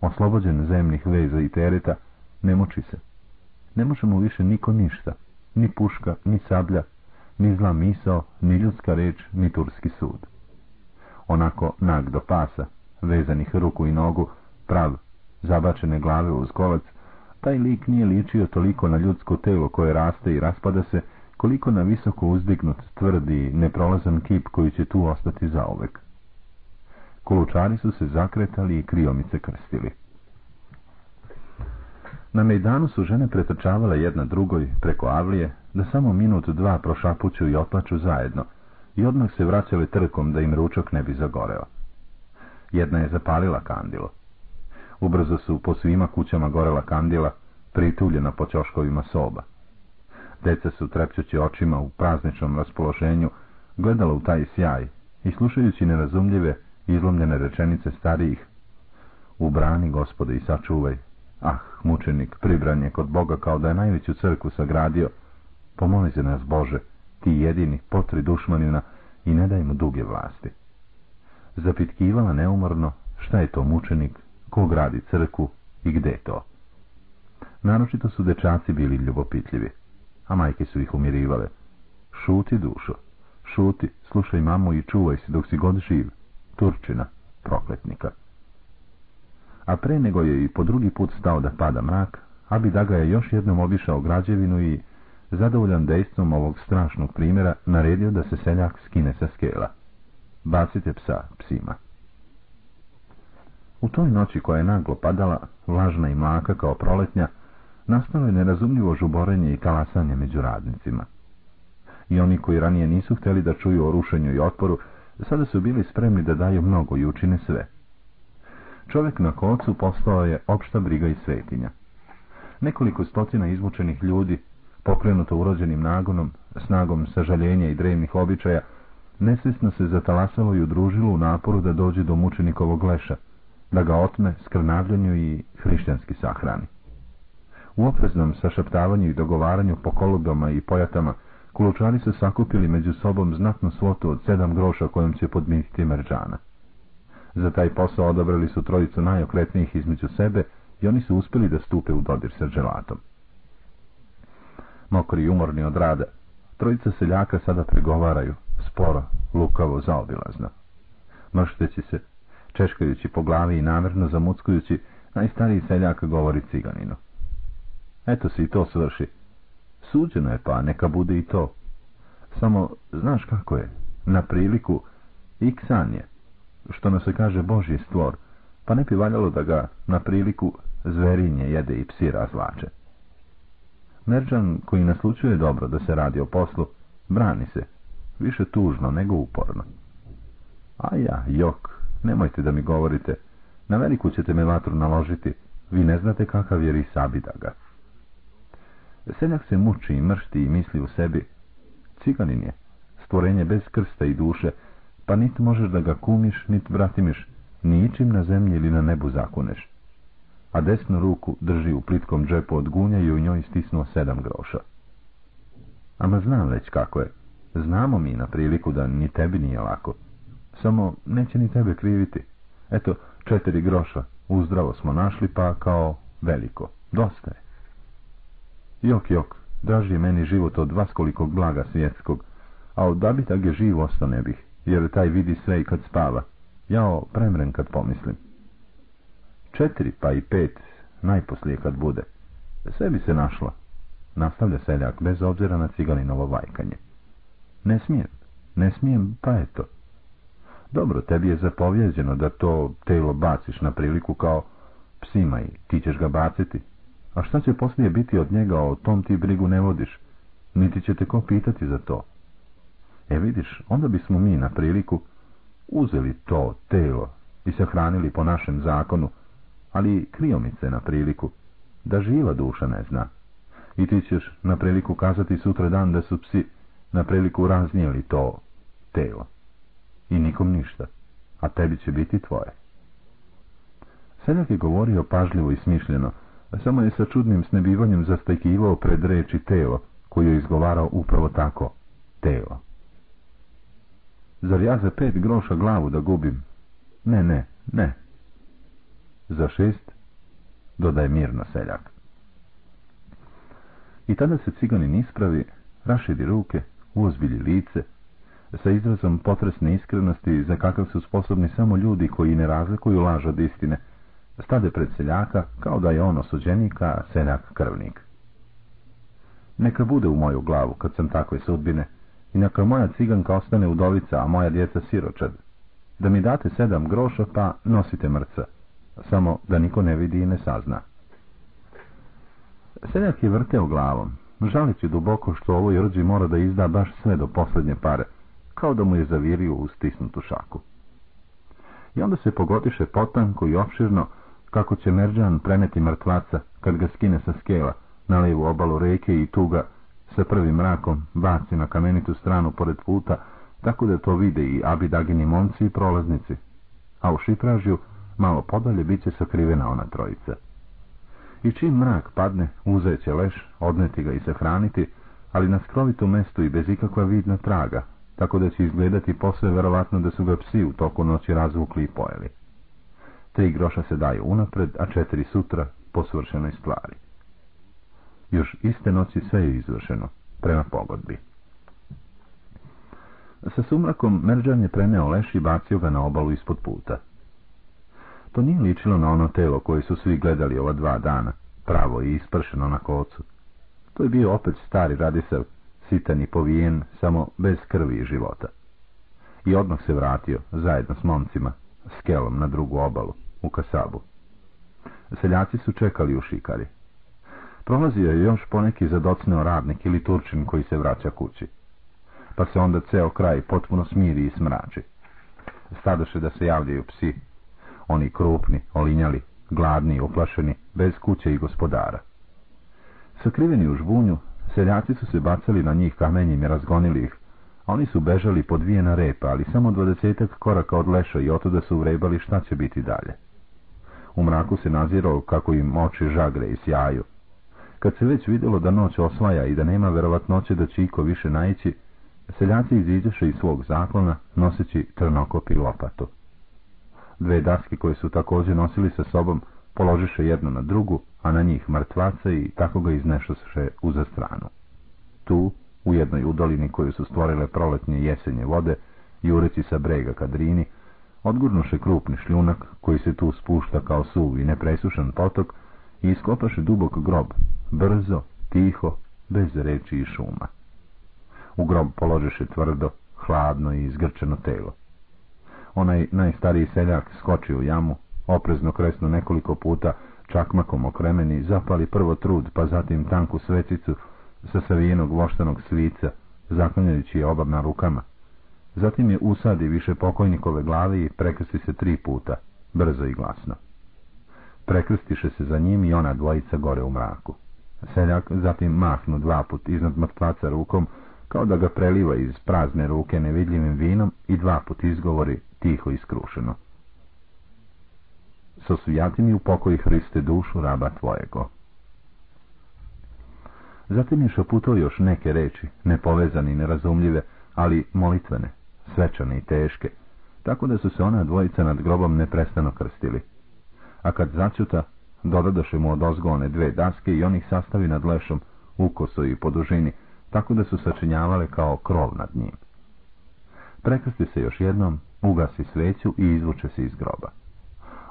Oslobođen zemnih veza i tereta, ne muči se. Ne može mu više niko ništa, ni puška, ni sablja, ni zla misao, ni ljudska reč, ni turski sud. Onako nag do pasa, vezanih ruku i nogu, prav, zabačene glave uz kolac, taj lik nije ličio toliko na ljudsko telo koje raste i raspada se, koliko na visoko uzdignut, tvrdi, neprolazan kip koji će tu ostati zaovek. Kolučari su se zakretali i kriomice krstili. Na Mejdanu su žene pretrčavale jedna drugoj preko avlije, da samo minut dva prošapuću i otlaču zajedno, i odmah se vraćale trkom da im ručak ne bi zagoreo. Jedna je zapalila kandilo. Ubrzo su po svima kućama gorela kandila, prituljena po ćoškovima soba. Deca su trepćući očima u prazničnom raspoloženju gledala u taj sjaj i slušajući nerazumljive, izlomljene rečenice starijih. U brani, gospode, i sačuvaj. Ah, mučenik, pribran je kod Boga kao da je najveću crkvu sagradio. Pomoli se nas, Bože, ti jedini, potri dušmanina i ne daj mu duge vlasti. Zapitkivala neumorno šta je to mučenik, ko gradi crkvu i gde je to. Naročito su dečaci bili ljubopitljivi, a majke su ih umirivale. Šuti, dušo, šuti, slušaj mamu i čuvaj se dok si god živ. Turčina, prokletnika. A pre nego je i po drugi put stao da pada mrak, Abi Daga je još jednom obišao građevinu i, zadovoljan dejstvom ovog strašnog primjera, naredio da se seljak skine sa skela. Bacite psa psima. U toj noći koja je naglo padala, vlažna i mlaka kao proletnja, nastalo je nerazumljivo žuborenje i talasanje među radnicima. I oni koji ranije nisu htjeli da čuju o rušenju i otporu, sada su bili spremni da daju mnogo i učine sve. Čovjek na kocu postao je opšta briga i svetinja. Nekoliko stotina izmučenih ljudi, pokrenuto urođenim nagonom, snagom sažaljenja i drevnih običaja, nesvjesno se zatalasalo i udružilo u naporu da dođe do mučenikovog leša, da ga otme, skrnavljanju i hrišćanski sahrani. U opreznom sašaptavanju i dogovaranju po kolubama i pojatama, kulučari su sakupili među sobom znatnu svotu od sedam groša kojom će podmititi merđana. Za taj posao odabrali su trojicu najokretnijih između sebe i oni su uspjeli da stupe u dodir sa dželatom. Mokri i umorni od rada, trojica seljaka sada pregovaraju, sporo, lukavo, zaobilazno. Mršteći se, češkajući po glavi i namjerno zamuckujući, najstariji seljak govori ciganinu. Eto se i to svrši. Suđeno je pa, neka bude i to. Samo, znaš kako je, na priliku, iksan je, što nam se kaže Božji stvor, pa ne bi valjalo da ga na priliku zverinje jede i psi razlače. Merđan, koji naslučuje dobro da se radi o poslu, brani se, više tužno nego uporno. A ja, jok, nemojte da mi govorite, na veliku ćete me vatru naložiti, vi ne znate kakav je ga. Seljak se muči i mršti i misli u sebi, ciganin je, stvorenje bez krsta i duše, pa niti možeš da ga kumiš, niti bratimiš, ničim na zemlji ili na nebu zakuneš. A desnu ruku drži u plitkom džepu od gunja i u njoj stisnuo sedam groša. Ama znam već kako je. Znamo mi na priliku da ni tebi nije lako. Samo neće ni tebe kriviti. Eto, četiri groša, uzdravo smo našli, pa kao veliko. Dosta je. Jok, jok, draži je meni život od vaskolikog blaga svjetskog, a od dabitag je živ ostane bih jer taj vidi sve i kad spava. Jao, premren kad pomislim. Četiri, pa i pet, najposlije kad bude. Sve bi se našlo. Nastavlja seljak, bez obzira na ciganinovo vajkanje. Ne smijem, ne smijem, pa eto. Dobro, tebi je zapovjeđeno da to telo baciš na priliku kao psima i ti ćeš ga baciti. A šta će poslije biti od njega, o tom ti brigu ne vodiš, niti će te ko pitati za to. E vidiš, onda bismo mi na priliku uzeli to telo i sahranili po našem zakonu, ali kriomice na priliku, da živa duša ne zna. I ti ćeš na priliku kazati sutra dan da su psi na priliku raznijeli to telo. I nikom ništa, a tebi će biti tvoje. Seljak je govorio pažljivo i smišljeno, a samo je sa čudnim snebivanjem zastajkivao pred reči telo, koju je izgovarao upravo tako, telo. Zar ja za pet groša glavu da gubim? Ne, ne, ne. Za šest, dodaje mirno seljak. I tada se ciganin ispravi, rašidi ruke, uozbilji lice, sa izrazom potresne iskrenosti za kakav su sposobni samo ljudi koji ne razlikuju laž od istine, stade pred seljaka kao da je on osuđenik, a seljak krvnik. Neka bude u moju glavu kad sam takve sudbine, i neka moja ciganka ostane udovica, a moja djeca siročad. Da mi date sedam groša, pa nosite mrca. Samo da niko ne vidi i ne sazna. Seljak je vrteo glavom, žalići duboko što ovoj rđi mora da izda baš sve do posljednje pare, kao da mu je zavirio u stisnutu šaku. I onda se pogotiše potanko i opširno, kako će Merđan preneti mrtvaca, kad ga skine sa skela, na lijevu obalu reke i tuga sa prvim mrakom baci na kamenitu stranu pored puta, tako da to vide i abidagini momci i prolaznici, a u šipražju malo podalje bit će sakrivena ona trojica. I čim mrak padne, uzeće leš, odneti ga i se hraniti, ali na skrovitom mestu i bez ikakva vidna traga, tako da će izgledati posve verovatno da su ga psi u toku noći razvukli i pojeli. Tri groša se daju unapred, a četiri sutra po svršenoj stvari. Još iste noći sve je izvršeno, prema pogodbi. Sa sumrakom Merđan je preneo leš i bacio ga na obalu ispod puta. To nije ličilo na ono telo koje su svi gledali ova dva dana, pravo i ispršeno na kocu. To je bio opet stari radisav, sitan i povijen, samo bez krvi i života. I odmah se vratio, zajedno s momcima, s kelom na drugu obalu, u Kasabu. Seljaci su čekali u šikari. Prolazio je još poneki zadocneo radnik ili turčin koji se vraća kući. Pa se onda ceo kraj potpuno smiri i smrači. Stadoše da se javljaju psi. Oni krupni, olinjali, gladni i uplašeni, bez kuće i gospodara. Sakriveni u žbunju, seljaci su se bacali na njih kamenjem i razgonili ih, a oni su bežali podvijena repa, ali samo dvadesetak koraka od leša i oto da su vrebali šta će biti dalje. U mraku se nazirao kako im oči žagre i sjaju. Kad se već vidjelo da noć osvaja i da nema verovatnoće da će iko više naići, seljaci iziđeše iz svog zaklona noseći trnokop i lopatu. Dve daske koje su također nosili sa sobom položiše jednu na drugu, a na njih mrtvaca i tako ga iznešoše uza stranu. Tu, u jednoj udolini koju su stvorile proletnje jesenje vode, jureći sa brega kadrini, odgurnuše krupni šljunak koji se tu spušta kao suv i nepresušan potok i iskopaše dubok grob, brzo, tiho, bez reči i šuma. U grob položeše tvrdo, hladno i izgrčeno telo. Onaj najstariji seljak skoči u jamu, oprezno kresno nekoliko puta, čakmakom okremeni, zapali prvo trud, pa zatim tanku svecicu sa savijenog voštanog svica, zaklanjajući je obama rukama. Zatim je usadi više pokojnikove glavi i prekrsti se tri puta, brzo i glasno. Prekrstiše se za njim i ona dvojica gore u mraku. Seljak zatim mahnu dva put iznad mrtvaca rukom, kao da ga preliva iz prazne ruke nevidljivim vinom i dva put izgovori tiho i skrušeno. So mi u pokoji Hriste dušu raba tvojego. Zatim je šaputao još neke reči, nepovezane i nerazumljive, ali molitvene, svečane i teške, tako da su se ona dvojica nad grobom neprestano krstili. A kad začuta, dodadoše mu od ozgone dve daske i on ih sastavi nad lešom, ukoso i po dužini, tako da su sačinjavale kao krov nad njim. Prekrsti se još jednom, ugasi sveću i izvuče se iz groba.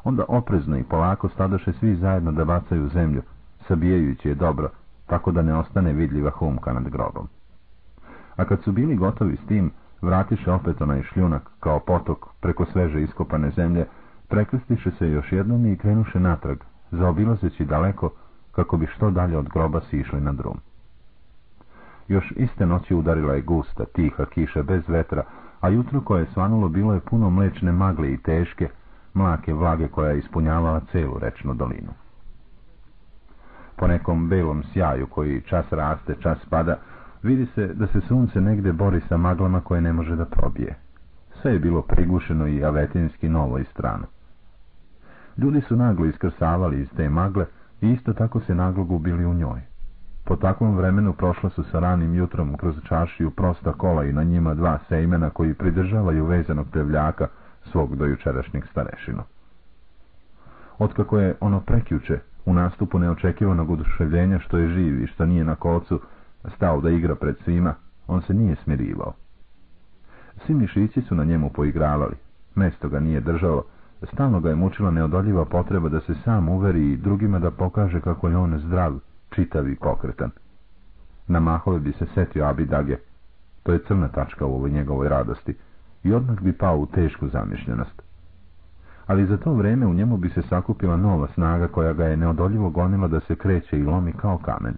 Onda oprezno i polako stadoše svi zajedno da bacaju zemlju, sabijajući je dobro, tako da ne ostane vidljiva humka nad grobom. A kad su bili gotovi s tim, vratiše opet onaj šljunak kao potok preko sveže iskopane zemlje, prekrstiše se još jednom i krenuše natrag, zaobilazeći daleko kako bi što dalje od groba sišli na drum. Još iste noći udarila je gusta, tiha kiša bez vetra, a jutro koje je svanulo bilo je puno mlečne magle i teške, mlake vlage koja je ispunjavala celu rečnu dolinu. Po nekom belom sjaju koji čas raste, čas pada, vidi se da se sunce negde bori sa maglama koje ne može da probije. Sve je bilo prigušeno i avetinski novo i strano. Ljudi su naglo iskrsavali iz te magle i isto tako se naglo gubili u njoj. Po takvom vremenu prošla su sa ranim jutrom kroz čašiju prosta kola i na njima dva sejmena koji pridržavaju vezanog pevljaka svog dojučerašnjeg starešinu. Otkako je ono prekjuče, u nastupu neočekivanog oduševljenja što je živ i što nije na kolcu, stao da igra pred svima, on se nije smirivao. Svi mišići su na njemu poigravali, mesto ga nije držalo, stalno ga je mučila neodoljiva potreba da se sam uveri i drugima da pokaže kako je on zdrav, čitav i pokretan. Na mahove bi se setio Abidage, to je crna tačka u ovoj njegovoj radosti, i odmah bi pao u tešku zamišljenost. Ali za to vreme u njemu bi se sakupila nova snaga koja ga je neodoljivo gonila da se kreće i lomi kao kamen.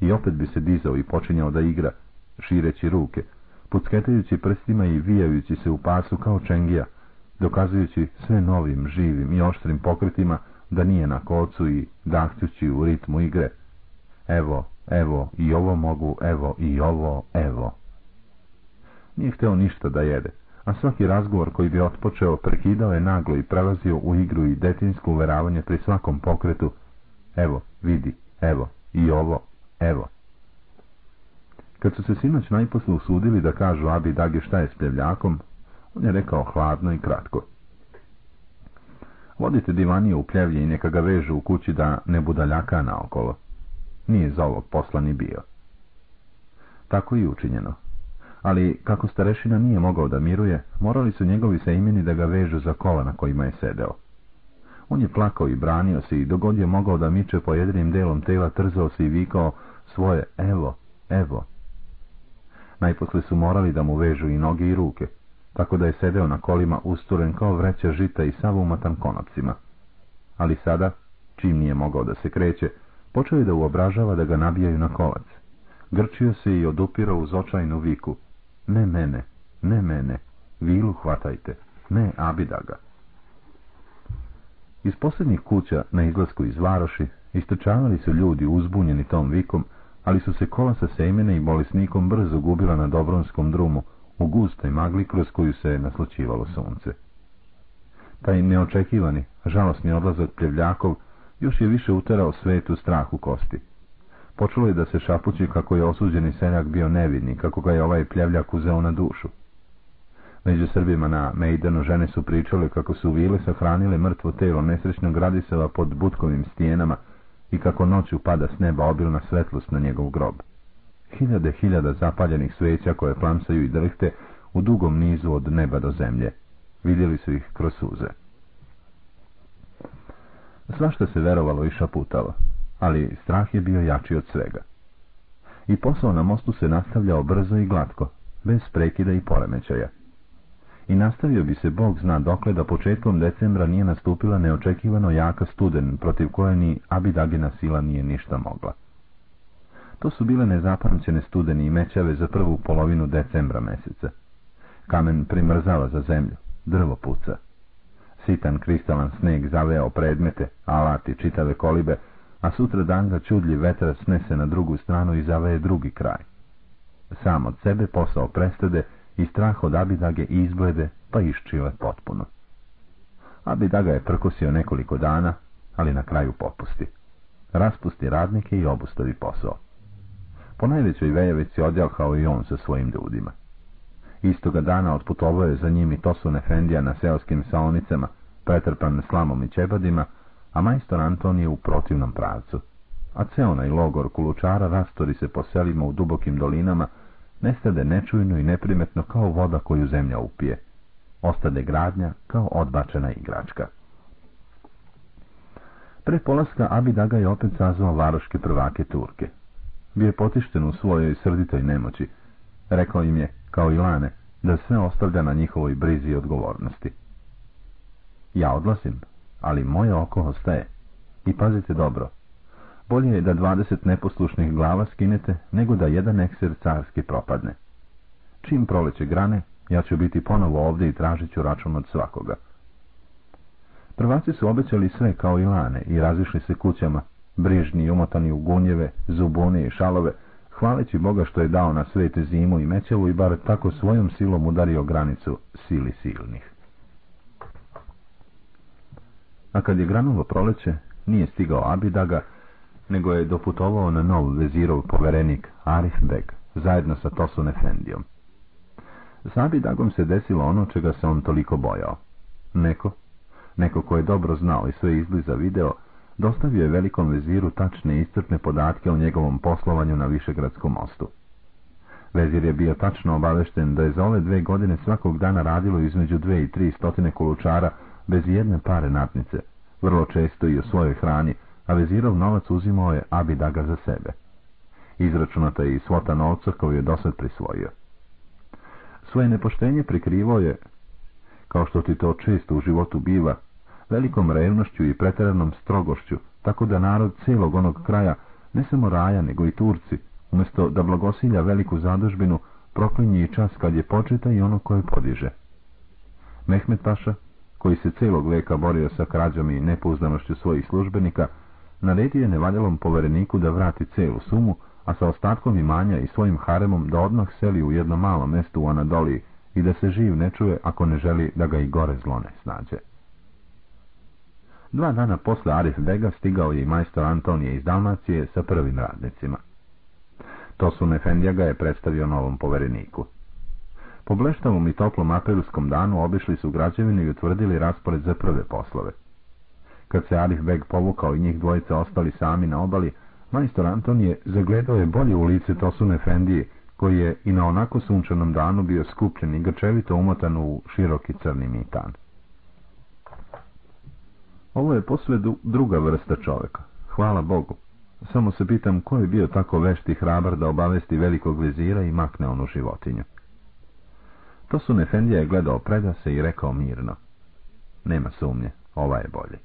I opet bi se dizao i počinjao da igra, šireći ruke, pucketajući prstima i vijajući se u pasu kao čengija, dokazujući sve novim, živim i oštrim pokretima da nije na kocu i dahćući u ritmu igre. Evo, evo, i ovo mogu, evo, i ovo, evo. Nije hteo ništa da jede, a svaki razgovor koji bi otpočeo prekidao je naglo i prelazio u igru i detinsko uveravanje pri svakom pokretu. Evo, vidi, evo, i ovo, evo. Kad su se sinoć najposle usudili da kažu Abi Dage šta je s pljevljakom, on je rekao hladno i kratko. Vodite divanije u pljevlje i neka ga vežu u kući da ne budaljaka naokolo. Nije za ovog posla ni bio. Tako i učinjeno. Ali, kako starešina nije mogao da miruje, morali su njegovi imeni da ga vežu za kola na kojima je sedeo. On je plakao i branio se i dogod je mogao da miče po jedinim delom tela, trzao se i vikao svoje evo, evo. Najposle su morali da mu vežu i noge i ruke, tako da je sedeo na kolima usturen kao vreća žita i sav umatan konopcima. Ali sada, čim nije mogao da se kreće, počeo je da uobražava da ga nabijaju na kolac. Grčio se i odupirao uz očajnu viku. Ne mene, ne mene, vilu hvatajte, ne abidaga. Iz posljednjih kuća na izlasku iz varoši istrčavali su ljudi uzbunjeni tom vikom, ali su se kola sa Sejmene i bolesnikom brzo gubila na Dobronskom drumu, u gustoj magli kroz koju se naslučivalo sunce. Taj neočekivani, žalosni odlazak Pljevljakov još je više uterao svetu strah u kosti. Počulo je da se šapući kako je osuđeni seljak bio nevidni, kako ga je ovaj Pljevljak uzeo na dušu. Među Srbima na Mejdanu žene su pričale kako su vile sahranile mrtvo telo nesrećnog Radiseva pod butkovim stijenama i kako noću pada s neba obilna svetlost na njegov grob. Hiljade hiljada zapaljenih sveća koje plamsaju i drhte u dugom nizu od neba do zemlje. Vidjeli su ih kroz suze. Svašta se verovalo i šaputalo, ali strah je bio jači od svega. I posao na mostu se nastavljao brzo i glatko, bez prekida i poremećaja. I nastavio bi se Bog zna dokle da početkom decembra nije nastupila neočekivano jaka studen, protiv koje ni Abidagina sila nije ništa mogla. To su bile nezapamćene studeni i mećave za prvu polovinu decembra meseca. Kamen primrzava za zemlju, drvo puca. Sitan kristalan sneg zaveo predmete, alati, čitave kolibe, a sutra dan ga čudlji vetar snese na drugu stranu i zaveje drugi kraj. Sam od sebe posao prestade i strah od Abidage izblede pa iščile potpuno. Abidaga je prkosio nekoliko dana, ali na kraju popusti. Raspusti radnike i obustavi posao. Po najvećoj vejevici odjalhao i on sa svojim ljudima. Istoga dana otputovao je za njim i Tosun Efendija na seoskim saonicama, pretrpan slamom i čebadima, a majstor Anton je u protivnom pravcu. A ceona i logor kulučara rastori se po selima u dubokim dolinama, nestade nečujno i neprimetno kao voda koju zemlja upije. Ostade gradnja kao odbačena igračka. Pre polaska Abidaga je opet sazvao varoške prvake Turke. Bio je potišten u svojoj srditoj nemoći. Rekao im je, kao i Lane, da sve ostavlja na njihovoj brizi i odgovornosti. Ja odlasim, ali moje oko ostaje. I pazite dobro, bolje je da dvadeset neposlušnih glava skinete, nego da jedan ekser carski propadne. Čim proleće grane, ja ću biti ponovo ovdje i tražit ću račun od svakoga. Prvaci su obećali sve kao i lane i razišli se kućama, brižni i umotani u gunjeve, zubune i šalove, hvaleći Boga što je dao na svete zimu i mećevu i bar tako svojom silom udario granicu sili silnih. A kad je granulo proleće, nije stigao Abidaga, nego je doputovao na nov vezirov poverenik Arif Beg, zajedno sa Tosun Efendijom. S Abidagom se desilo ono čega se on toliko bojao. Neko, neko ko je dobro znao i sve izbliza video, dostavio je velikom veziru tačne i iscrpne podatke o njegovom poslovanju na Višegradskom mostu. Vezir je bio tačno obavešten da je za ove dve godine svakog dana radilo između dve i tri stotine kolučara bez jedne pare natnice, vrlo često i u svojoj hrani, a vezirov novac uzimao je Abidaga za sebe. Izračunata je i svota novca koju je dosad prisvojio. Svoje nepoštenje prikrivao je, kao što ti to često u životu biva, velikom revnošću i preteranom strogošću, tako da narod cijelog onog kraja, ne samo raja, nego i Turci, umjesto da blagosilja veliku zadužbinu, proklinji i čas kad je početa i ono koje podiže. Mehmet Paša, koji se cijelog veka borio sa krađom i nepouzdanošću svojih službenika, naredio je nevaljalom povereniku da vrati celu sumu, a sa ostatkom imanja i svojim haremom da odmah seli u jedno malo mjesto u Anadoliji i da se živ ne čuje ako ne želi da ga i gore zlone snađe. Dva dana posle Arif Bega stigao je i majstor Antonije iz Dalmacije sa prvim radnicima. To su Nefendija ga je predstavio novom povereniku. Po bleštavom i toplom aprilskom danu obišli su građevinu i utvrdili raspored za prve poslove. Kad se Arif Beg povukao i njih dvojica ostali sami na obali, majstor Antonije zagledao je bolje u lice Tosune Fendije, koji je i na onako sunčanom danu bio skupljen i grčevito umotan u široki crni mitan. Ovo je posve druga vrsta čovjeka. Hvala Bogu. Samo se pitam ko je bio tako vešti hrabar da obavesti velikog vezira i makne onu životinju. To su Nefendija je gledao predase i rekao mirno. Nema sumnje, ova je bolje.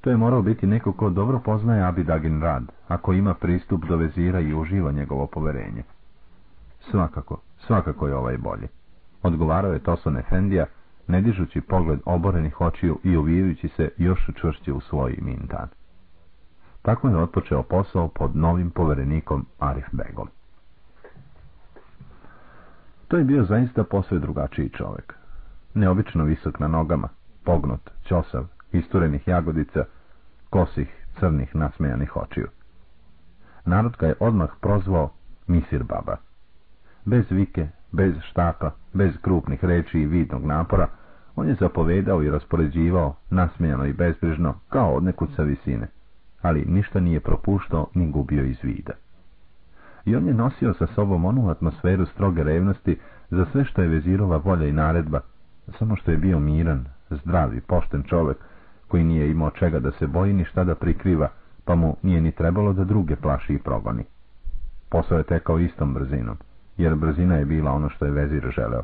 To je morao biti neko ko dobro poznaje Abidagin rad, ako ima pristup do vezira i uživa njegovo poverenje. Svakako, svakako je ovaj bolji. Odgovarao je Toson Efendija, ne dižući pogled oborenih očiju i uvijajući se još čvršće u svoj mintan. Tako je otpočeo posao pod novim poverenikom Arif Begom. To je bio zaista posve drugačiji čovjek. Neobično visok na nogama, pognut, ćosav, isturenih jagodica, kosih, crnih, nasmejanih očiju. Narod ga je odmah prozvao Misir Baba. Bez vike, bez štapa, bez krupnih reči i vidnog napora, on je zapovedao i raspoređivao, nasmijano i bezbrižno, kao od nekud sa visine, ali ništa nije propuštao ni gubio iz vida. I on je nosio sa sobom onu atmosferu stroge revnosti za sve što je vezirova volja i naredba, samo što je bio miran, zdrav i pošten čovjek, koji nije imao čega da se boji ni šta da prikriva, pa mu nije ni trebalo da druge plaši i progoni. Posao je tekao istom brzinom, jer brzina je bila ono što je vezir želeo.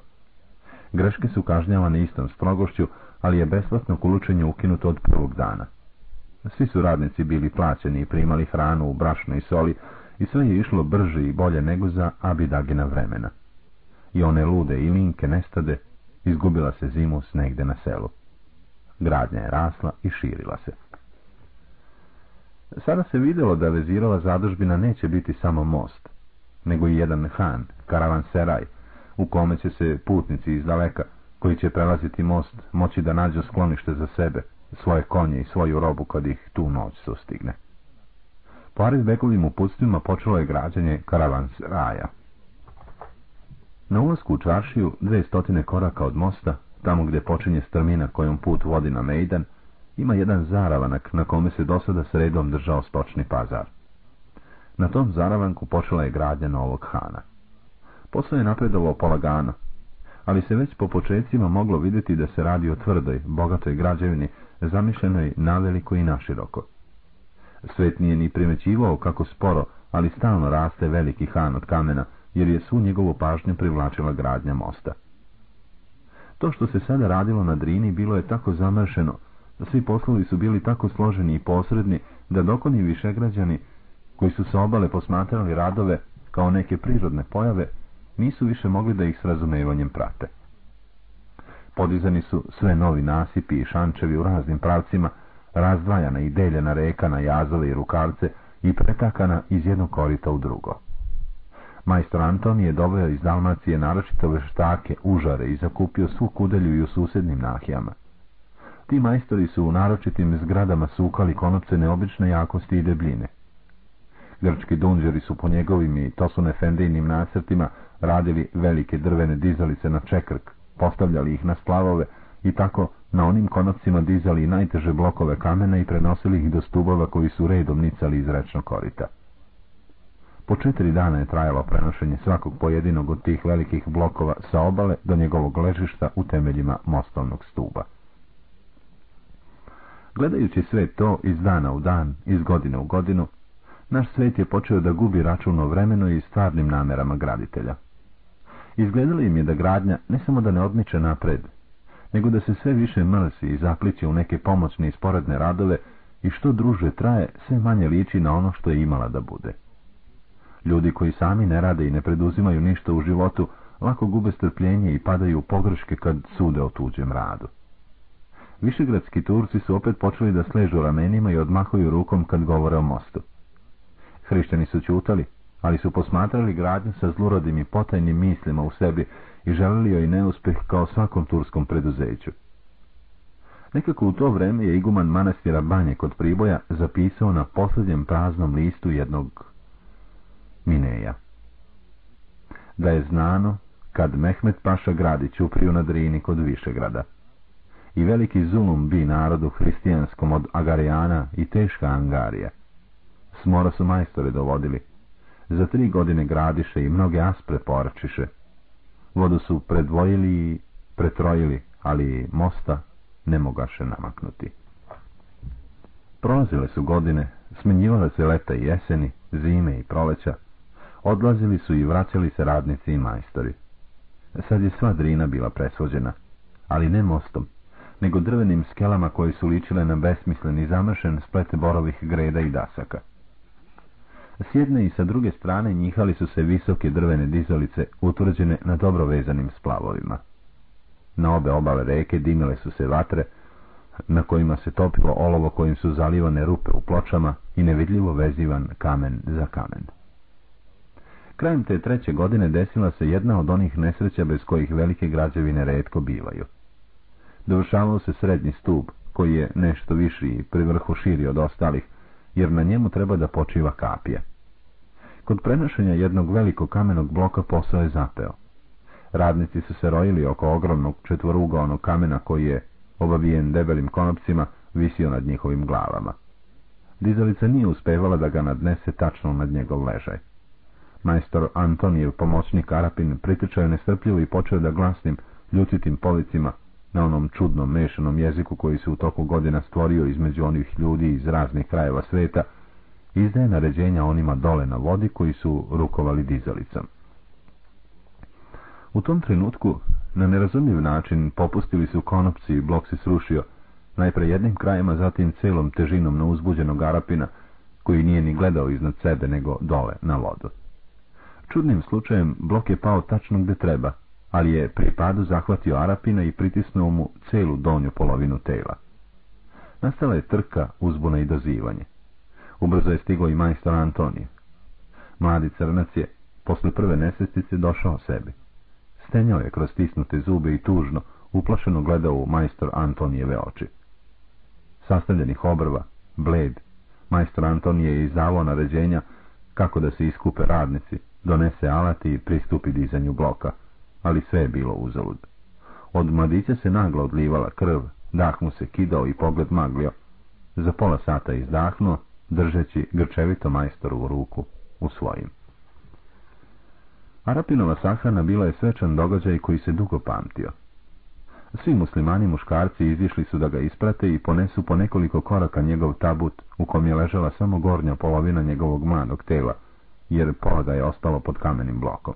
Greške su kažnjavane istom strogošću, ali je besplatno kulučenje ukinuto od prvog dana. Svi su radnici bili plaćeni i primali hranu u brašno i soli i sve je išlo brže i bolje nego za Abidagina vremena. I one lude i linke nestade, izgubila se zimus negde na selu. Gradnja je rasla i širila se. Sada se vidjelo da Vezirova zadužbina neće biti samo most, nego i jedan han, karavan seraj, u kome će se putnici iz daleka, koji će prelaziti most, moći da nađu sklonište za sebe, svoje konje i svoju robu kad ih tu noć sustigne. Po Arizbekovim uputstvima počelo je građanje raja. Na ulasku u čaršiju, dve stotine koraka od mosta, tamo gdje počinje strmina kojom put vodi na Mejdan, ima jedan zaravanak na kome se do sada sredom držao stočni pazar. Na tom zaravanku počela je gradnja novog hana. Posao je napredovao polagano, ali se već po početcima moglo vidjeti da se radi o tvrdoj, bogatoj građevini, zamišljenoj naveliko i naširoko. Svet nije ni primećivao kako sporo, ali stalno raste veliki han od kamena, jer je svu njegovu pažnju privlačila gradnja mosta. To što se sada radilo na Drini bilo je tako zamršeno, svi poslovi su bili tako složeni i posredni, da dokoni višegrađani, koji su se obale posmatrali radove kao neke prirodne pojave, nisu više mogli da ih s razumevanjem prate. Podizani su sve novi nasipi i šančevi u raznim pravcima, razdvajana i deljena reka na jazove i rukavce i pretakana iz jednog korita u drugo. Majstor Anton je doveo iz Dalmacije naročito veštake, užare i zakupio svu kudelju i u susjednim nahijama. Ti majstori su u naročitim zgradama sukali konopce neobične jakosti i debljine. Grčki dunđeri su po njegovim i to su nefendijnim nacrtima radili velike drvene dizalice na čekrk, postavljali ih na splavove i tako na onim konopcima dizali najteže blokove kamena i prenosili ih do stubova koji su redom nicali iz rečnog korita. Po četiri dana je trajalo prenošenje svakog pojedinog od tih velikih blokova sa obale do njegovog ležišta u temeljima mostovnog stuba. Gledajući sve to iz dana u dan, iz godine u godinu, naš svet je počeo da gubi račun o vremenu i stvarnim namerama graditelja. Izgledalo im je da gradnja ne samo da ne odmiče napred, nego da se sve više mrsi i zapliče u neke pomoćne i sporedne radove i što druže traje, sve manje liči na ono što je imala da bude. Ljudi koji sami ne rade i ne preduzimaju ništa u životu, lako gube strpljenje i padaju u pogreške kad sude o tuđem radu. Višegradski Turci su opet počeli da sležu ramenima i odmahuju rukom kad govore o mostu. Hrišćani su čutali, ali su posmatrali gradnju sa zlurodim i potajnim mislima u sebi i želili joj neuspeh kao svakom turskom preduzeću. Nekako u to vreme je iguman manastira Banje kod Priboja zapisao na posljednjem praznom listu jednog Mineja. Da je znano kad Mehmet Paša gradi Ćupriju na Drini kod Višegrada i veliki zulum bi narodu hristijanskom od Agarijana i teška Angarija. Smora su majstore dovodili. Za tri godine gradiše i mnoge aspre poračiše. Vodu su predvojili i pretrojili, ali mosta ne mogaše namaknuti. Prolazile su godine, smenjivale se leta i jeseni, zime i proleća, odlazili su i vraćali se radnici i majstori. Sad je sva drina bila presvođena, ali ne mostom, nego drvenim skelama koje su ličile na besmislen i zamršen splet borovih greda i dasaka. S jedne i sa druge strane njihali su se visoke drvene dizalice utvrđene na dobro vezanim splavovima. Na obe obale reke dimile su se vatre, na kojima se topilo olovo kojim su zalivane rupe u pločama i nevidljivo vezivan kamen za kamen. Krajem te treće godine desila se jedna od onih nesreća bez kojih velike građevine redko bivaju. Dovršavao se srednji stup, koji je nešto viši i pri vrhu širi od ostalih, jer na njemu treba da počiva kapija. Kod prenošenja jednog velikog kamenog bloka posao je zapeo. Radnici su se rojili oko ogromnog četvorugaonog kamena koji je, obavijen debelim konopcima, visio nad njihovim glavama. Dizalica nije uspevala da ga nadnese tačno nad njegov ležaj. Majstor Antonijev pomoćnik Arapin pritrčao je nestrpljivo i počeo da glasnim, ljutitim policima, na onom čudnom mešanom jeziku koji se u toku godina stvorio između onih ljudi iz raznih krajeva sveta, izdaje naređenja onima dole na vodi koji su rukovali dizalicom. U tom trenutku, na nerazumljiv način, popustili su konopci i blok se srušio, najpre jednim krajima, zatim celom težinom na uzbuđenog Arapina, koji nije ni gledao iznad sebe, nego dole, na vodu. Čudnim slučajem, blok je pao tačno gde treba, ali je pri padu zahvatio Arapina i pritisnuo mu celu donju polovinu tela. Nastala je trka, uzbuna i dozivanje. Ubrzo je stigao i majstor Antonije. Mladi crnac je, posle prve nesestice, došao sebi. Stenjao je kroz stisnute zube i tužno, uplašeno gledao u majstor Antonijeve oči. Sastavljenih obrva, bled, majstor Antonije je izdavao naređenja kako da se iskupe radnici, donese alati i pristupi dizanju bloka, ali sve je bilo uzalud. Od mladića se naglo odlivala krv, dah mu se kidao i pogled maglio. Za pola sata izdahnuo, držeći grčevito majstorovu ruku u svojim. Arapinova sahrana bila je svečan događaj koji se dugo pamtio. Svi muslimani muškarci izišli su da ga isprate i ponesu po nekoliko koraka njegov tabut u kom je ležala samo gornja polovina njegovog mladog tela, jer pola ga je ostalo pod kamenim blokom.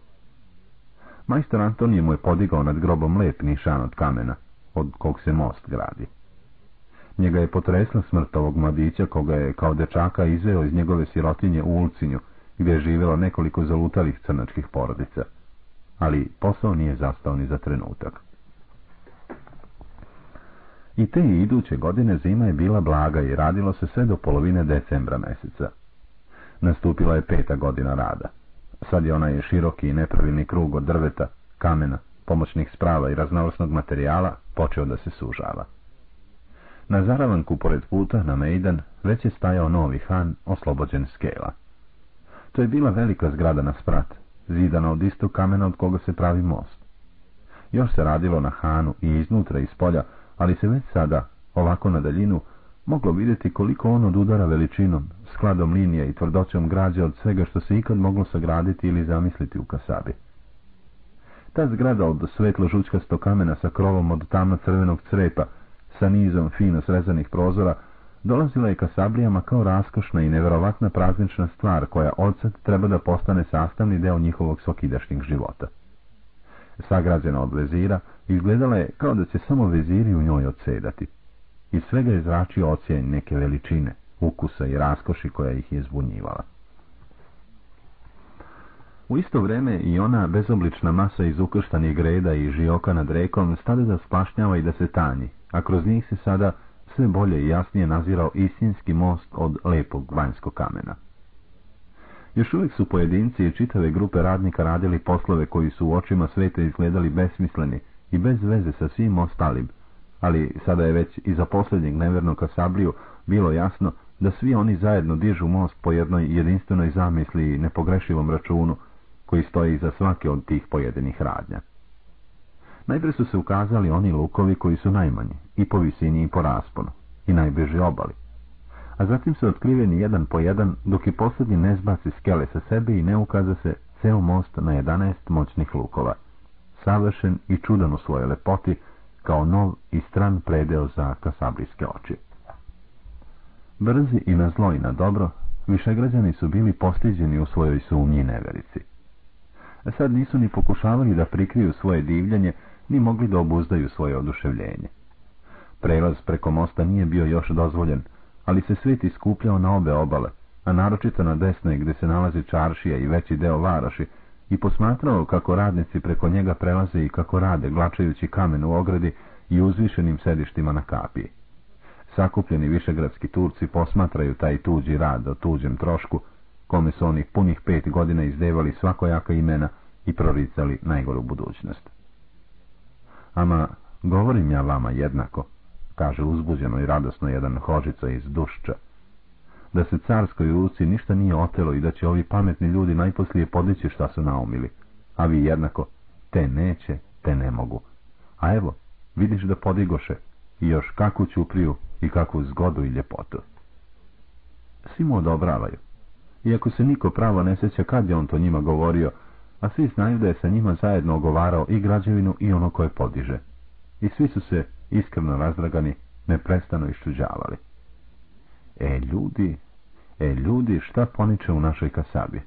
Majstor Antonije mu je podigao nad grobom lep nišan od kamena, od kog se most gradi. Njega je potresla smrt ovog mladića, koga je kao dečaka izveo iz njegove sirotinje u Ulcinju, gdje je živjelo nekoliko zalutalih crnačkih porodica. Ali posao nije zastao ni za trenutak. I te iduće godine zima je bila blaga i radilo se sve do polovine decembra meseca. Nastupila je peta godina rada. Sad je onaj široki i nepravilni krug od drveta, kamena, pomoćnih sprava i raznovrsnog materijala počeo da se sužava. Na zaravanku pored puta, na Mejdan, već je stajao novi han, oslobođen skela. To je bila velika zgrada na sprat, zidana od istog kamena od koga se pravi most. Još se radilo na hanu i iznutra iz polja, ali se već sada, ovako na daljinu, moglo vidjeti koliko on udara veličinom, skladom linije i tvrdoćom građe od svega što se ikad moglo sagraditi ili zamisliti u kasabi. Ta zgrada od svetlo žučkasto kamena sa krovom od tamno crvenog crepa, sa nizom fino srezanih prozora, dolazila je kasablijama kao raskošna i neverovatna praznična stvar koja odsad treba da postane sastavni deo njihovog svakidašnjeg života. Sagrađena od vezira, izgledala je kao da će samo veziri u njoj odsedati. Iz svega je zračio ocijeń neke veličine, ukusa i raskoši koja ih je zbunjivala. U isto vrijeme i ona bezoblična masa iz ukrštanih greda i žioka nad rekom stade da splašnjava i da se tanji, a kroz njih se sada sve bolje i jasnije nazirao istinski most od lepog vanjskog kamena. Još uvijek su pojedinci i čitave grupe radnika radili poslove koji su u očima sveta izgledali besmisleni i bez veze sa svim ostalim, ali sada je već i za posljednjeg nevernog kasabliju bilo jasno da svi oni zajedno dižu most po jednoj jedinstvenoj zamisli i nepogrešivom računu koji stoji iza svake od tih pojedinih radnja. Najprije su se ukazali oni lukovi koji su najmanji, i po visini i po rasponu, i najbliži obali. A zatim se otkriveni jedan po jedan, dok i posljednji ne zbaci skele sa sebe i ne ukaza se ceo most na 11 moćnih lukova, savršen i čudan u svojoj lepoti, kao nov i stran predeo za kasabrijske oči. Brzi i na zlo i na dobro, višegrađani su bili postiđeni u svojoj sumnji neverici. A sad nisu ni pokušavali da prikriju svoje divljanje, ni mogli da obuzdaju svoje oduševljenje. Prelaz preko mosta nije bio još dozvoljen, ali se svet iskupljao na obe obale, a naročito na desnoj gdje se nalazi čaršija i veći deo varoši, i posmatrao kako radnici preko njega prelaze i kako rade, glačajući kamen u ogradi i uzvišenim sedištima na kapiji. Sakupljeni višegradski Turci posmatraju taj tuđi rad o tuđem trošku, kome su onih punih pet godina izdevali svakojaka imena i proricali najgoru budućnost. Ama, govorim ja vama jednako, kaže uzbuđeno i radosno jedan hožica iz dušća, da se carskoj ruci ništa nije otelo i da će ovi pametni ljudi najposlije podići šta su naumili, a vi jednako, te neće, te ne mogu. A evo, vidiš da podigoše, i još kakvu ćupriju i kakvu zgodu i ljepotu. Svi mu odobravaju. Iako se niko pravo ne sjeća kad je on to njima govorio, a svi znaju da je sa njima zajedno ogovarao i građevinu i ono koje podiže. I svi su se, iskreno razdragani, neprestano iščuđavali. E, ljudi, e, ljudi, šta poniče u našoj kasabi?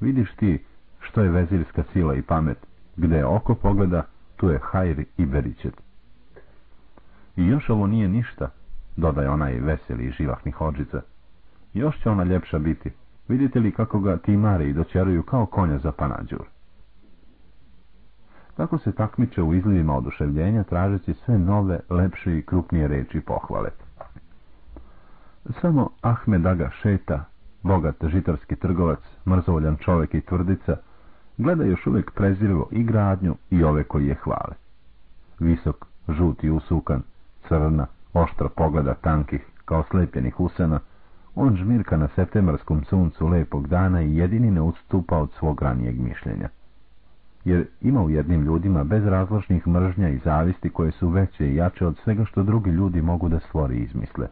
Vidiš ti što je vezirska sila i pamet, gde je oko pogleda, tu je hajr i beričet. I još ovo nije ništa, dodaje onaj veseli i živahni hođica. Još će ona ljepša biti. Vidite li kako ga timari i doćeruju kao konja za panađur. Tako se takmiče u izlivima oduševljenja, tražeći sve nove, lepše i krupnije reči pohvale. Samo Ahmed Aga Šeta, bogat žitarski trgovac, mrzovoljan čovjek i tvrdica, gleda još uvijek prezirvo i gradnju i ove koji je hvale. Visok, žuti usukan, crna, oštra pogleda tankih, kao slepljenih usana, on žmirka na septemarskom suncu lepog dana i jedini ne odstupa od svog ranijeg mišljenja. Jer ima u jednim ljudima bezrazložnih mržnja i zavisti koje su veće i jače od svega što drugi ljudi mogu da stvori izmisle.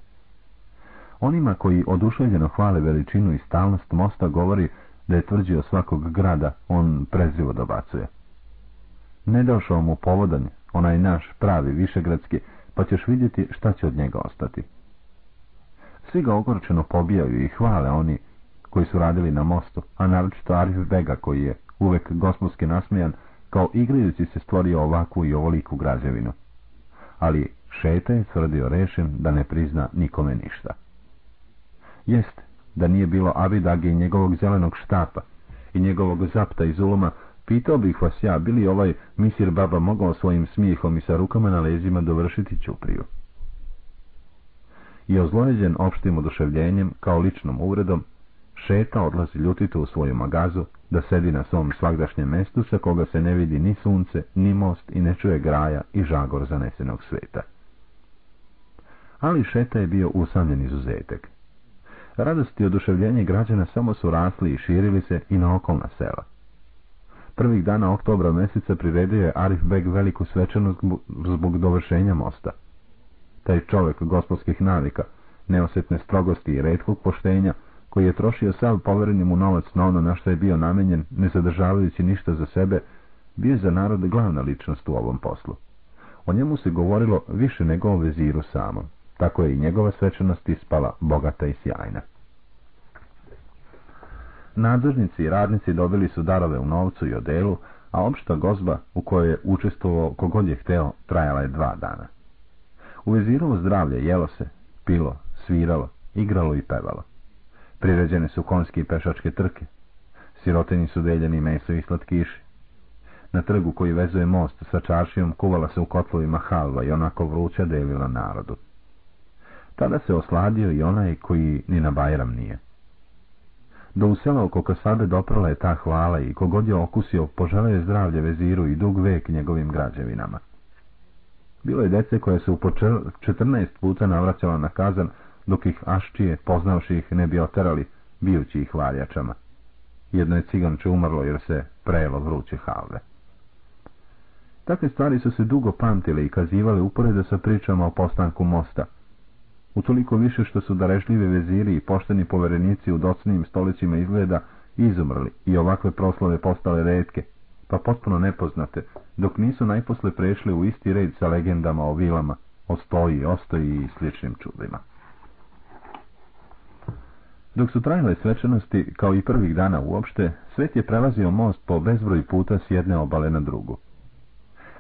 Onima koji oduševljeno hvale veličinu i stalnost mosta govori da je tvrđio svakog grada, on prezrivo dobacuje. Ne došao mu povodan, onaj naš pravi višegradski, pa ćeš vidjeti šta će od njega ostati. Svi ga ogorčeno pobijaju i hvale oni koji su radili na mostu, a naročito Arif Bega koji je uvek gospodski nasmijan, kao igrajući se stvorio ovakvu i ovoliku građevinu. Ali Šeta je tvrdio rešen da ne prizna nikome ništa. Jest, da nije bilo Avidage i njegovog zelenog štapa i njegovog zapta iz uloma, pitao bih vas ja, bili ovaj misir baba mogao svojim smijehom i sa rukama na lezima dovršiti čupriju. I ozlojeđen opštim oduševljenjem, kao ličnom uvredom, šeta odlazi ljutito u svoju magazu, da sedi na svom svagdašnjem mestu sa koga se ne vidi ni sunce, ni most i ne čuje graja i žagor zanesenog sveta. Ali šeta je bio usamljen izuzetek. Radost i oduševljenje građana samo su rasli i širili se i na okolna sela. Prvih dana oktobra mjeseca priredio je Arif Beg veliku svečanost zbog dovršenja mosta. Taj čovjek gospodskih navika, neosjetne strogosti i redkog poštenja, koji je trošio sav povereni mu novac na ono na što je bio namenjen, ne zadržavajući ništa za sebe, bio za narod glavna ličnost u ovom poslu. O njemu se govorilo više nego o veziru samom. Tako je i njegova svečanost ispala bogata i sjajna. Nadzornici i radnici dobili su darove u novcu i odelu, a opšta gozba u kojoj je učestvovao kogod je hteo trajala je dva dana. U vezirovo zdravlje jelo se, pilo, sviralo, igralo i pevalo. Priređene su konjske i pešačke trke. Siroteni su deljeni meso i slatkiši. Na trgu koji vezuje most sa čaršijom kuvala se u kotlovima halva i onako vruća delila narodu. Tada se osladio i onaj koji ni na Bajram nije. Do u sela oko Kasabe doprala je ta hvala i kogod je okusio poželeo je zdravlje veziru i dug vek njegovim građevinama. Bilo je dece koje se u po 14 puta navraćala na kazan, dok ih aščije, poznavši ih, ne bi oterali, bijući ih valjačama. Jedno je ciganče umrlo jer se prejelo vruće halve. Takve stvari su se dugo pamtile i kazivale uporede sa pričama o postanku mosta, utoliko više što su darežljive veziri i pošteni poverenici u docnijim stolicima izgleda izumrli i ovakve proslove postale redke, pa potpuno nepoznate, dok nisu najposle prešli u isti red sa legendama o vilama, o stoji, ostoji i sličnim čudima. Dok su trajale svečanosti, kao i prvih dana uopšte, svet je prelazio most po bezbroj puta s jedne obale na drugu.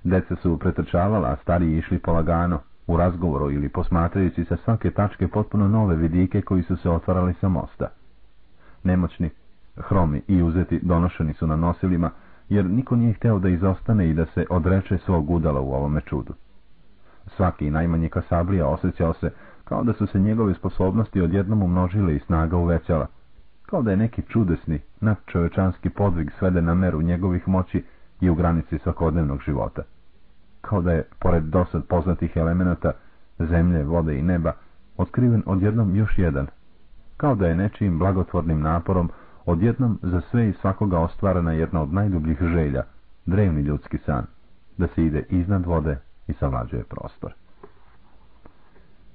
Deca su pretrčavala, a stariji išli polagano, u razgovoru ili posmatrajući sa svake tačke potpuno nove vidike koji su se otvarali sa mosta. Nemoćni, hromi i uzeti donošeni su na nosilima, jer niko nije hteo da izostane i da se odreče svog udala u ovome čudu. Svaki najmanji kasablija osjećao se kao da su se njegove sposobnosti odjednom umnožile i snaga uvećala, kao da je neki čudesni, nadčovečanski podvig sveden na meru njegovih moći i u granici svakodnevnog života. Kao da je, pored dosad poznatih elemenata, zemlje, vode i neba, otkriven odjednom još jedan, kao da je nečijim blagotvornim naporom odjednom za sve i svakoga ostvarana jedna od najdubljih želja, drevni ljudski san, da se ide iznad vode i savlađuje prostor.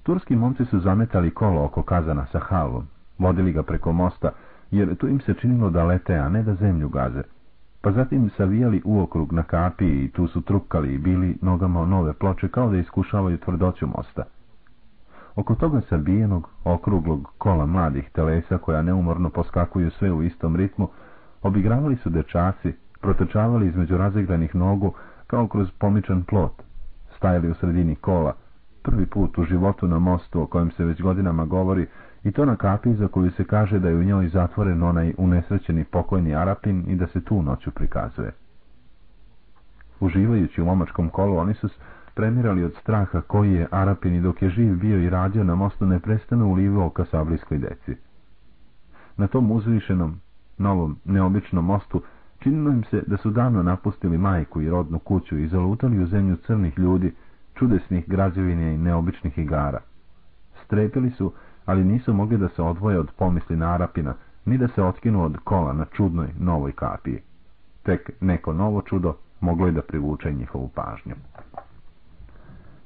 Turski momci su zametali kolo oko kazana sa halvom, vodili ga preko mosta, jer tu im se činilo da lete, a ne da zemlju gaze. Pa zatim savijali uokrug na kapi i tu su trukali i bili nogama nove ploče kao da iskušavaju tvrdoću mosta. Oko toga sabijenog, okruglog kola mladih telesa koja neumorno poskakuju sve u istom ritmu, obigravali su dečaci, protrčavali između razigranih nogu kao kroz pomičan plot, stajali u sredini kola, prvi put u životu na mostu o kojem se već godinama govori i to na kapi za koju se kaže da je u njoj zatvoren onaj unesrećeni pokojni Arapin i da se tu noću prikazuje. Uživajući u lomačkom kolu, oni su premirali od straha koji je Arapin i dok je živ bio i radio na mostu neprestano ulivao ka sablijskoj deci. Na tom uzvišenom, novom, neobičnom mostu činilo im se da su davno napustili majku i rodnu kuću i zalutali u zemlju crnih ljudi, čudesnih građevine i neobičnih igara. Strepili su, ali nisu mogli da se odvoje od pomisli na Arapina, ni da se otkinu od kola na čudnoj novoj kapiji. Tek neko novo čudo moglo je da privuče njihovu pažnju.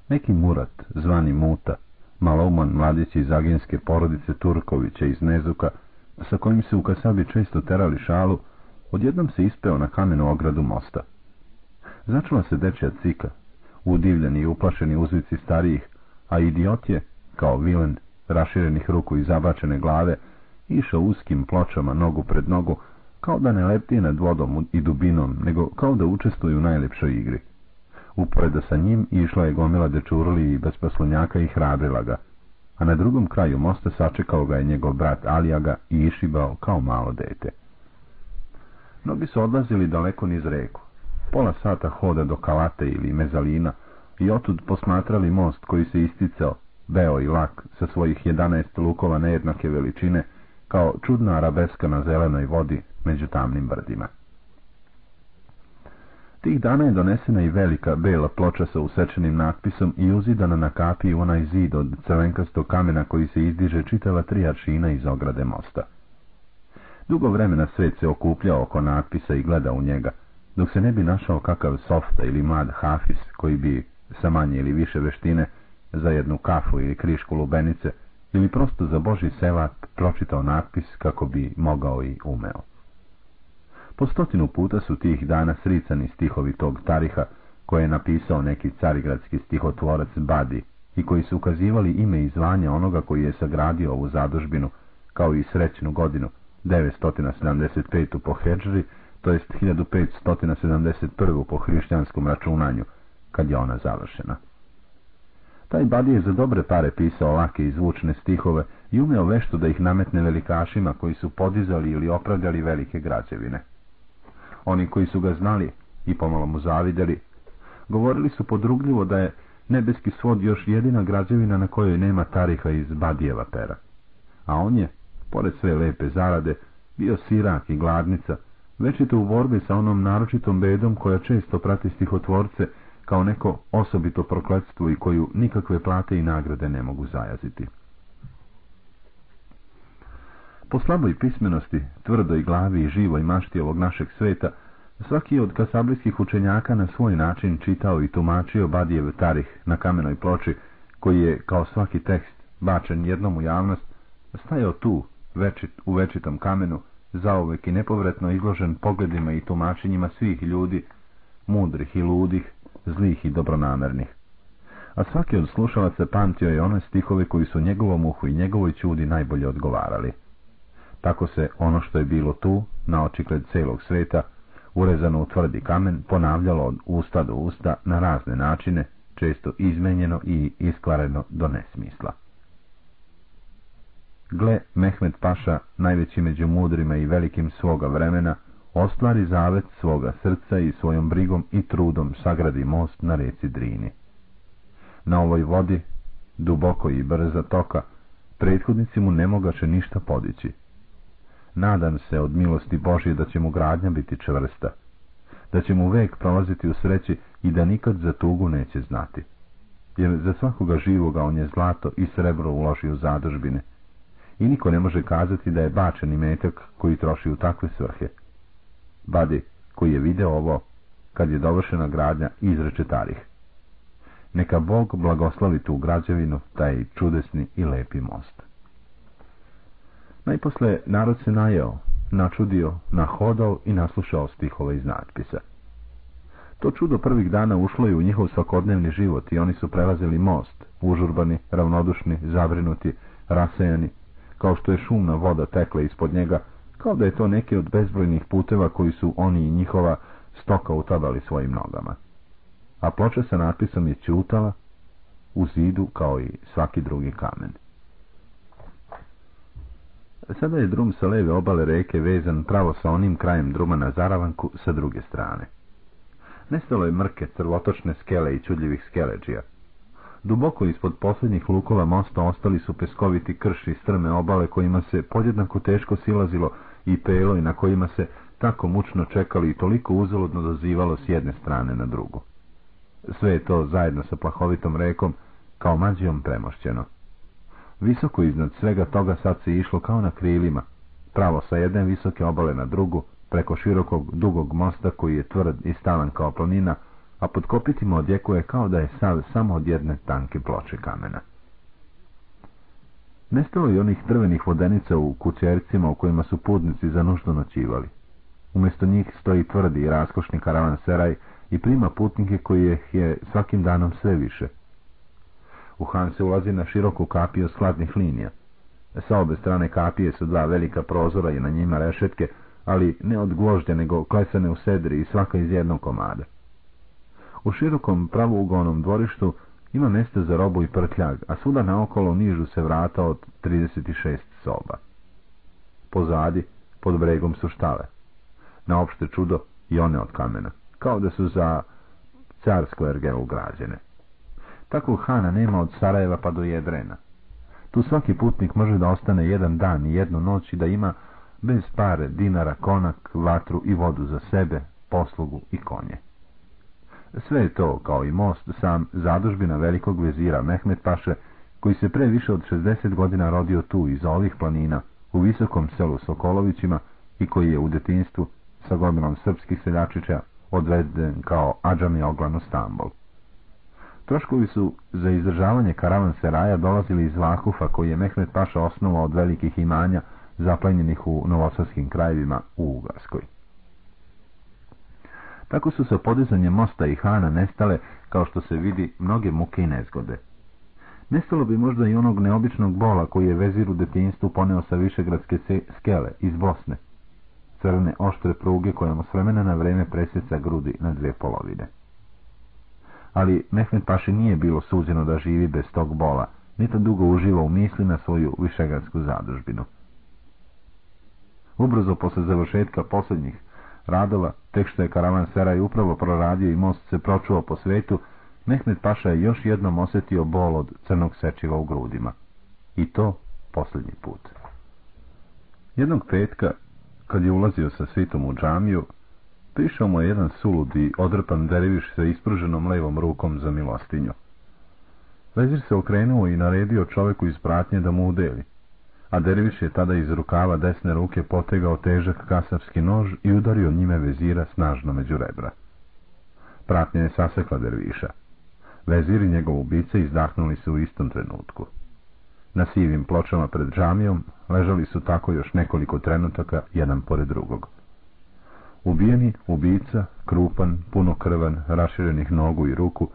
Neki Murat, zvani Muta, malouman mladić iz agenske porodice Turkovića iz Nezuka, sa kojim se u Kasabi često terali šalu, odjednom se ispeo na kamenu ogradu mosta. Začula se dečja cika, udivljeni i uplašeni uzvici starijih, a idiot je, kao vilen, raširenih ruku i zabačene glave, išao uskim pločama nogu pred nogu, kao da ne lepti nad vodom i dubinom, nego kao da učestvuje u najlepšoj igri. Uporedo sa njim išla je gomila dečurli i besposlonjaka i hrabrila ga, a na drugom kraju mosta sačekao ga je njegov brat Alijaga i išibao kao malo dete. Mnogi su odlazili daleko niz reku. Pola sata hoda do Kalate ili Mezalina i otud posmatrali most koji se isticao, beo i lak, sa svojih jedanest lukova nejednake veličine, kao čudna arabeska na zelenoj vodi među tamnim brdima. Tih dana je donesena i velika bela ploča sa usečenim natpisom i uzidana na kapi onaj zid od crvenkastog kamena koji se izdiže čitava tri aršina iz ograde mosta. Dugo vremena svet se okupljao oko natpisa i gleda u njega, dok se ne bi našao kakav softa ili mlad hafis koji bi, sa manje ili više veštine, za jednu kafu ili krišku lubenice, ili prosto za Boži sevat pročitao natpis kako bi mogao i umeo. Po stotinu puta su tih dana sricani stihovi tog tariha koje je napisao neki carigradski stihotvorac Badi i koji su ukazivali ime i zvanje onoga koji je sagradio ovu zadužbinu kao i srećnu godinu 975. po Hedžri, to jest 1571. po hrišćanskom računanju, kad je ona završena. Taj Badi je za dobre pare pisao lake i zvučne stihove i umeo vešto da ih nametne velikašima koji su podizali ili opravljali velike građevine. Oni koji su ga znali i pomalo mu zavideli, govorili su podrugljivo da je nebeski svod još jedina građevina na kojoj nema tariha iz Badijeva pera. A on je, pored sve lepe zarade, bio sirak i gladnica, večito u borbi sa onom naročitom bedom koja često prati stihotvorce kao neko osobito prokletstvo i koju nikakve plate i nagrade ne mogu zajaziti. Po slaboj pismenosti, tvrdoj glavi i živoj mašti ovog našeg sveta, svaki od kasablijskih učenjaka na svoj način čitao i tumačio Badijev tarih na kamenoj ploči, koji je, kao svaki tekst, bačen jednom u javnost, stajao tu, večit, u večitom kamenu, zauvek i nepovretno izložen pogledima i tumačenjima svih ljudi, mudrih i ludih, zlih i dobronamernih. A svaki od slušalaca pamtio je one stihove koji su njegovom uhu i njegovoj čudi najbolje odgovarali. Tako se ono što je bilo tu, na očigled celog sveta, urezano u tvrdi kamen, ponavljalo od usta do usta na razne načine, često izmenjeno i iskvareno do nesmisla. Gle, Mehmed Paša, najveći među mudrima i velikim svoga vremena, ostvari zavet svoga srca i svojom brigom i trudom sagradi most na reci Drini. Na ovoj vodi, duboko i brza toka, prethodnici mu ne mogaše ništa podići. Nadam se od milosti Božje da će mu gradnja biti čvrsta, da će mu vek prolaziti u sreći i da nikad za tugu neće znati. Jer za svakoga živoga on je zlato i srebro uloži u zadužbine. I niko ne može kazati da je bačeni metak koji troši u takve svrhe. Badi, koji je video ovo, kad je dovršena gradnja, izreče tarih. Neka Bog blagoslovi tu građevinu, taj čudesni i lepi most. Najposle narod se najeo, načudio, nahodao i naslušao stihova iz natpisa. To čudo prvih dana ušlo je u njihov svakodnevni život i oni su prelazili most, užurbani, ravnodušni, zabrinuti, rasejani, kao što je šumna voda tekla ispod njega, kao da je to neki od bezbrojnih puteva koji su oni i njihova stoka utabali svojim nogama. A ploča sa natpisom je ćutala u zidu kao i svaki drugi kamen. Sada je drum sa leve obale reke vezan pravo sa onim krajem druma na zaravanku sa druge strane. Nestalo je mrke, crvotočne skele i čudljivih skeleđija. Duboko ispod posljednjih lukova mosta ostali su peskoviti krši strme obale kojima se podjednako teško silazilo i pelo i na kojima se tako mučno čekali i toliko uzaludno dozivalo s jedne strane na drugu. Sve je to zajedno sa plahovitom rekom kao mađijom premošćeno. Visoko iznad svega toga sad se išlo kao na krilima, pravo sa jedne visoke obale na drugu, preko širokog, dugog mosta koji je tvrd i stalan kao planina, a pod kopitima odjekuje kao da je sav samo od jedne tanke ploče kamena. Nestalo je onih drvenih vodenica u kućercima u kojima su putnici za nužno noćivali. Umjesto njih stoji tvrdi i raskošni karavan seraj i prima putnike koji je svakim danom sve više. U Han se ulazi na široku kapiju skladnih linija. Sa obe strane kapije su dva velika prozora i na njima rešetke, ali ne od gvožđa, nego klesane u sedri i svaka iz jednog komada. U širokom pravougonom dvorištu ima mjesta za robu i prtljag, a svuda naokolo nižu se vrata od 36 soba. Pozadi, pod bregom su štale. Na opšte čudo i one od kamena, kao da su za carsko ergelu građene. Takvog hana nema od Sarajeva pa do Jedrena. Tu svaki putnik može da ostane jedan dan i jednu noć i da ima bez pare, dinara, konak, vatru i vodu za sebe, poslugu i konje. Sve je to, kao i most, sam zadužbina velikog vezira Mehmet Paše, koji se pre više od 60 godina rodio tu iz ovih planina, u visokom selu Sokolovićima i koji je u detinstvu sa gomilom srpskih seljačića odveden kao ađami oglan u Stambol. Troškovi su za izdržavanje karavan seraja dolazili iz Vakufa koji je Mehmet Paša osnovao od velikih imanja zaplenjenih u novosarskim krajevima u Ugarskoj. Tako su sa podizanjem mosta i hana nestale, kao što se vidi, mnoge muke i nezgode. Nestalo bi možda i onog neobičnog bola koji je vezir u detinjstvu poneo sa višegradske skele iz Bosne. Crne oštre pruge kojom s vremena na vreme presjeca grudi na dve polovine. Ali Mehmed Paši nije bilo suđeno da živi bez tog bola, niti dugo uživa u misli na svoju višegradsku zadružbinu. Ubrzo posle završetka posljednjih radova, tek što je karavan Seraj upravo proradio i most se pročuo po svetu, Mehmed Paša je još jednom osjetio bol od crnog sečiva u grudima. I to posljednji put. Jednog petka, kad je ulazio sa svitom u džamiju, prišao mu je jedan suludi, odrpan deriviš sa ispruženom levom rukom za milostinju. Vezir se okrenuo i naredio čovjeku iz pratnje da mu udeli a derviš je tada iz rukava desne ruke potegao težak kasavski nož i udario njime vezira snažno među rebra. Pratnja je sasekla derviša. Vezir i njegov ubice izdahnuli se u istom trenutku. Na sivim pločama pred džamijom ležali su tako još nekoliko trenutaka, jedan pored drugog. Ubijeni, ubica, krupan, punokrvan, raširenih nogu i ruku,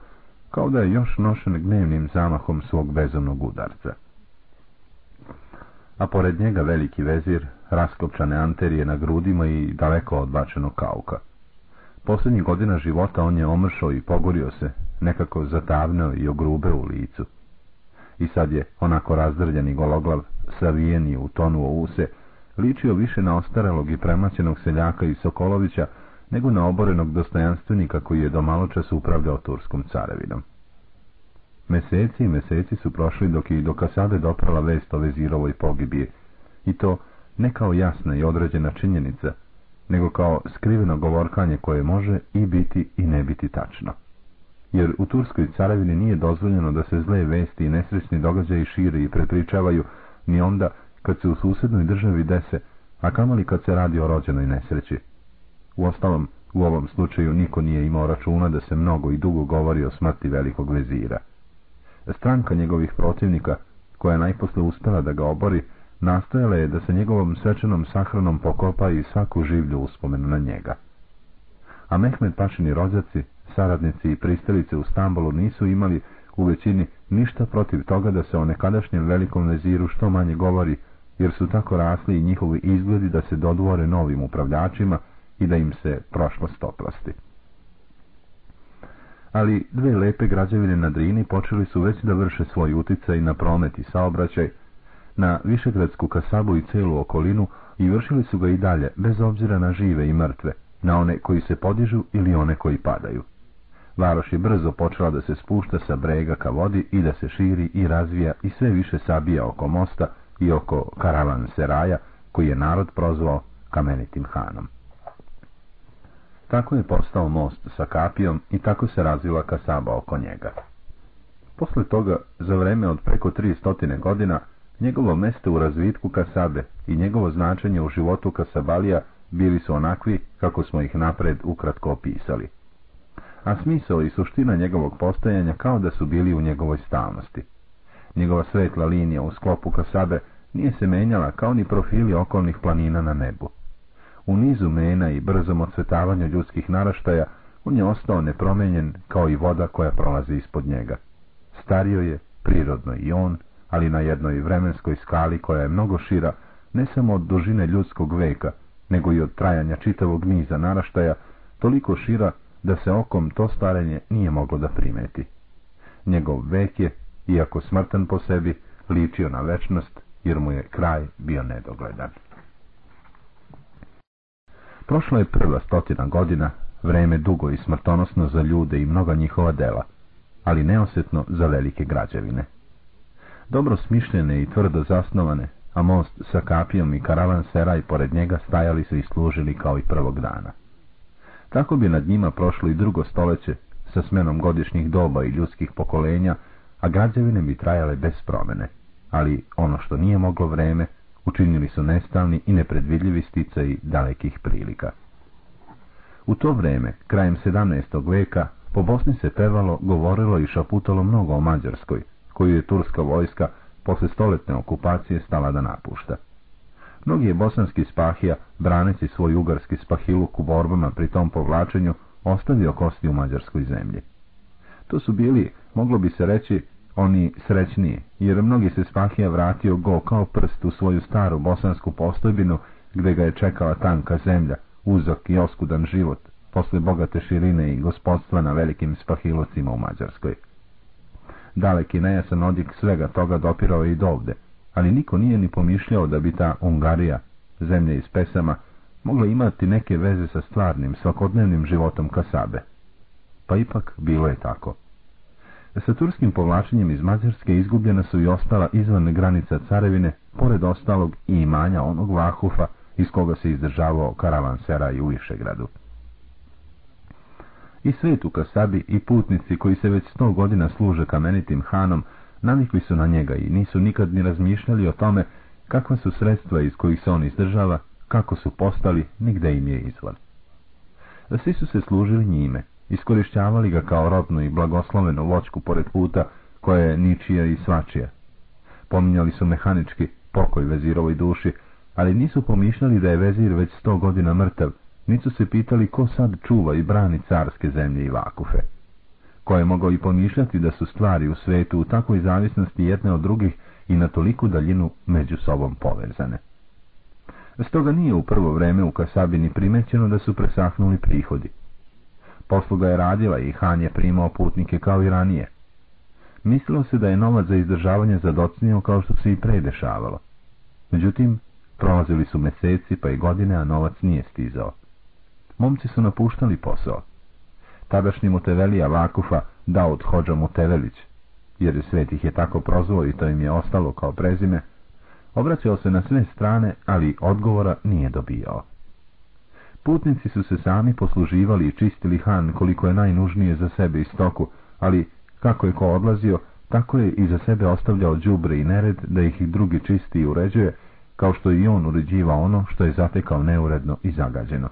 kao da je još nošen gnevnim zamahom svog bezomnog udarca a pored njega veliki vezir, raskopčane anterije na grudima i daleko odbačenog kauka. Posljednjih godina života on je omršao i pogorio se, nekako zatavnao i ogrube u licu. I sad je, onako razdrljeni gologlav, savijen i utonuo use, ličio više na ostarelog i premaćenog seljaka iz Sokolovića, nego na oborenog dostojanstvenika koji je do malo čas upravljao turskom carevinom. Meseci i meseci su prošli dok je i do Kasabe doprala vest o vezirovoj pogibije, i to ne kao jasna i određena činjenica, nego kao skriveno govorkanje koje može i biti i ne biti tačno. Jer u Turskoj caravini nije dozvoljeno da se zle vesti i nesrećni događaji šire i prepričavaju ni onda kad se u susjednoj državi dese, a kamali kad se radi o rođenoj nesreći. Uostalom, u ovom slučaju niko nije imao računa da se mnogo i dugo govori o smrti velikog vezira. Stranka njegovih protivnika, koja je najposle uspjela da ga obori, nastojala je da se njegovom svečanom sahranom pokopa i svaku življu uspomenu na njega. A Mehmed Pašini rođaci, saradnici i pristalice u Stambolu nisu imali u većini ništa protiv toga da se o nekadašnjem velikom veziru što manje govori, jer su tako rasli i njihovi izgledi da se dodvore novim upravljačima i da im se prošlost oprosti. Ali dve lepe građevine na Drini počeli su već da vrše svoj uticaj na promet i saobraćaj, na Višegradsku kasabu i celu okolinu i vršili su ga i dalje, bez obzira na žive i mrtve, na one koji se podižu ili one koji padaju. Varoš je brzo počela da se spušta sa brega ka vodi i da se širi i razvija i sve više sabija oko mosta i oko karavan seraja, koji je narod prozvao kamenitim hanom. Tako je postao most sa kapijom i tako se razvila kasaba oko njega. Posle toga, za vreme od preko tri stotine godina, Njegovo mesto u razvitku Kasabe i njegovo značenje u životu Kasabalija bili su onakvi kako smo ih napred ukratko opisali. A smisao i suština njegovog postojanja kao da su bili u njegovoj stalnosti. Njegova svetla linija u sklopu Kasabe nije se menjala kao ni profili okolnih planina na nebu. U nizu mena i brzom ocvetavanju ljudskih naraštaja on je ostao nepromenjen kao i voda koja prolazi ispod njega. Stario je, prirodno i on, ali na jednoj vremenskoj skali koja je mnogo šira, ne samo od dužine ljudskog veka, nego i od trajanja čitavog niza naraštaja, toliko šira da se okom to starenje nije moglo da primeti. Njegov vek je, iako smrtan po sebi, ličio na večnost, jer mu je kraj bio nedogledan. Prošla je prva stotina godina, vreme dugo i smrtonosno za ljude i mnoga njihova dela, ali neosetno za velike građevine dobro smišljene i tvrdo zasnovane, a most sa kapijom i karavan seraj pored njega stajali su i služili kao i prvog dana. Tako bi nad njima prošlo i drugo stoljeće sa smenom godišnjih doba i ljudskih pokolenja, a građevine bi trajale bez promene, ali ono što nije moglo vreme, učinili su nestalni i nepredvidljivi sticaji dalekih prilika. U to vreme, krajem 17. veka, po Bosni se pevalo, govorilo i šaputalo mnogo o Mađarskoj, koju je turska vojska posle stoletne okupacije stala da napušta. Mnogi je bosanski spahija, braneći svoj ugarski spahiluk u borbama pri tom povlačenju, ostavio kosti u mađarskoj zemlji. To su bili, moglo bi se reći, oni srećniji, jer mnogi se spahija vratio go kao prst u svoju staru bosansku postojbinu, gdje ga je čekala tanka zemlja, uzak i oskudan život, posle bogate širine i gospodstva na velikim spahilucima u Mađarskoj daleki nejasan odik svega toga dopirao i dovde, ali niko nije ni pomišljao da bi ta Ungarija, zemlja iz pesama, mogla imati neke veze sa stvarnim, svakodnevnim životom Kasabe. Pa ipak bilo je tako. Sa turskim povlačenjem iz Mađarske izgubljena su i ostala izvan granica carevine, pored ostalog i imanja onog Vahufa iz koga se izdržavao karavan Sera i u Višegradu. I svet u Kasabi i putnici koji se već sto godina služe kamenitim hanom navikli su na njega i nisu nikad ni razmišljali o tome kakva su sredstva iz kojih se on izdržava, kako su postali, nigde im je izvor. Svi su se služili njime, iskorišćavali ga kao rodnu i blagoslovenu vočku pored puta koja je ničija i svačija. Pominjali su mehanički pokoj vezirovoj duši, ali nisu pomišljali da je vezir već sto godina mrtav nisu se pitali ko sad čuva i brani carske zemlje i vakufe. Ko je mogao i pomišljati da su stvari u svetu u takvoj zavisnosti jedne od drugih i na toliku daljinu među sobom povezane. Stoga nije u prvo vreme u Kasabini primećeno da su presahnuli prihodi. Posluga je radila i Han je primao putnike kao i ranije. Mislilo se da je novac za izdržavanje zadocnio kao što se i predešavalo. Međutim, prolazili su meseci pa i godine, a novac nije stizao momci su napuštali posao. Tadašnji Mutevelija Vakufa, Daud Hođa Mutevelić, jer svet ih je tako prozvao i to im je ostalo kao prezime, obraćao se na sve strane, ali odgovora nije dobijao. Putnici su se sami posluživali i čistili Han koliko je najnužnije za sebe i stoku, ali kako je ko odlazio, tako je i za sebe ostavljao džubre i nered da ih drugi čisti i uređuje, kao što i on uređiva ono što je zatekao neuredno i zagađeno.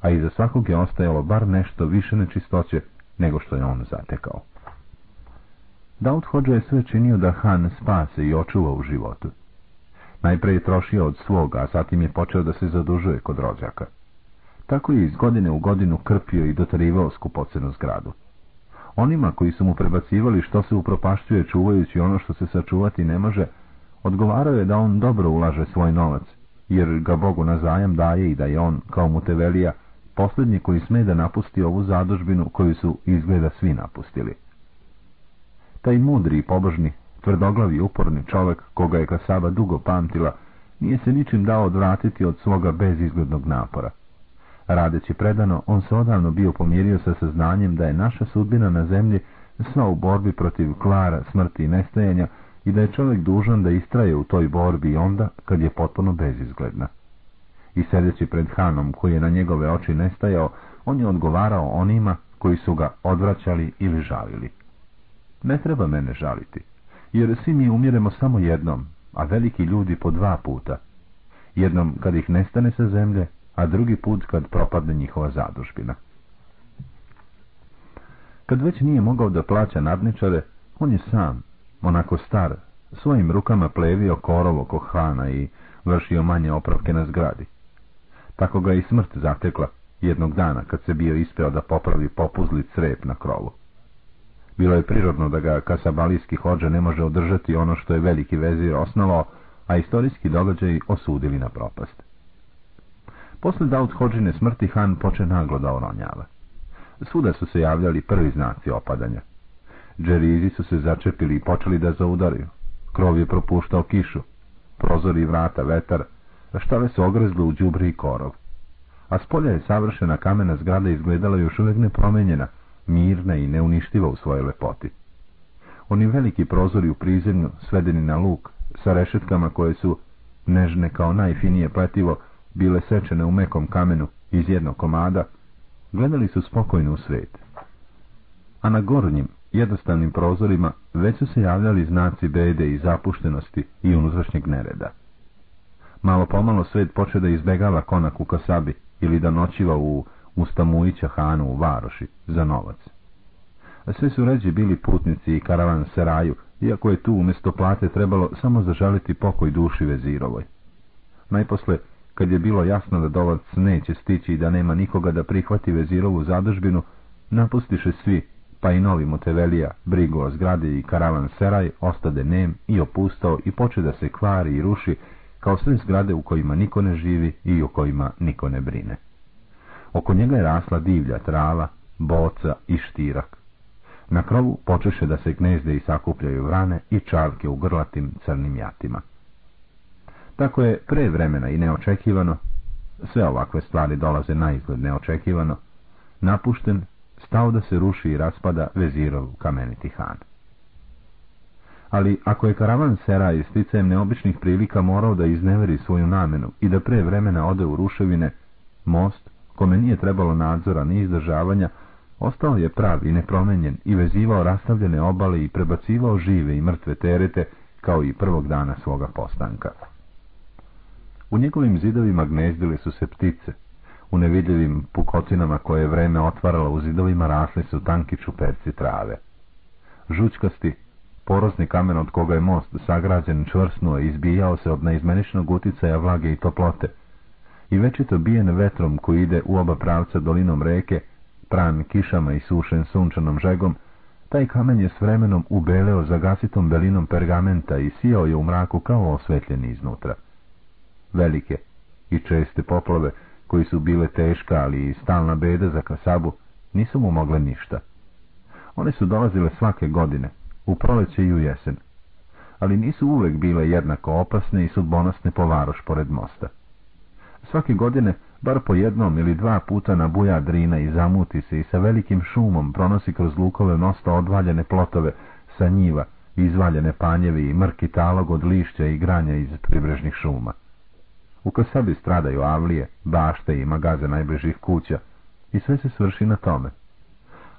A iza svakog je ostajalo bar nešto više nečistoće nego što je on zatekao. Daud Hođa je sve činio da Han spase i očuva u životu. Najprej je trošio od svoga, a zatim je počeo da se zadužuje kod rođaka. Tako je iz godine u godinu krpio i dotarivao skupocenu zgradu. Onima koji su mu prebacivali što se upropašćuje čuvajući ono što se sačuvati ne može, odgovarao je da on dobro ulaže svoj novac, jer ga Bogu na zajam daje i da je on, kao mutevelija, posljednji koji sme da napusti ovu zadužbinu koju su izgleda svi napustili. Taj mudri i pobožni, tvrdoglavi uporni čovjek, koga je Kasaba dugo pamtila, nije se ničim dao odvratiti od svoga bezizglednog napora. Radeći predano, on se odavno bio pomirio sa saznanjem da je naša sudbina na zemlji sva u borbi protiv klara, smrti i nestajanja i da je čovjek dužan da istraje u toj borbi onda kad je potpuno bezizgledna. I sedeći pred Hanom koji je na njegove oči nestajao, on je odgovarao onima koji su ga odvraćali ili žalili. Ne treba mene žaliti, jer svi mi umjeremo samo jednom, a veliki ljudi po dva puta. Jednom kad ih nestane sa zemlje, a drugi put kad propadne njihova zadužbina. Kad već nije mogao da plaća nadničare, on je sam, onako star, svojim rukama plevio korovo kohana i vršio manje opravke na zgradi. Tako ga i smrt zatekla jednog dana kad se bio ispeo da popravi popuzli crep na krovu. Bilo je prirodno da ga kasabalijski hođa ne može održati ono što je veliki vezir osnovao, a istorijski događaji osudili na propast. Posle Daud Hođine smrti Han poče naglo da oronjava. Svuda su se javljali prvi znaci opadanja. Džerizi su se začepili i počeli da zaudaraju. Krov je propuštao kišu. Prozori i vrata vetar, štale se ogrezlo u džubri i korov. A spolja je savršena kamena zgrada izgledala još uvijek nepromenjena, mirna i neuništiva u svojoj lepoti. Oni veliki prozori u prizemlju, svedeni na luk, sa rešetkama koje su, nežne kao najfinije pletivo, bile sečene u mekom kamenu iz jednog komada, gledali su spokojno u svet. A na gornjim, jednostavnim prozorima već su se javljali znaci bede i zapuštenosti i unutrašnjeg nereda. Malo pomalo svet poče da izbegava konak u kasabi ili da noćiva u Mustamuića Hanu u Varoši za novac. Sve su ređi bili putnici i karavan Seraju, iako je tu umjesto plate trebalo samo zažaliti pokoj duši vezirovoj. Najposle kad je bilo jasno da dolac neće stići i da nema nikoga da prihvati vezirovu zadužbinu, napustiše svi, pa i novi Motevelija, brigu o zgradi i karavan Seraj, ostade nem i opustao i poče da se kvari i ruši, kao sve zgrade u kojima niko ne živi i u kojima niko ne brine. Oko njega je rasla divlja trava, boca i štirak. Na krovu počeše da se gnezde i sakupljaju vrane i čarke u grlatim crnim jatima. Tako je pre vremena i neočekivano, sve ovakve stvari dolaze na izgled neočekivano, napušten, stao da se ruši i raspada vezirov kameniti han. Ali ako je karavan sera i sticajem neobičnih prilika morao da izneveri svoju namenu i da pre vremena ode u ruševine, most, kome nije trebalo nadzora ni izdržavanja, ostao je prav i nepromenjen i vezivao rastavljene obale i prebacivao žive i mrtve terete kao i prvog dana svoga postanka. U njegovim zidovima gnezdile su se ptice. U nevidljivim pukotinama koje je vreme otvaralo u zidovima rasli su tanki čuperci trave. Žučkasti, porozni kamen od koga je most sagrađen čvrsnuo i izbijao se od neizmeničnog uticaja vlage i toplote. I večito bijen vetrom koji ide u oba pravca dolinom reke, pran kišama i sušen sunčanom žegom, taj kamen je s vremenom ubeleo zagasitom belinom pergamenta i sijao je u mraku kao osvetljeni iznutra velike i česte poplove, koji su bile teška, ali i stalna beda za Kasabu, nisu mu mogle ništa. One su dolazile svake godine, u proleće i u jesen, ali nisu uvek bile jednako opasne i sudbonosne po varoš pored mosta. Svake godine, bar po jednom ili dva puta nabuja drina i zamuti se i sa velikim šumom pronosi kroz lukove mosta odvaljene plotove sa njiva izvaljene panjevi i mrki talog od lišća i granja iz pribrežnih šuma. U Kasabi stradaju avlije, bašte i magaze najbližih kuća i sve se svrši na tome.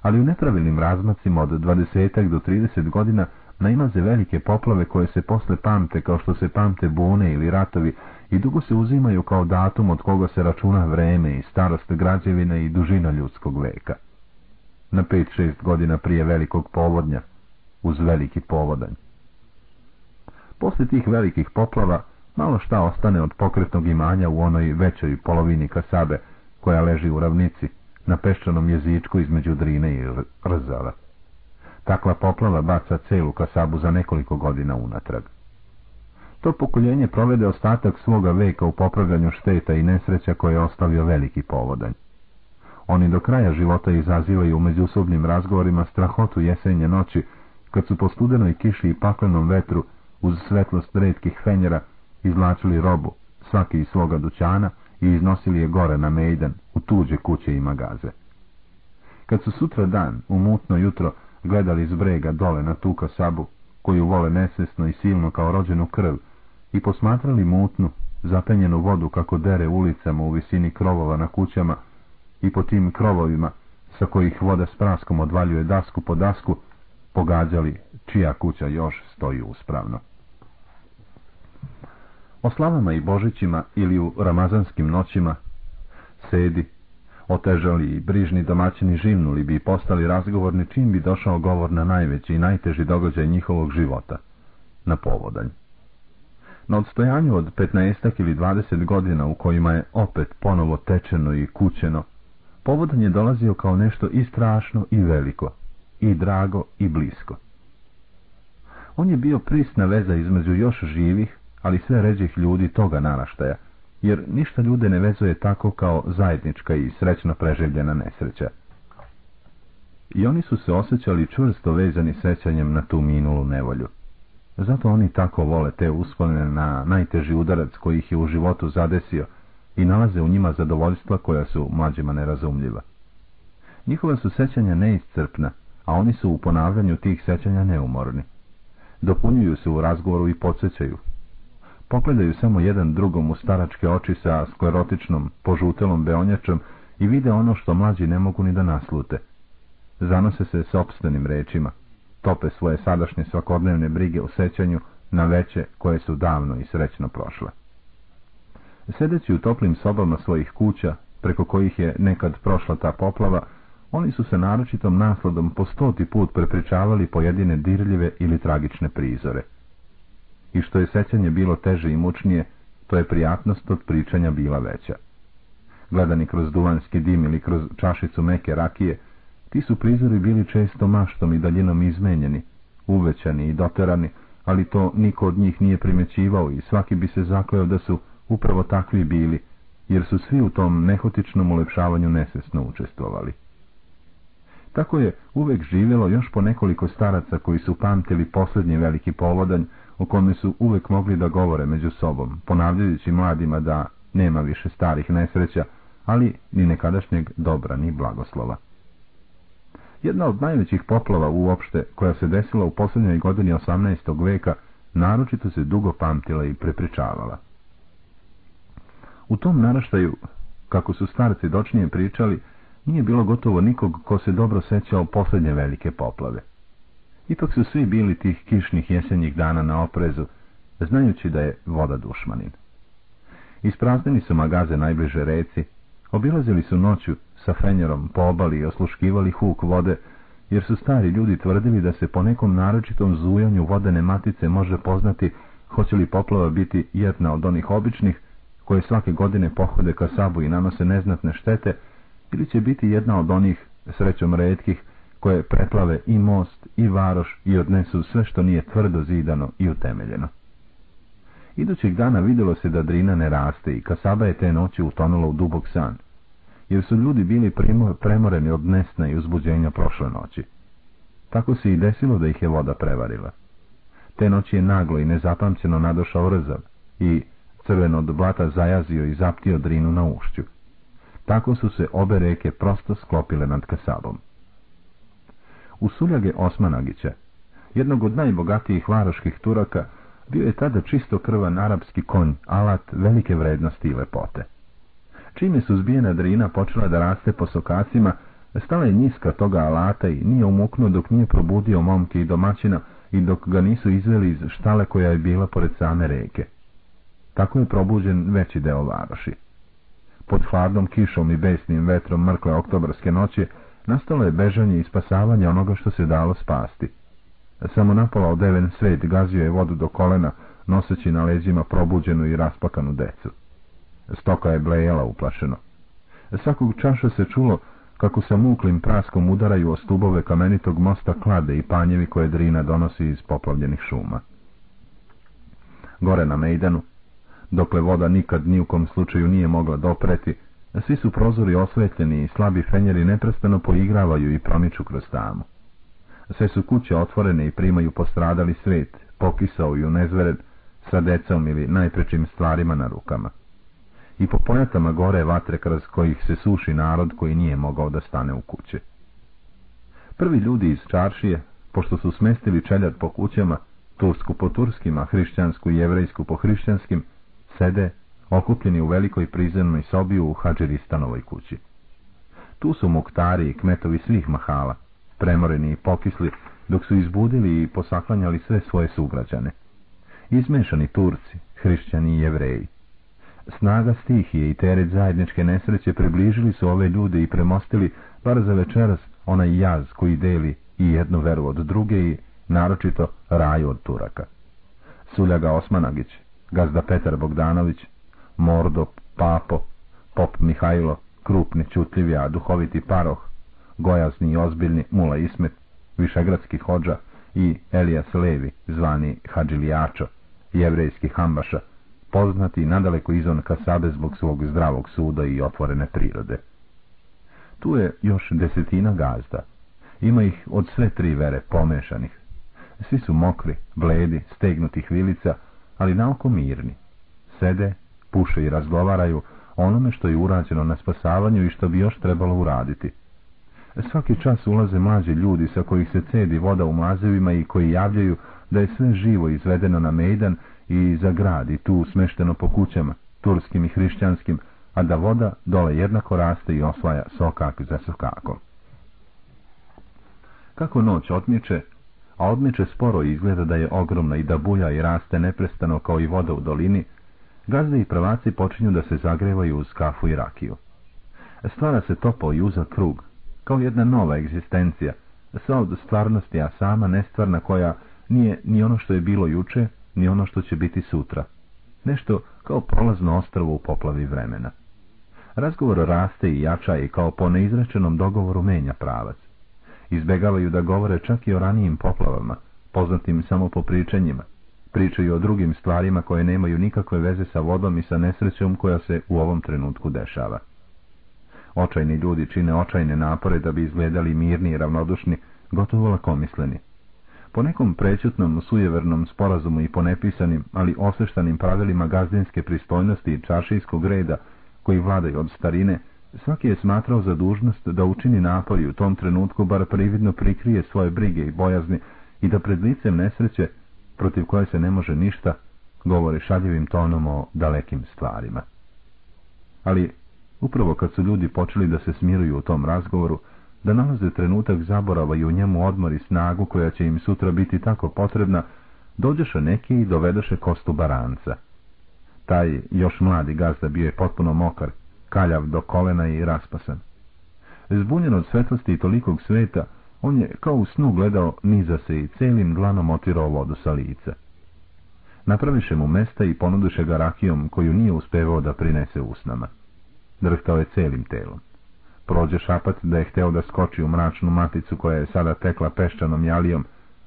Ali u nepravilnim razmacima od 20 do 30 godina nailaze velike poplave koje se posle pamte kao što se pamte bune ili ratovi i dugo se uzimaju kao datum od koga se računa vreme i starost građevine i dužina ljudskog veka. Na 5-6 godina prije velikog povodnja, uz veliki povodanj. Posle tih velikih poplava malo šta ostane od pokretnog imanja u onoj većoj polovini kasabe koja leži u ravnici, na peščanom jezičku između Drine i Rzava. Takva poplava baca celu kasabu za nekoliko godina unatrag. To pokoljenje provede ostatak svoga veka u popravljanju šteta i nesreća koje je ostavio veliki povodanj. Oni do kraja života izazivaju u međusobnim razgovorima strahotu jesenje noći, kad su po studenoj kiši i paklenom vetru, uz svetlost redkih fenjera, izvlačili robu, svaki iz svoga dućana, i iznosili je gore na Mejdan, u tuđe kuće i magaze. Kad su sutra dan, u mutno jutro, gledali iz brega dole na tu kasabu, koju vole nesvesno i silno kao rođenu krv, i posmatrali mutnu, zapenjenu vodu kako dere ulicama u visini krovova na kućama i po tim krovovima, sa kojih voda s praskom odvaljuje dasku po dasku, pogađali čija kuća još stoji uspravno. O slavama i božićima ili u ramazanskim noćima sedi, otežali i brižni domaćini živnuli bi postali razgovorni čim bi došao govor na najveći i najteži događaj njihovog života, na povodanj. Na odstojanju od 15 ili 20 godina u kojima je opet ponovo tečeno i kućeno, povodan je dolazio kao nešto i strašno i veliko, i drago i blisko. On je bio prisna veza između još živih, ali sve ređih ljudi toga naraštaja, jer ništa ljude ne vezuje tako kao zajednička i srećno preživljena nesreća. I oni su se osjećali čvrsto vezani sećanjem na tu minulu nevolju. Zato oni tako vole te uspone na najteži udarac koji ih je u životu zadesio i nalaze u njima zadovoljstva koja su mlađima nerazumljiva. Njihova su sećanja neiscrpna, a oni su u ponavljanju tih sećanja neumorni. Dopunjuju se u razgovoru i podsjećaju. Pogledaju samo jedan drugom u staračke oči sa sklerotičnom, požutelom beonjačom i vide ono što mlađi ne mogu ni da naslute. Zanose se sobstvenim rečima tope svoje sadašnje svakodnevne brige u sećanju na veće koje su davno i srećno prošle. Sedeći u toplim sobama svojih kuća, preko kojih je nekad prošla ta poplava, oni su se naročitom nasladom po stoti put prepričavali pojedine dirljive ili tragične prizore. I što je sećanje bilo teže i mučnije, to je prijatnost od pričanja bila veća. Gledani kroz duvanski dim ili kroz čašicu meke rakije, ti su prizori bili često maštom i daljinom izmenjeni, uvećani i doterani, ali to niko od njih nije primećivao i svaki bi se zakleo da su upravo takvi bili, jer su svi u tom nehotičnom ulepšavanju nesvesno učestvovali. Tako je uvek živjelo još po nekoliko staraca koji su pamtili posljednji veliki povodanj, o kome su uvek mogli da govore među sobom, ponavljajući mladima da nema više starih nesreća, ali ni nekadašnjeg dobra ni blagoslova. Jedna od najvećih poplava uopšte, koja se desila u posljednjoj godini 18. veka, naročito se dugo pamtila i prepričavala. U tom naraštaju, kako su starci dočnije pričali, nije bilo gotovo nikog ko se dobro sećao posljednje velike poplave. Ipak su svi bili tih kišnih jesenjih dana na oprezu, znajući da je voda dušmanin. Ispraznili su magaze najbliže reci, obilazili su noću sa fenjerom po obali i osluškivali huk vode, jer su stari ljudi tvrdili da se po nekom naročitom zujanju vodene matice može poznati hoće li poplava biti jedna od onih običnih, koje svake godine pohode ka sabu i nanose neznatne štete, ili će biti jedna od onih, srećom redkih, koje preplave i most, i varoš, i odnesu sve što nije tvrdo zidano i utemeljeno. Idućeg dana vidjelo se da drina ne raste i kasaba je te noći utonula u dubog san jer su ljudi bili premoreni od nesna i uzbuđenja prošle noći. Tako se i desilo da ih je voda prevarila. Te noći je naglo i nezapamćeno nadošao rzav i crveno od blata zajazio i zaptio drinu na ušću. Tako su se obe reke prosto sklopile nad Kasabom. U suljage Osmanagića jednog od najbogatijih varoških Turaka, bio je tada čisto krvan arapski konj, alat velike vrednosti i lepote. Čime su zbijena drina počela da raste po sokacima, stala je njiska toga alata i nije umuknuo dok nije probudio momke i domaćina i dok ga nisu izveli iz štale koja je bila pored same reke. Tako je probuđen veći deo varoši. Pod hladnom kišom i besnim vetrom mrkle oktobarske noći nastalo je bežanje i spasavanje onoga što se dalo spasti. Samo napola odeven svet gazio je vodu do kolena, noseći na leđima probuđenu i raspakanu decu. Stoka je blejela uplašeno. Svakog čaša se čulo kako sa muklim praskom udaraju o stubove kamenitog mosta klade i panjevi koje drina donosi iz poplavljenih šuma. Gore na Mejdanu, dokle voda nikad ni u kom slučaju nije mogla dopreti, svi su prozori osvetljeni i slabi fenjeri neprestano poigravaju i promiču kroz tamu. Sve su kuće otvorene i primaju postradali svet, pokisao i unezvered, sa decom ili najprečim stvarima na rukama. I po pojatama gore vatre kroz kojih se suši narod koji nije mogao da stane u kuće. Prvi ljudi iz Čaršije, pošto su smestili čeljad po kućama, tursku po turskima, hrišćansku i jevrejsku po hrišćanskim, sede, okupljeni u velikoj prizemnoj sobi u Hadžiristanovoj kući. Tu su muktari i kmetovi svih mahala, premoreni i pokisli, dok su izbudili i posaklanjali sve svoje sugrađane. Izmešani Turci, hrišćani i jevreji. Snaga stihije i teret zajedničke nesreće približili su ove ljude i premostili, bar za večeras, onaj jaz koji deli i jednu veru od druge i, naročito, raju od Turaka. Suljaga Osmanagić, gazda Petar Bogdanović, Mordo, Papo, Pop Mihajlo, krupni, čutljivi, a duhoviti paroh, gojazni i ozbiljni Mula Ismet, višegradski hođa i Elijas Levi, zvani Hadžilijačo, jevrejski hambaša, poznati nadaleko izvan Kasabe zbog svog zdravog suda i otvorene prirode. Tu je još desetina gazda. Ima ih od sve tri vere pomešanih. Svi su mokri, bledi, stegnutih vilica, ali naoko mirni. Sede, puše i razgovaraju onome što je urađeno na spasavanju i što bi još trebalo uraditi. Svaki čas ulaze mlađi ljudi sa kojih se cedi voda u mazevima i koji javljaju da je sve živo izvedeno na Mejdan i za grad i tu smešteno po kućama, turskim i hrišćanskim, a da voda dole jednako raste i osvaja sokak za sokakom. Kako noć otmiče, a odmiče sporo izgleda da je ogromna i da buja i raste neprestano kao i voda u dolini, gazde i pravaci počinju da se zagrevaju uz kafu i rakiju. Stvara se topo i uzak krug, kao jedna nova egzistencija, sa od stvarnosti, a sama nestvarna koja nije ni ono što je bilo juče, ni ono što će biti sutra. Nešto kao prolazno ostrovo u poplavi vremena. Razgovor raste i jača i kao po neizrečenom dogovoru menja pravac. Izbegavaju da govore čak i o ranijim poplavama, poznatim samo po pričanjima. Pričaju o drugim stvarima koje nemaju nikakve veze sa vodom i sa nesrećom koja se u ovom trenutku dešava. Očajni ljudi čine očajne napore da bi izgledali mirni i ravnodušni, gotovo lakomisleni. Po nekom prećutnom, sujevernom sporazumu i po nepisanim, ali osveštanim pravilima gazdinske pristojnosti i čašijskog reda, koji vladaju od starine, svaki je smatrao za dužnost da učini napor i u tom trenutku bar prividno prikrije svoje brige i bojazni i da pred licem nesreće, protiv koje se ne može ništa, govori šaljivim tonom o dalekim stvarima. Ali Upravo kad su ljudi počeli da se smiruju u tom razgovoru, da nalaze trenutak zaborava i u njemu odmori snagu koja će im sutra biti tako potrebna, dođeše neki i dovedeše kostu baranca. Taj još mladi gazda bio je potpuno mokar, kaljav do kolena i raspasan. Zbunjen od svetlosti i tolikog sveta, on je kao u snu gledao niza se i celim glanom otirao vodu sa lica. Napraviše mu mesta i ponuduše ga rakijom koju nije uspevao da prinese usnama drhtao je celim telom. Prođe šapat da je hteo da skoči u mračnu maticu koja je sada tekla peščanom jalijom,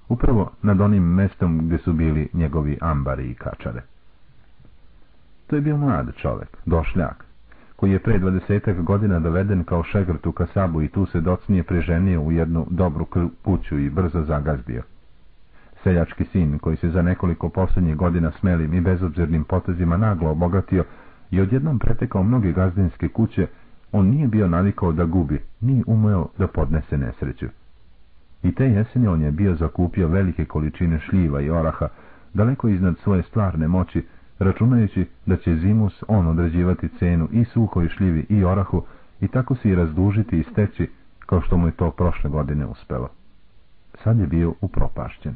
upravo nad onim mestom gdje su bili njegovi ambari i kačare. To je bio mlad čovek, došljak, koji je pre dvadesetak godina doveden kao šegrt u kasabu i tu se docnije preženio u jednu dobru kuću i brzo zagazdio. Seljački sin, koji se za nekoliko posljednjih godina smelim i bezobzirnim potezima naglo obogatio, i odjednom pretekao mnoge gazdinske kuće, on nije bio navikao da gubi, nije umeo da podnese nesreću. I te jeseni on je bio zakupio velike količine šljiva i oraha, daleko iznad svoje stvarne moći, računajući da će zimus on određivati cenu i suhoj šljivi i orahu i tako se i razdužiti i steći kao što mu je to prošle godine uspelo. Sad je bio upropašćen.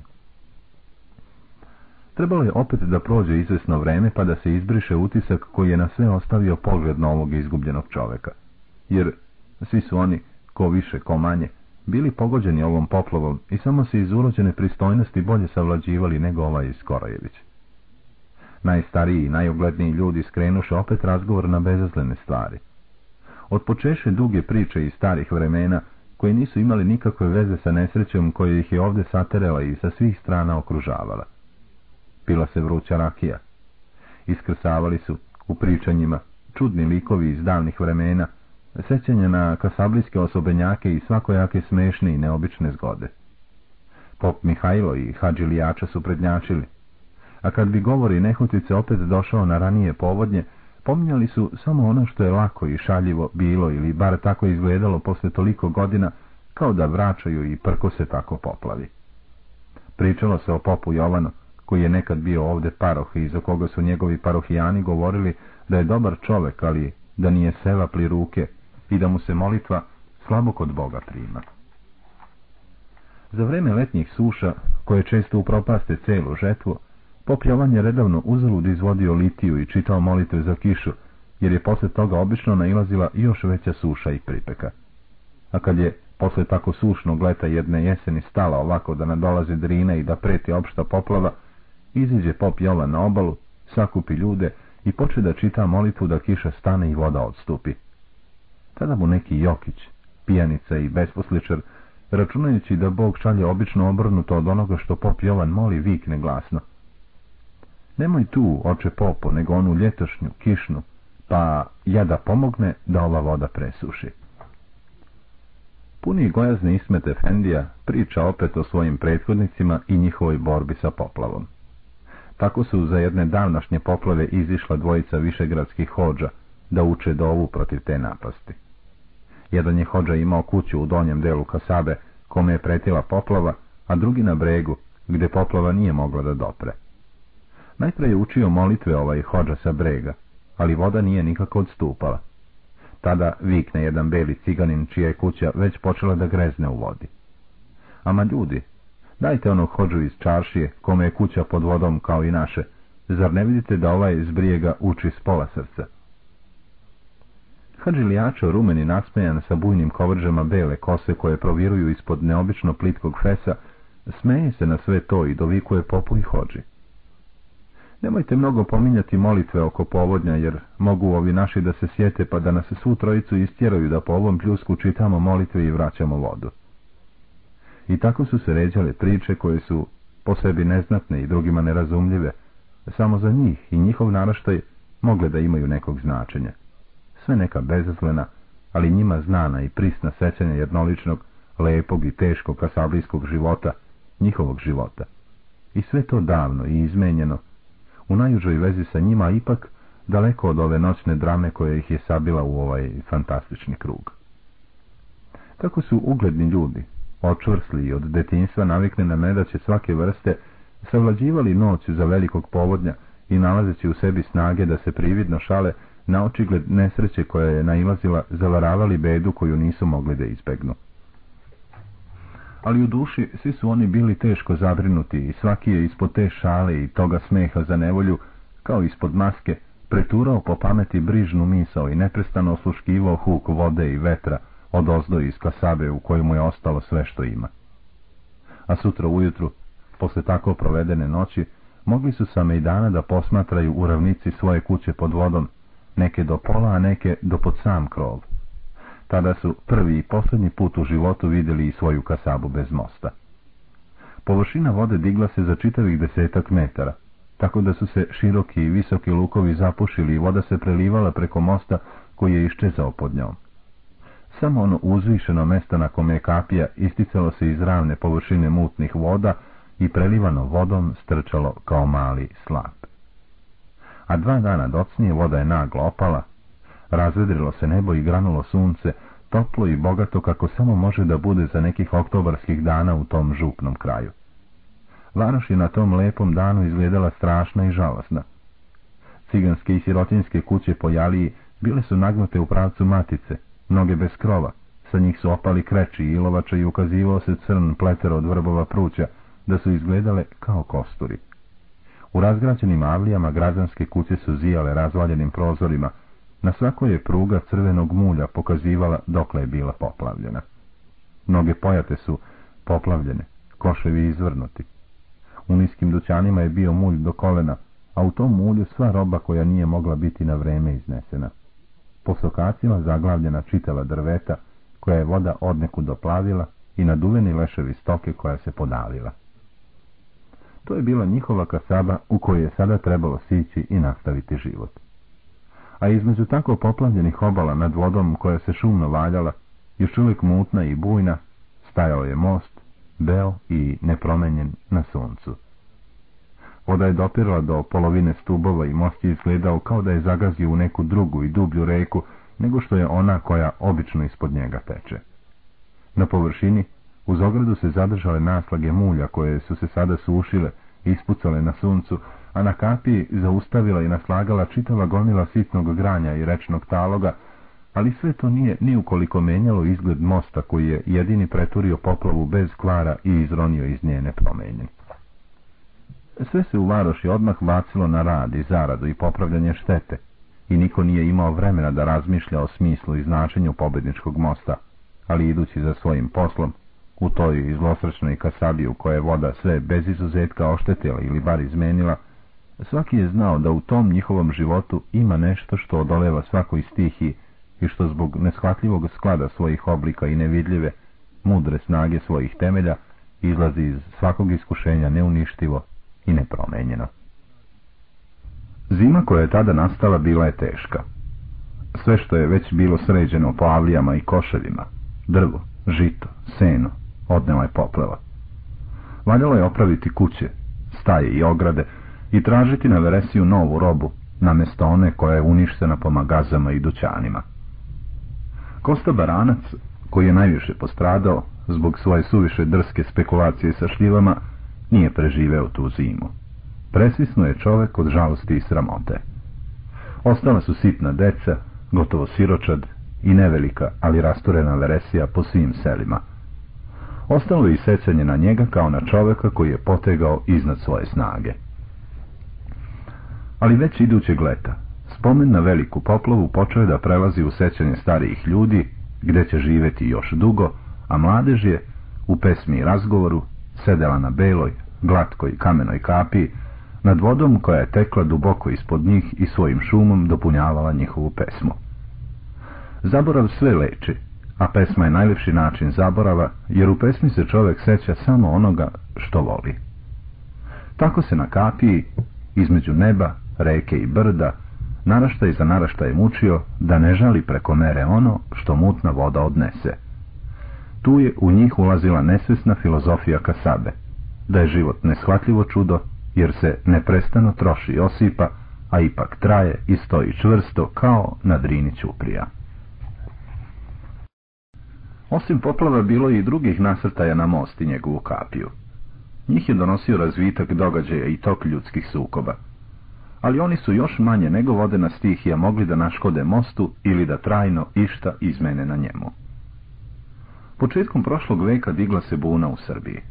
Trebalo je opet da prođe izvesno vreme pa da se izbriše utisak koji je na sve ostavio pogled novog izgubljenog čoveka. Jer svi su oni, ko više, ko manje, bili pogođeni ovom poplovom i samo se iz urođene pristojnosti bolje savlađivali nego ovaj iz Korojević. Najstariji i najogledniji ljudi skrenuše opet razgovor na bezazlene stvari. Odpočeše duge priče iz starih vremena, koje nisu imali nikakve veze sa nesrećom koja ih je ovdje saterela i sa svih strana okružavala. Pila se vruća rakija. Iskrsavali su u pričanjima čudni likovi iz davnih vremena, sećanja na kasablijske osobenjake i svakojake smešne i neobične zgode. Pop Mihajlo i Hadži su prednjačili, a kad bi govori nehotice opet došao na ranije povodnje, pominjali su samo ono što je lako i šaljivo bilo ili bar tako izgledalo posle toliko godina, kao da vraćaju i prko se tako poplavi. Pričalo se o popu Jovanu, koji je nekad bio ovde paroh i za koga su njegovi parohijani govorili da je dobar čovek, ali da nije seva pli ruke i da mu se molitva slabo kod Boga prima. Za vreme letnjih suša, koje često upropaste celu žetvu, Pop Jovan je redavno uzalud izvodio litiju i čitao molitve za kišu, jer je posle toga obično nailazila još veća suša i pripeka. A kad je posle tako sušnog leta jedne jeseni stala ovako da nadolazi drina i da preti opšta poplava, iziđe pop Jovan na obalu, sakupi ljude i poče da čita molitvu da kiša stane i voda odstupi. Tada mu neki Jokić, pijanica i besposličar, računajući da Bog šalje obično obrnuto od onoga što pop Jovan moli, vikne glasno. Nemoj tu, oče popo, nego onu ljetošnju, kišnu, pa ja da pomogne da ova voda presuši. Puni gojazne ismete Fendija priča opet o svojim prethodnicima i njihovoj borbi sa poplavom. Tako su za jedne davnašnje poplave izišla dvojica višegradskih hođa da uče dovu protiv te napasti. Jedan je hođa imao kuću u donjem delu Kasabe, kome je pretila poplava, a drugi na bregu, gdje poplava nije mogla da dopre. Najprej je učio molitve ovaj hođa sa brega, ali voda nije nikako odstupala. Tada vikne jedan beli ciganin čija je kuća već počela da grezne u vodi. Ama ljudi, dajte onog hođu iz čaršije, kome je kuća pod vodom kao i naše, zar ne vidite da ovaj iz brijega uči s pola srca? Hadži rumeni nasmejan sa bujnim kovrđama bele kose koje proviruju ispod neobično plitkog fesa, smeje se na sve to i dovikuje popu i hođi. Nemojte mnogo pominjati molitve oko povodnja, jer mogu ovi naši da se sjete pa da nas svu trojicu istjeraju da po ovom pljusku čitamo molitve i vraćamo vodu. I tako su se ređale priče koje su po sebi neznatne i drugima nerazumljive, samo za njih i njihov naraštaj mogle da imaju nekog značenja. Sve neka bezazlena, ali njima znana i prisna sećanja jednoličnog, lepog i teškog kasablijskog života, njihovog života. I sve to davno i izmenjeno, u najužoj vezi sa njima, ipak daleko od ove noćne drame koje ih je sabila u ovaj fantastični krug. Tako su ugledni ljudi, očvrsli i od detinjstva navikne na medaće svake vrste, savlađivali noć za velikog povodnja i nalazeći u sebi snage da se prividno šale na očigled nesreće koja je nailazila, zavaravali bedu koju nisu mogli da izbegnu ali u duši svi su oni bili teško zabrinuti i svaki je ispod te šale i toga smeha za nevolju, kao ispod maske, preturao po pameti brižnu misao i neprestano osluškivao huk vode i vetra od ozdo iz kasabe u kojemu je ostalo sve što ima. A sutra ujutru, posle tako provedene noći, mogli su sa Mejdana da posmatraju u ravnici svoje kuće pod vodom, neke do pola, a neke do pod sam krov. Tada su prvi i posljednji put u životu vidjeli i svoju kasabu bez mosta. Površina vode digla se za čitavih desetak metara, tako da su se široki i visoki lukovi zapušili i voda se prelivala preko mosta koji je iščezao pod njom. Samo ono uzvišeno mjesto na kome je kapija isticalo se iz ravne površine mutnih voda i prelivano vodom strčalo kao mali slap. A dva dana docnije voda je naglo opala, Razvedrilo se nebo i granulo sunce, toplo i bogato kako samo može da bude za nekih oktobarskih dana u tom župnom kraju. Varoš je na tom lepom danu izgledala strašna i žalosna. Ciganske i sirotinske kuće po Jaliji bile su nagnute u pravcu matice, mnoge bez krova, sa njih su opali kreći i ilovača i ukazivao se crn pleter od vrbova pruća, da su izgledale kao kosturi. U razgrađenim avlijama građanske kuće su zijale razvaljenim prozorima, na svakoj je pruga crvenog mulja pokazivala dokle je bila poplavljena. Mnoge pojate su poplavljene, koševi izvrnuti. U niskim dućanima je bio mulj do kolena, a u tom mulju sva roba koja nije mogla biti na vreme iznesena. Po sokacima zaglavljena čitava drveta, koja je voda odneku doplavila i naduveni leševi stoke koja se podalila. To je bila njihova kasaba u kojoj je sada trebalo sići i nastaviti život. A između tako poplavljenih obala nad vodom koja se šumno valjala, još uvijek mutna i bujna, stajao je most, beo i nepromenjen na suncu. Voda je dopirala do polovine stubova i most je izgledao kao da je zagazio u neku drugu i dublju reku nego što je ona koja obično ispod njega teče. Na površini uz ogradu se zadržale naslage mulja koje su se sada sušile, ispucale na suncu, a na kapiji zaustavila i naslagala čitava gomila sitnog granja i rečnog taloga, ali sve to nije ni ukoliko menjalo izgled mosta koji je jedini preturio poplavu bez kvara i izronio iz njene promenje. Sve se u varoši odmah bacilo na rad i zaradu i popravljanje štete, i niko nije imao vremena da razmišlja o smislu i značenju pobedničkog mosta, ali idući za svojim poslom, u toj zlosrčnoj kasabi u koje voda sve bez izuzetka oštetila ili bar izmenila, svaki je znao da u tom njihovom životu ima nešto što odoleva svakoj stihi i što zbog neshvatljivog sklada svojih oblika i nevidljive, mudre snage svojih temelja, izlazi iz svakog iskušenja neuništivo i nepromenjeno. Zima koja je tada nastala bila je teška. Sve što je već bilo sređeno po avlijama i košeljima, drvo, žito, seno, odnela je popleva. Valjalo je opraviti kuće, staje i ograde i tražiti na veresiju novu robu, namjesto one koja je uništena po magazama i dućanima. Kosta Baranac, koji je najviše postradao zbog svoje suviše drske spekulacije sa šljivama, nije preživeo tu zimu. Presvisno je čovek od žalosti i sramote. Ostala su sitna deca, gotovo siročad i nevelika, ali rasturena veresija po svim selima. Ostalo je i sećanje na njega kao na čoveka koji je potegao iznad svoje snage. Ali već idućeg leta, spomen na veliku poplavu počeo je da prelazi u sećanje starijih ljudi, gde će živeti još dugo, a mladež je, u pesmi i razgovoru, sedela na beloj, glatkoj kamenoj kapiji, nad vodom koja je tekla duboko ispod njih i svojim šumom dopunjavala njihovu pesmu. Zaborav sve leči, a pesma je najljepši način zaborava, jer u pesmi se čovjek seća samo onoga što voli. Tako se na kapiji, između neba, reke i brda, naraštaj za naraštaj mučio da ne žali preko mere ono što mutna voda odnese. Tu je u njih ulazila nesvesna filozofija Kasabe, da je život neshvatljivo čudo jer se neprestano troši i osipa, a ipak traje i stoji čvrsto kao na drini ćuprija. Osim poplava bilo i drugih nasrtaja na most i njegovu kapiju. Njih je donosio razvitak događaja i tok ljudskih sukoba. Ali oni su još manje nego vodena stihija mogli da naškode mostu ili da trajno išta izmene na njemu. Početkom prošlog veka digla se buna u Srbiji.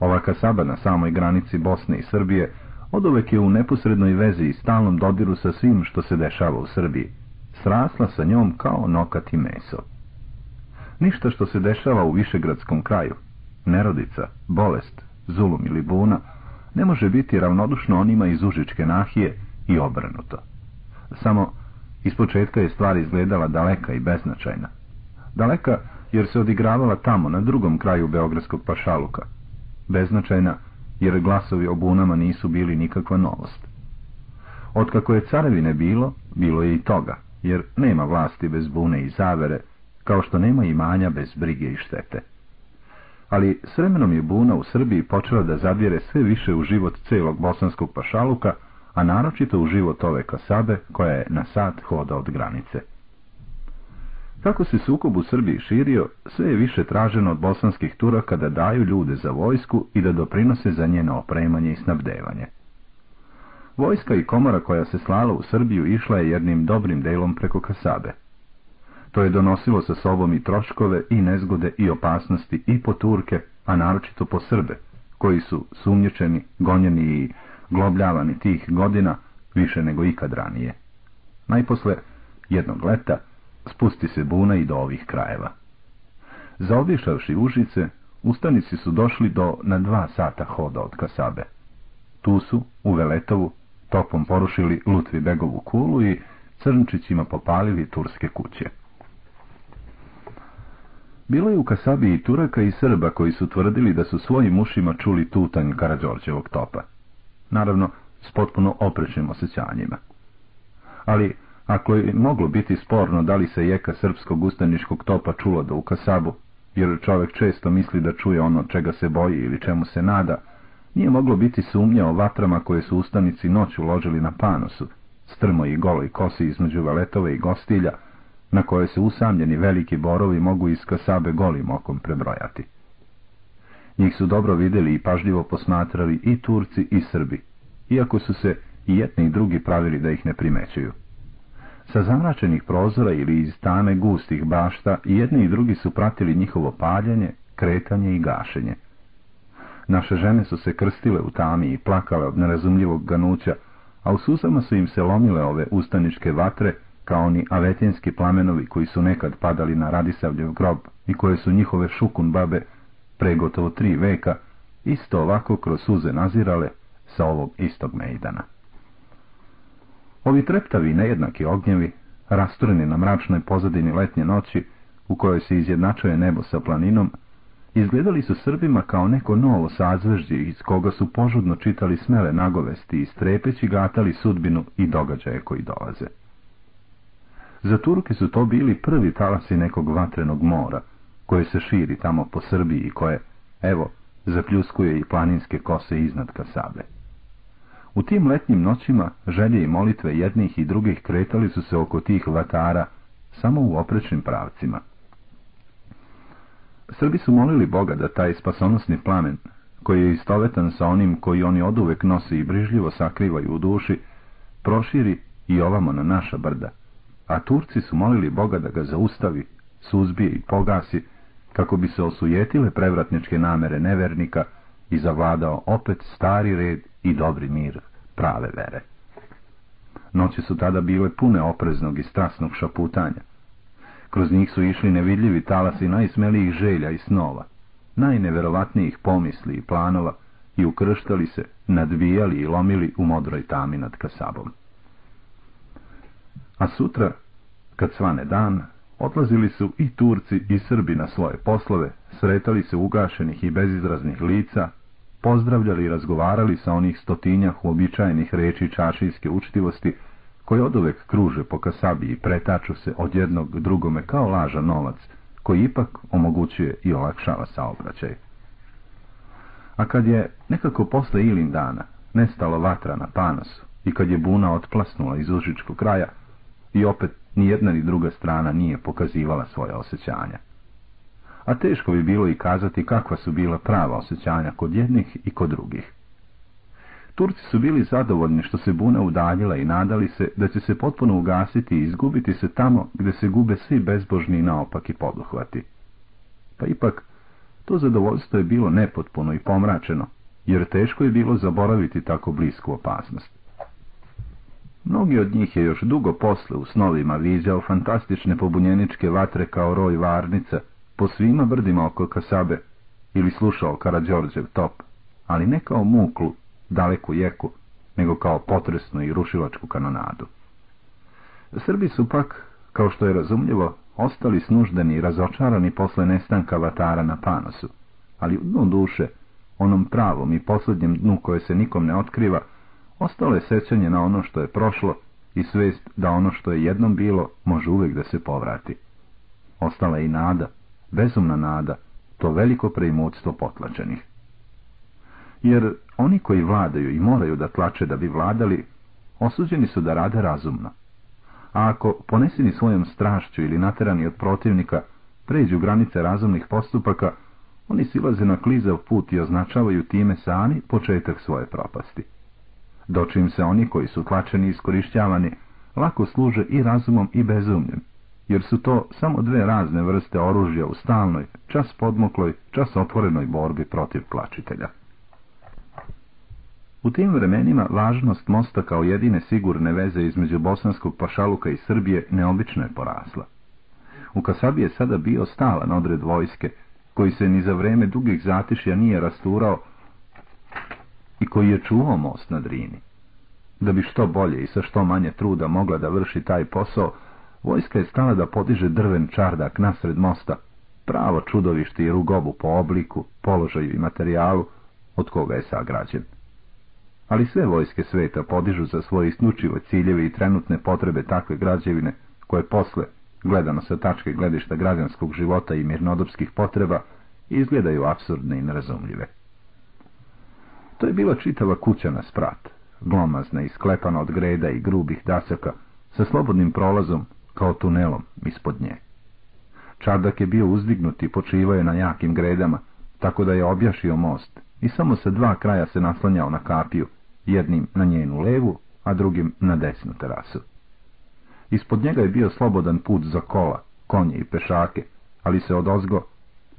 Ova kasaba na samoj granici Bosne i Srbije oduvek je u neposrednoj vezi i stalnom dodiru sa svim što se dešava u Srbiji, srasla sa njom kao nokat i meso. Ništa što se dešava u višegradskom kraju, nerodica, bolest, zulum ili buna, ne može biti ravnodušno onima iz Užičke nahije i obrnuto. Samo ispočetka je stvar izgledala daleka i beznačajna. Daleka jer se odigravala tamo, na drugom kraju Beogradskog pašaluka, beznačajna, jer glasovi o bunama nisu bili nikakva novost. Otkako je carevine bilo, bilo je i toga, jer nema vlasti bez bune i zavere, kao što nema imanja bez brige i štete. Ali s vremenom je buna u Srbiji počela da zabire sve više u život celog bosanskog pašaluka, a naročito u život ove kasabe koja je na sat hoda od granice. Kako se sukob u Srbiji širio, sve je više traženo od bosanskih Turaka da daju ljude za vojsku i da doprinose za njeno opremanje i snabdevanje. Vojska i komora koja se slala u Srbiju išla je jednim dobrim delom preko Kasabe. To je donosilo sa sobom i troškove i nezgode i opasnosti i po Turke, a naročito po Srbe, koji su sumnječeni, gonjeni i globljavani tih godina više nego ikad ranije. Najposle jednog leta spusti se buna i do ovih krajeva. Zaobišavši Užice, ustanici su došli do na dva sata hoda od Kasabe. Tu su, u Veletovu, topom porušili Lutvi Begovu kulu i crnčićima popalili turske kuće. Bilo je u Kasabi i Turaka i Srba koji su tvrdili da su svojim ušima čuli tutanj Karadžorđevog topa. Naravno, s potpuno oprečnim osjećanjima. Ali, ako je moglo biti sporno da li se jeka srpskog ustaničkog topa čulo da u Kasabu, jer čovjek često misli da čuje ono čega se boji ili čemu se nada, nije moglo biti sumnja o vatrama koje su ustanici noć uložili na panosu, strmo i goloj kosi između valetove i gostilja, na koje se usamljeni veliki borovi mogu iz kasabe golim okom prebrojati. Njih su dobro vidjeli i pažljivo posmatrali i Turci i Srbi, iako su se i jedni i drugi pravili da ih ne primećuju. Sa zamračenih prozora ili iz tame gustih bašta jedni i drugi su pratili njihovo paljanje, kretanje i gašenje. Naše žene su se krstile u tami i plakale od nerazumljivog ganuća, a u susama su im se lomile ove ustaničke vatre, kao oni avetinski plamenovi koji su nekad padali na Radisavljev grob i koje su njihove šukun babe pre gotovo tri veka isto ovako kroz suze nazirale sa ovog istog mejdana. Ovi treptavi nejednaki ognjevi, rastureni na mračnoj pozadini letnje noći, u kojoj se izjednačuje nebo sa planinom, izgledali su Srbima kao neko novo sazvežđe iz koga su požudno čitali smele nagovesti i strepeći gatali sudbinu i događaje koji dolaze. Za Turke su to bili prvi talasi nekog vatrenog mora, koje se širi tamo po Srbiji i koje, evo, zapljuskuje i planinske kose iznad Kasabe. U tim letnjim noćima želje i molitve jednih i drugih kretali su se oko tih vatara, samo u oprečnim pravcima. Srbi su molili Boga da taj spasonosni plamen, koji je istovetan sa onim koji oni oduvek nose i brižljivo sakrivaju u duši, proširi i ovamo na naša brda, a Turci su molili Boga da ga zaustavi, suzbije i pogasi, kako bi se osujetile prevratničke namere nevernika i zavladao opet stari red i dobri mir prave vere. Noći su tada bile pune opreznog i strasnog šaputanja. Kroz njih su išli nevidljivi talasi najsmelijih želja i snova, najneverovatnijih pomisli i planova i ukrštali se, nadvijali i lomili u modroj tami nad kasabom. A sutra, kad svane dan, odlazili su i Turci i Srbi na svoje poslove, sretali se ugašenih i bezizraznih lica, pozdravljali i razgovarali sa onih stotinjah uobičajenih reči čašijske učtivosti, koje odovek kruže po kasabi i pretaču se od jednog drugome kao laža novac, koji ipak omogućuje i olakšava saobraćaj. A kad je nekako posle ilin dana nestalo vatra na panosu i kad je buna otplasnula iz užičkog kraja, i opet ni jedna ni druga strana nije pokazivala svoje osjećanja. A teško bi bilo i kazati kakva su bila prava osjećanja kod jednih i kod drugih. Turci su bili zadovoljni što se buna udaljila i nadali se da će se potpuno ugasiti i izgubiti se tamo gdje se gube svi bezbožni naopaki poduhvati. Pa ipak, to zadovoljstvo je bilo nepotpuno i pomračeno, jer teško je bilo zaboraviti tako blisku opasnost. Mnogi od njih je još dugo posle u snovima viđao fantastične pobunjeničke vatre kao roj varnica po svima brdima oko Kasabe ili slušao Karadžorđev top, ali ne kao muklu, daleku jeku, nego kao potresnu i rušilačku kanonadu. Srbi su pak, kao što je razumljivo, ostali snuždeni i razočarani posle nestanka vatara na panosu, ali u dnu duše, onom pravom i posljednjem dnu koje se nikom ne otkriva, Ostalo je sećanje na ono što je prošlo i svest da ono što je jednom bilo može uvijek da se povrati. Ostala je i nada, bezumna nada, to veliko preimutstvo potlačenih. Jer oni koji vladaju i moraju da tlače da bi vladali, osuđeni su da rade razumno. a ako poneseni svojom strašću ili naterani od protivnika pređu granice razumnih postupaka, oni silaze na klizav put i označavaju time sami početak svoje propasti. Dočim se oni koji su tlačeni i iskorišćavani, lako služe i razumom i bezumljem, jer su to samo dve razne vrste oružja u stalnoj, čas podmokloj, čas otvorenoj borbi protiv plačitelja. U tim vremenima važnost mosta kao jedine sigurne veze između bosanskog pašaluka i Srbije neobično je porasla. U Kasabi je sada bio stalan odred vojske, koji se ni za vreme dugih zatišja nije rasturao i koji je čuvao most na Drini. Da bi što bolje i sa što manje truda mogla da vrši taj posao, vojska je stala da podiže drven čardak nasred mosta, pravo čudovište i rugobu po obliku, položaju i materijalu od koga je sagrađen. Ali sve vojske sveta podižu za svoje isnučivo ciljeve i trenutne potrebe takve građevine, koje posle, gledano sa tačke gledišta građanskog života i mirnodopskih potreba, izgledaju absurdne i nerazumljive. To je bila čitava kuća na sprat, glomazna i sklepana od greda i grubih dasaka, sa slobodnim prolazom kao tunelom ispod nje. Čardak je bio uzdignut i počivao je na jakim gredama, tako da je objašio most i samo sa dva kraja se naslanjao na kapiju, jednim na njenu levu, a drugim na desnu terasu. Ispod njega je bio slobodan put za kola, konje i pešake, ali se odozgo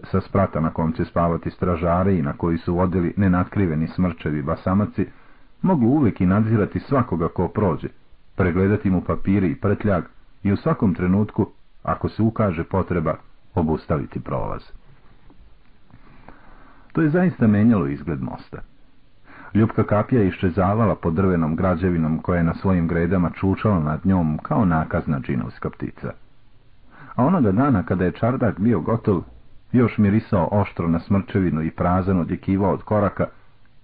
sa sprata na kom će spavati stražare i na koji su vodili nenatkriveni smrčevi basamaci, mogu uvijek i nadzirati svakoga ko prođe, pregledati mu papiri i prtljag i u svakom trenutku, ako se ukaže potreba, obustaviti prolaz. To je zaista menjalo izgled mosta. Ljubka kapija je iščezavala pod drvenom građevinom koja je na svojim gredama čučala nad njom kao nakazna džinovska ptica. A onoga dana kada je čardak bio gotov, još mirisao oštro na smrčevinu i prazan odjekivao od koraka,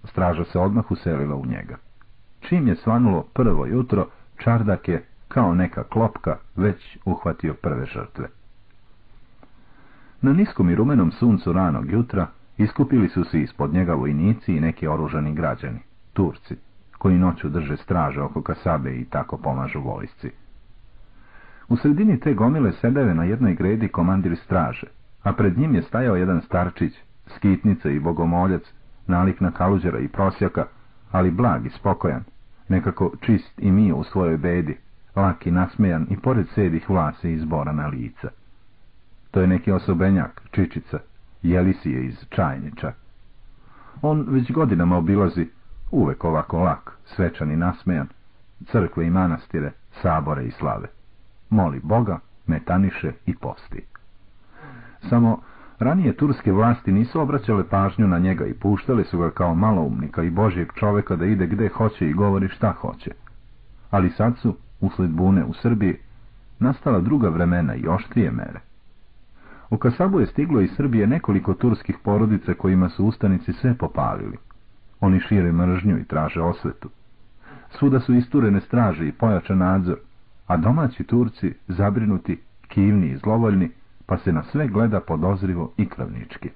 straža se odmah uselila u njega. Čim je svanulo prvo jutro, čardak je, kao neka klopka, već uhvatio prve žrtve. Na niskom i rumenom suncu ranog jutra iskupili su se ispod njega vojnici i neki oružani građani, Turci, koji noću drže straže oko Kasabe i tako pomažu vojsci. U sredini te gomile sedave na jednoj gredi komandir straže, a pred njim je stajao jedan starčić, skitnica i bogomoljac, nalik na kaluđera i prosjaka, ali blag i spokojan, nekako čist i mio u svojoj bedi, lak i nasmejan i pored sedih vlase izbora na lica. To je neki osobenjak, čičica, Jelisije iz Čajniča. On već godinama obilazi, uvek ovako lak, svečan i nasmejan, crkve i manastire, sabore i slave. Moli Boga, metaniše i posti. Samo ranije turske vlasti nisu obraćale pažnju na njega i puštale su ga kao maloumnika i božjeg čoveka da ide gde hoće i govori šta hoće. Ali sad su, usled bune u Srbiji, nastala druga vremena i oštrije mere. U Kasabu je stiglo iz Srbije nekoliko turskih porodica kojima su ustanici sve popalili. Oni šire mržnju i traže osvetu. Svuda su isturene straže i pojačan nadzor, a domaći Turci, zabrinuti, kivni i zlovoljni, pa se na sve gleda podozrivo i kravnički.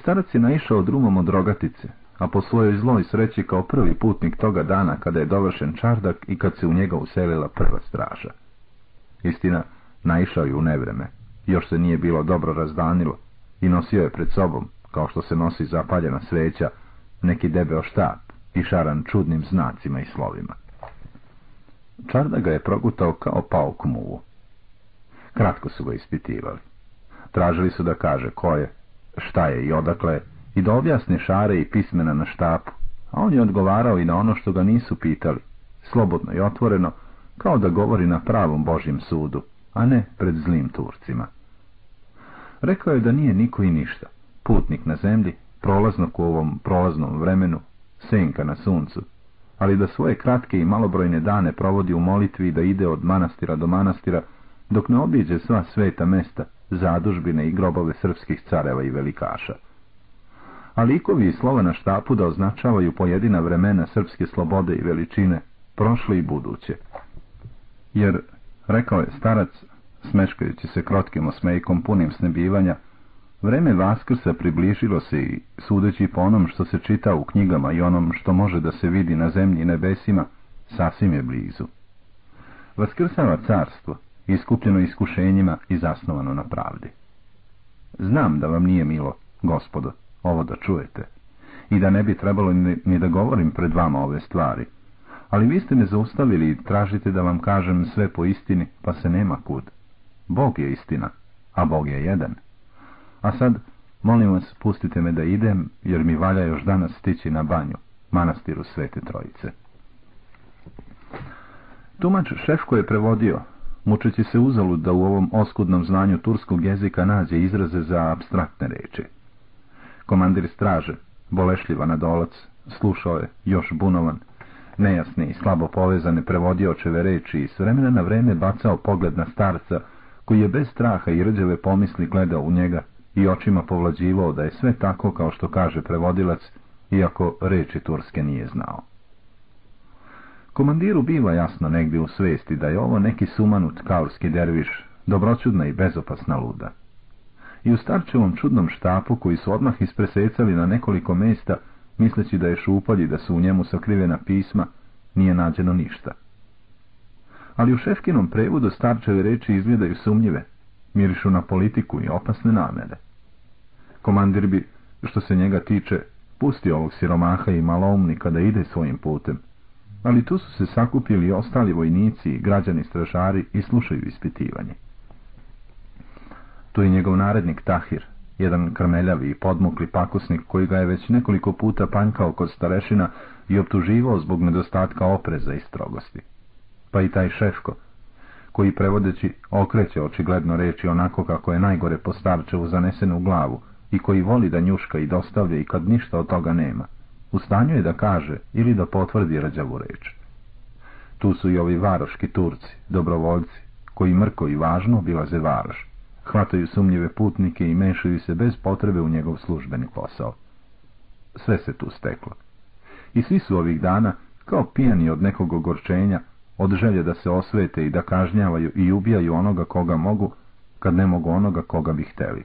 Starac je naišao drumom od rogatice, a po svojoj zloj sreći kao prvi putnik toga dana kada je dovršen čardak i kad se u njega uselila prva straža. Istina, naišao je u nevreme, još se nije bilo dobro razdanilo i nosio je pred sobom, kao što se nosi zapaljena sveća, neki debeo štap i šaran čudnim znacima i slovima. Čarda ga je progutao kao pauk muvu. Kratko su ga ispitivali. Tražili su da kaže ko je, šta je i odakle i da objasne šare i pismena na štapu, a on je odgovarao i na ono što ga nisu pitali, slobodno i otvoreno, kao da govori na pravom Božjem sudu, a ne pred zlim Turcima. Rekao je da nije niko i ništa, putnik na zemlji, prolaznog u ovom prolaznom vremenu, senka na suncu, ali da svoje kratke i malobrojne dane provodi u molitvi da ide od manastira do manastira, dok ne obiđe sva sveta mesta, zadužbine i grobove srpskih careva i velikaša. A likovi i slova na štapu da označavaju pojedina vremena srpske slobode i veličine, prošle i buduće. Jer, rekao je starac, smeškajući se krotkim osmejkom punim snebivanja, vreme Vaskrsa približilo se i, sudeći po onom što se čita u knjigama i onom što može da se vidi na zemlji i nebesima, sasvim je blizu. Vaskrsava carstvo, iskupljeno iskušenjima i zasnovano na pravdi. Znam da vam nije milo, gospodo, ovo da čujete, i da ne bi trebalo ni, da govorim pred vama ove stvari, ali vi ste me zaustavili i tražite da vam kažem sve po istini, pa se nema kud. Bog je istina, a Bog je jedan. A sad, molim vas, pustite me da idem, jer mi valja još danas stići na banju, manastiru Svete Trojice. Tumač Šefko je prevodio, mučeći se uzalud da u ovom oskudnom znanju turskog jezika nađe izraze za abstraktne reči. Komandir straže, bolešljiva na dolac, slušao je, još bunovan, nejasne i slabo povezane prevodiočeve reči i s vremena na vreme bacao pogled na starca, koji je bez straha i rđave pomisli gledao u njega i očima povlađivao da je sve tako kao što kaže prevodilac, iako reči turske nije znao. Komandiru biva jasno negdje u svesti da je ovo neki sumanut kaurski derviš, dobroćudna i bezopasna luda. I u starčevom čudnom štapu koji su odmah ispresecali na nekoliko mjesta, misleći da je šupalj i da su u njemu sakrivena pisma, nije nađeno ništa. Ali u šefkinom prevodu starčeve reči izgledaju sumnjive, mirišu na politiku i opasne namere. Komandir bi, što se njega tiče, pustio ovog siromaha i maloumnika da ide svojim putem, ali tu su se sakupili i ostali vojnici građani stražari i slušaju ispitivanje. Tu je njegov narednik Tahir, jedan krmeljavi i podmukli pakusnik koji ga je već nekoliko puta panjkao kod starešina i optuživao zbog nedostatka opreza i strogosti. Pa i taj Šefko, koji prevodeći okreće očigledno reči onako kako je najgore po starčevu zanesen u glavu i koji voli da njuška i dostavlja i kad ništa od toga nema, u stanju je da kaže ili da potvrdi rađavu reč. Tu su i ovi varoški Turci, dobrovoljci, koji mrko i važno obilaze varoš, hvataju sumnjive putnike i mešaju se bez potrebe u njegov službeni posao. Sve se tu steklo. I svi su ovih dana, kao pijani od nekog ogorčenja, od želje da se osvete i da kažnjavaju i ubijaju onoga koga mogu, kad ne mogu onoga koga bi hteli.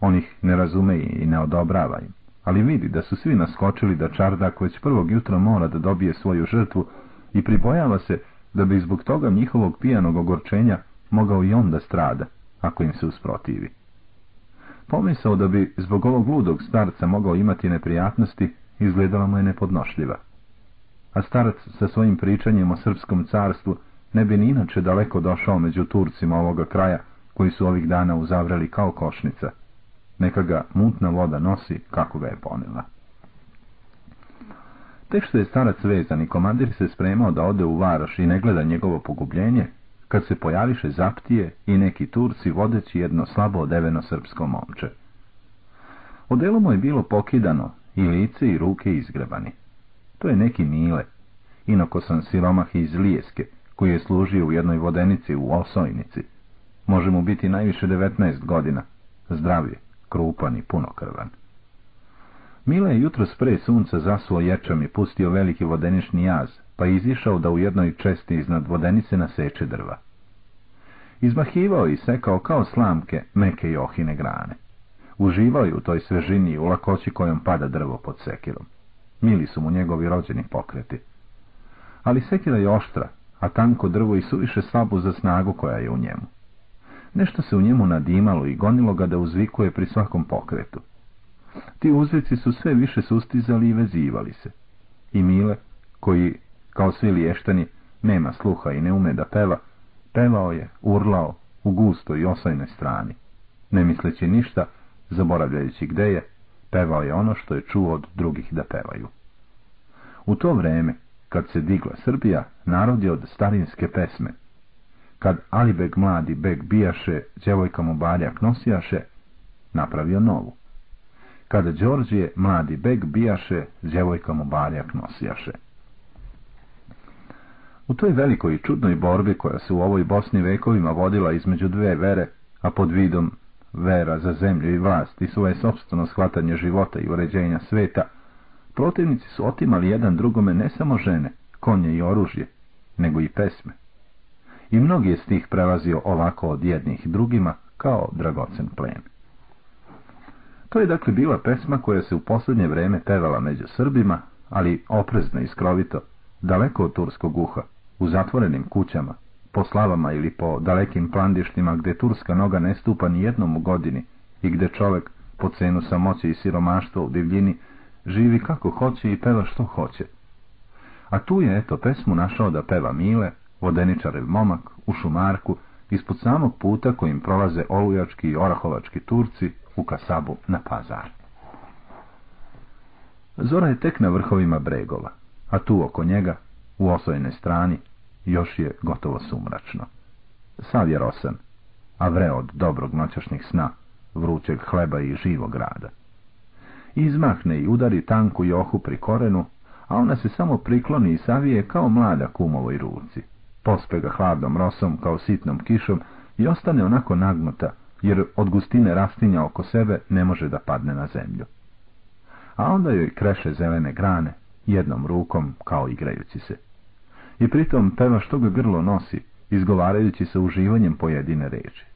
On ih ne razume i ne odobrava ali vidi da su svi naskočili da Čardak već prvog jutra mora da dobije svoju žrtvu i pribojava se da bi zbog toga njihovog pijanog ogorčenja mogao i on da strada, ako im se usprotivi. Pomisao da bi zbog ovog ludog starca mogao imati neprijatnosti izgledala mu je nepodnošljiva. A starac sa svojim pričanjem o srpskom carstvu ne bi ni inače daleko došao među Turcima ovoga kraja koji su ovih dana uzavrali kao košnica – neka ga mutna voda nosi kako ga je ponela. Tek što je starac vezan i komandir se spremao da ode u varoš i ne gleda njegovo pogubljenje, kad se pojaviše zaptije i neki Turci vodeći jedno slabo odeveno srpsko momče. Odelo mu je bilo pokidano i lice i ruke izgrebani. To je neki Mile, inokosan siromah iz Lijeske, koji je služio u jednoj vodenici u Osojnici. Može mu biti najviše 19 godina. Zdravlje krupan i punokrvan. Mile je jutro spre sunca zasuo ječam i pustio veliki vodenični jaz, pa izišao da u jednoj česti iznad vodenice naseče drva. Izmahivao i sekao kao slamke meke i ohine grane. Uživao je u toj svežini i u lakoći kojom pada drvo pod sekirom. Mili su mu njegovi rođeni pokreti. Ali sekira je oštra, a tanko drvo i suviše slabu za snagu koja je u njemu. Nešto se u njemu nadimalo i gonilo ga da uzvikuje pri svakom pokretu. Ti uzvici su sve više sustizali i vezivali se. I Mile, koji, kao svi liještani, nema sluha i ne ume da peva, pevao je, urlao, u gustoj i osajnoj strani. Ne misleći ništa, zaboravljajući gde je, pevao je ono što je čuo od drugih da pevaju. U to vreme, kad se digla Srbija, narod je od starinske pesme, kad Alibeg mladi beg bijaše, djevojka mu baljak nosijaše, napravio novu. Kad Đorđije mladi beg bijaše, djevojka mu baljak nosijaše. U toj velikoj i čudnoj borbi koja se u ovoj Bosni vekovima vodila između dve vere, a pod vidom vera za zemlju i vlast i svoje sobstveno shvatanje života i uređenja sveta, protivnici su otimali jedan drugome ne samo žene, konje i oružje, nego i pesme i mnogi je stih prelazio ovako od jednih drugima kao dragocen plen. To je dakle bila pesma koja se u posljednje vreme pevala među Srbima, ali oprezno i skrovito, daleko od turskog uha, u zatvorenim kućama, po slavama ili po dalekim plandištima gdje turska noga ne stupa ni jednom u godini i gdje čovjek po cenu samoće i siromaštva u divljini živi kako hoće i peva što hoće. A tu je, eto, pesmu našao da peva Mile, vodeničarev momak, u šumarku, ispod samog puta kojim prolaze olujački i orahovački Turci u Kasabu na pazar. Zora je tek na vrhovima bregova, a tu oko njega, u osojnoj strani, još je gotovo sumračno. Sav je rosan, a vre od dobrog noćašnjeg sna, vrućeg hleba i živog rada. Izmahne i udari tanku johu pri korenu, a ona se samo prikloni i savije kao mlada kumovoj ruci. Pospe ga hladnom rosom kao sitnom kišom i ostane onako nagnuta, jer od gustine rastinja oko sebe ne može da padne na zemlju. A onda joj kreše zelene grane, jednom rukom kao igrajući se. I pritom peva što ga grlo nosi, izgovarajući se uživanjem pojedine reči.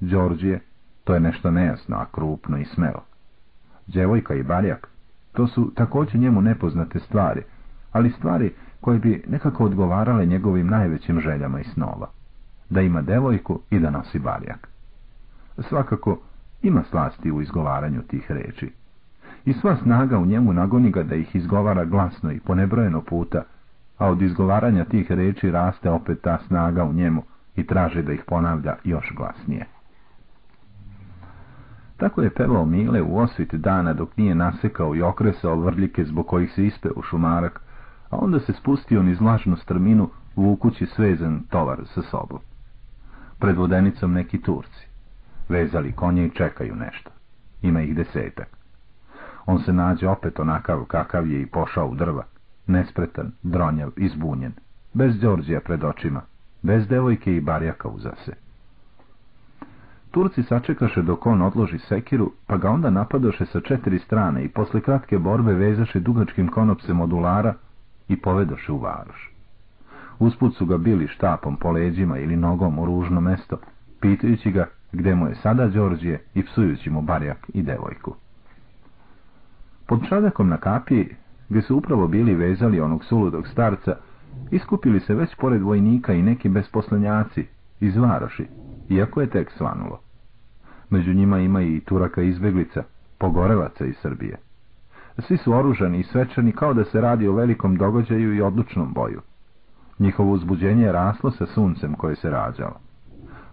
Đorđije, to je nešto nejasno, a krupno i smelo. Djevojka i barjak, to su također njemu nepoznate stvari, ali stvari koje bi nekako odgovarale njegovim najvećim željama i snova. Da ima devojku i da nosi barjak. Svakako, ima slasti u izgovaranju tih reči. I sva snaga u njemu nagoni ga da ih izgovara glasno i ponebrojeno puta, a od izgovaranja tih reči raste opet ta snaga u njemu i traže da ih ponavlja još glasnije. Tako je pevao Mile u osvit dana dok nije nasekao i okresao vrljike zbog kojih se ispe u šumarak, a onda se spustio niz lažnu strminu vukući svezan tovar sa sobom. Pred vodenicom neki Turci. Vezali konje i čekaju nešto. Ima ih desetak. On se nađe opet onakav kakav je i pošao u drva. Nespretan, dronjav, izbunjen. Bez Đorđija pred očima. Bez devojke i barjaka uza se. Turci sačekaše dok on odloži sekiru, pa ga onda napadoše sa četiri strane i posle kratke borbe vezaše dugačkim konopcem od ulara i povedoše u varoš. Usput su ga bili štapom po leđima ili nogom u ružno mesto, pitajući ga gde mu je sada Đorđije i psujući mu barjak i devojku. Pod čadakom na kapiji, gdje su upravo bili vezali onog suludog starca, iskupili se već pored vojnika i neki besposlenjaci iz Varoši, iako je tek svanulo. Među njima ima i Turaka izbeglica, pogorevaca iz Srbije. Svi su oružani i svečani kao da se radi o velikom događaju i odlučnom boju. Njihovo uzbuđenje je raslo sa suncem koje se rađalo.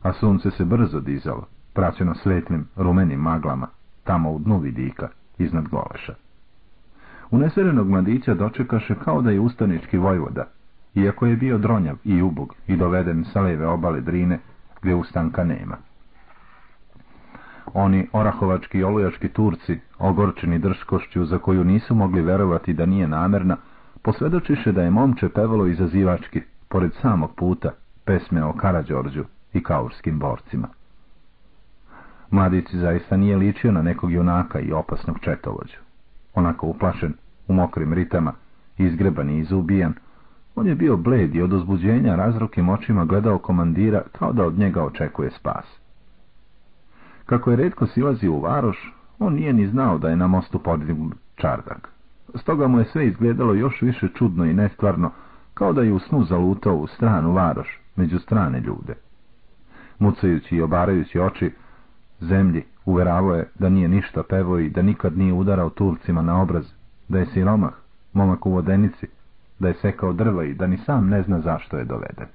A sunce se brzo dizalo, praćeno svetlim, rumenim maglama, tamo u dnu vidika, iznad goleša. Uneserenog mladića dočekaše kao da je ustanički vojvoda, iako je bio dronjav i ubog i doveden sa leve obale Drine, gdje ustanka nema. Oni orahovački i olujački Turci, ogorčeni drškošću za koju nisu mogli verovati da nije namerna, posvjedočiše da je momče pevalo izazivački, pored samog puta, pesme o Karađorđu i kaurskim borcima. Mladici zaista nije ličio na nekog junaka i opasnog četovođu. Onako uplašen, u mokrim ritama, izgreban i izubijan, on je bio bled i od uzbuđenja razrukim očima gledao komandira kao da od njega očekuje spas. Kako je redko silazio u varoš, on nije ni znao da je na mostu podignut čardak. Stoga mu je sve izgledalo još više čudno i nestvarno, kao da je u snu zalutao u stranu varoš, među strane ljude. Mucajući i obarajući oči, zemlji uveravao je da nije ništa pevo i da nikad nije udarao Turcima na obraz, da je siromah, momak u vodenici, da je sekao drva i da ni sam ne zna zašto je doveden.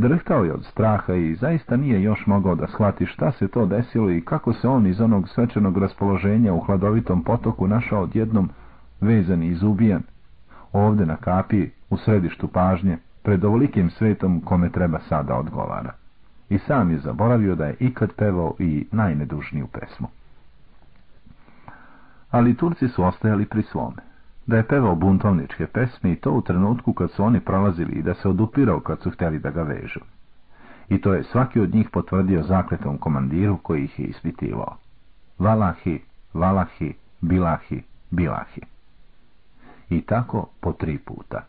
Drhtao je od straha i zaista nije još mogao da shvati šta se to desilo i kako se on iz onog svečanog raspoloženja u hladovitom potoku našao odjednom vezan i izubijan, ovdje na kapiji, u središtu pažnje, pred ovolikim svetom kome treba sada odgovara. I sam je zaboravio da je ikad pevao i najnedužniju pesmu. Ali Turci su ostajali pri svome da je pevao buntovničke pesme i to u trenutku kad su oni prolazili i da se odupirao kad su htjeli da ga vežu. I to je svaki od njih potvrdio zakletom komandiru koji ih je ispitivao. Valahi, Valahi, Bilahi, Bilahi. I tako po tri puta.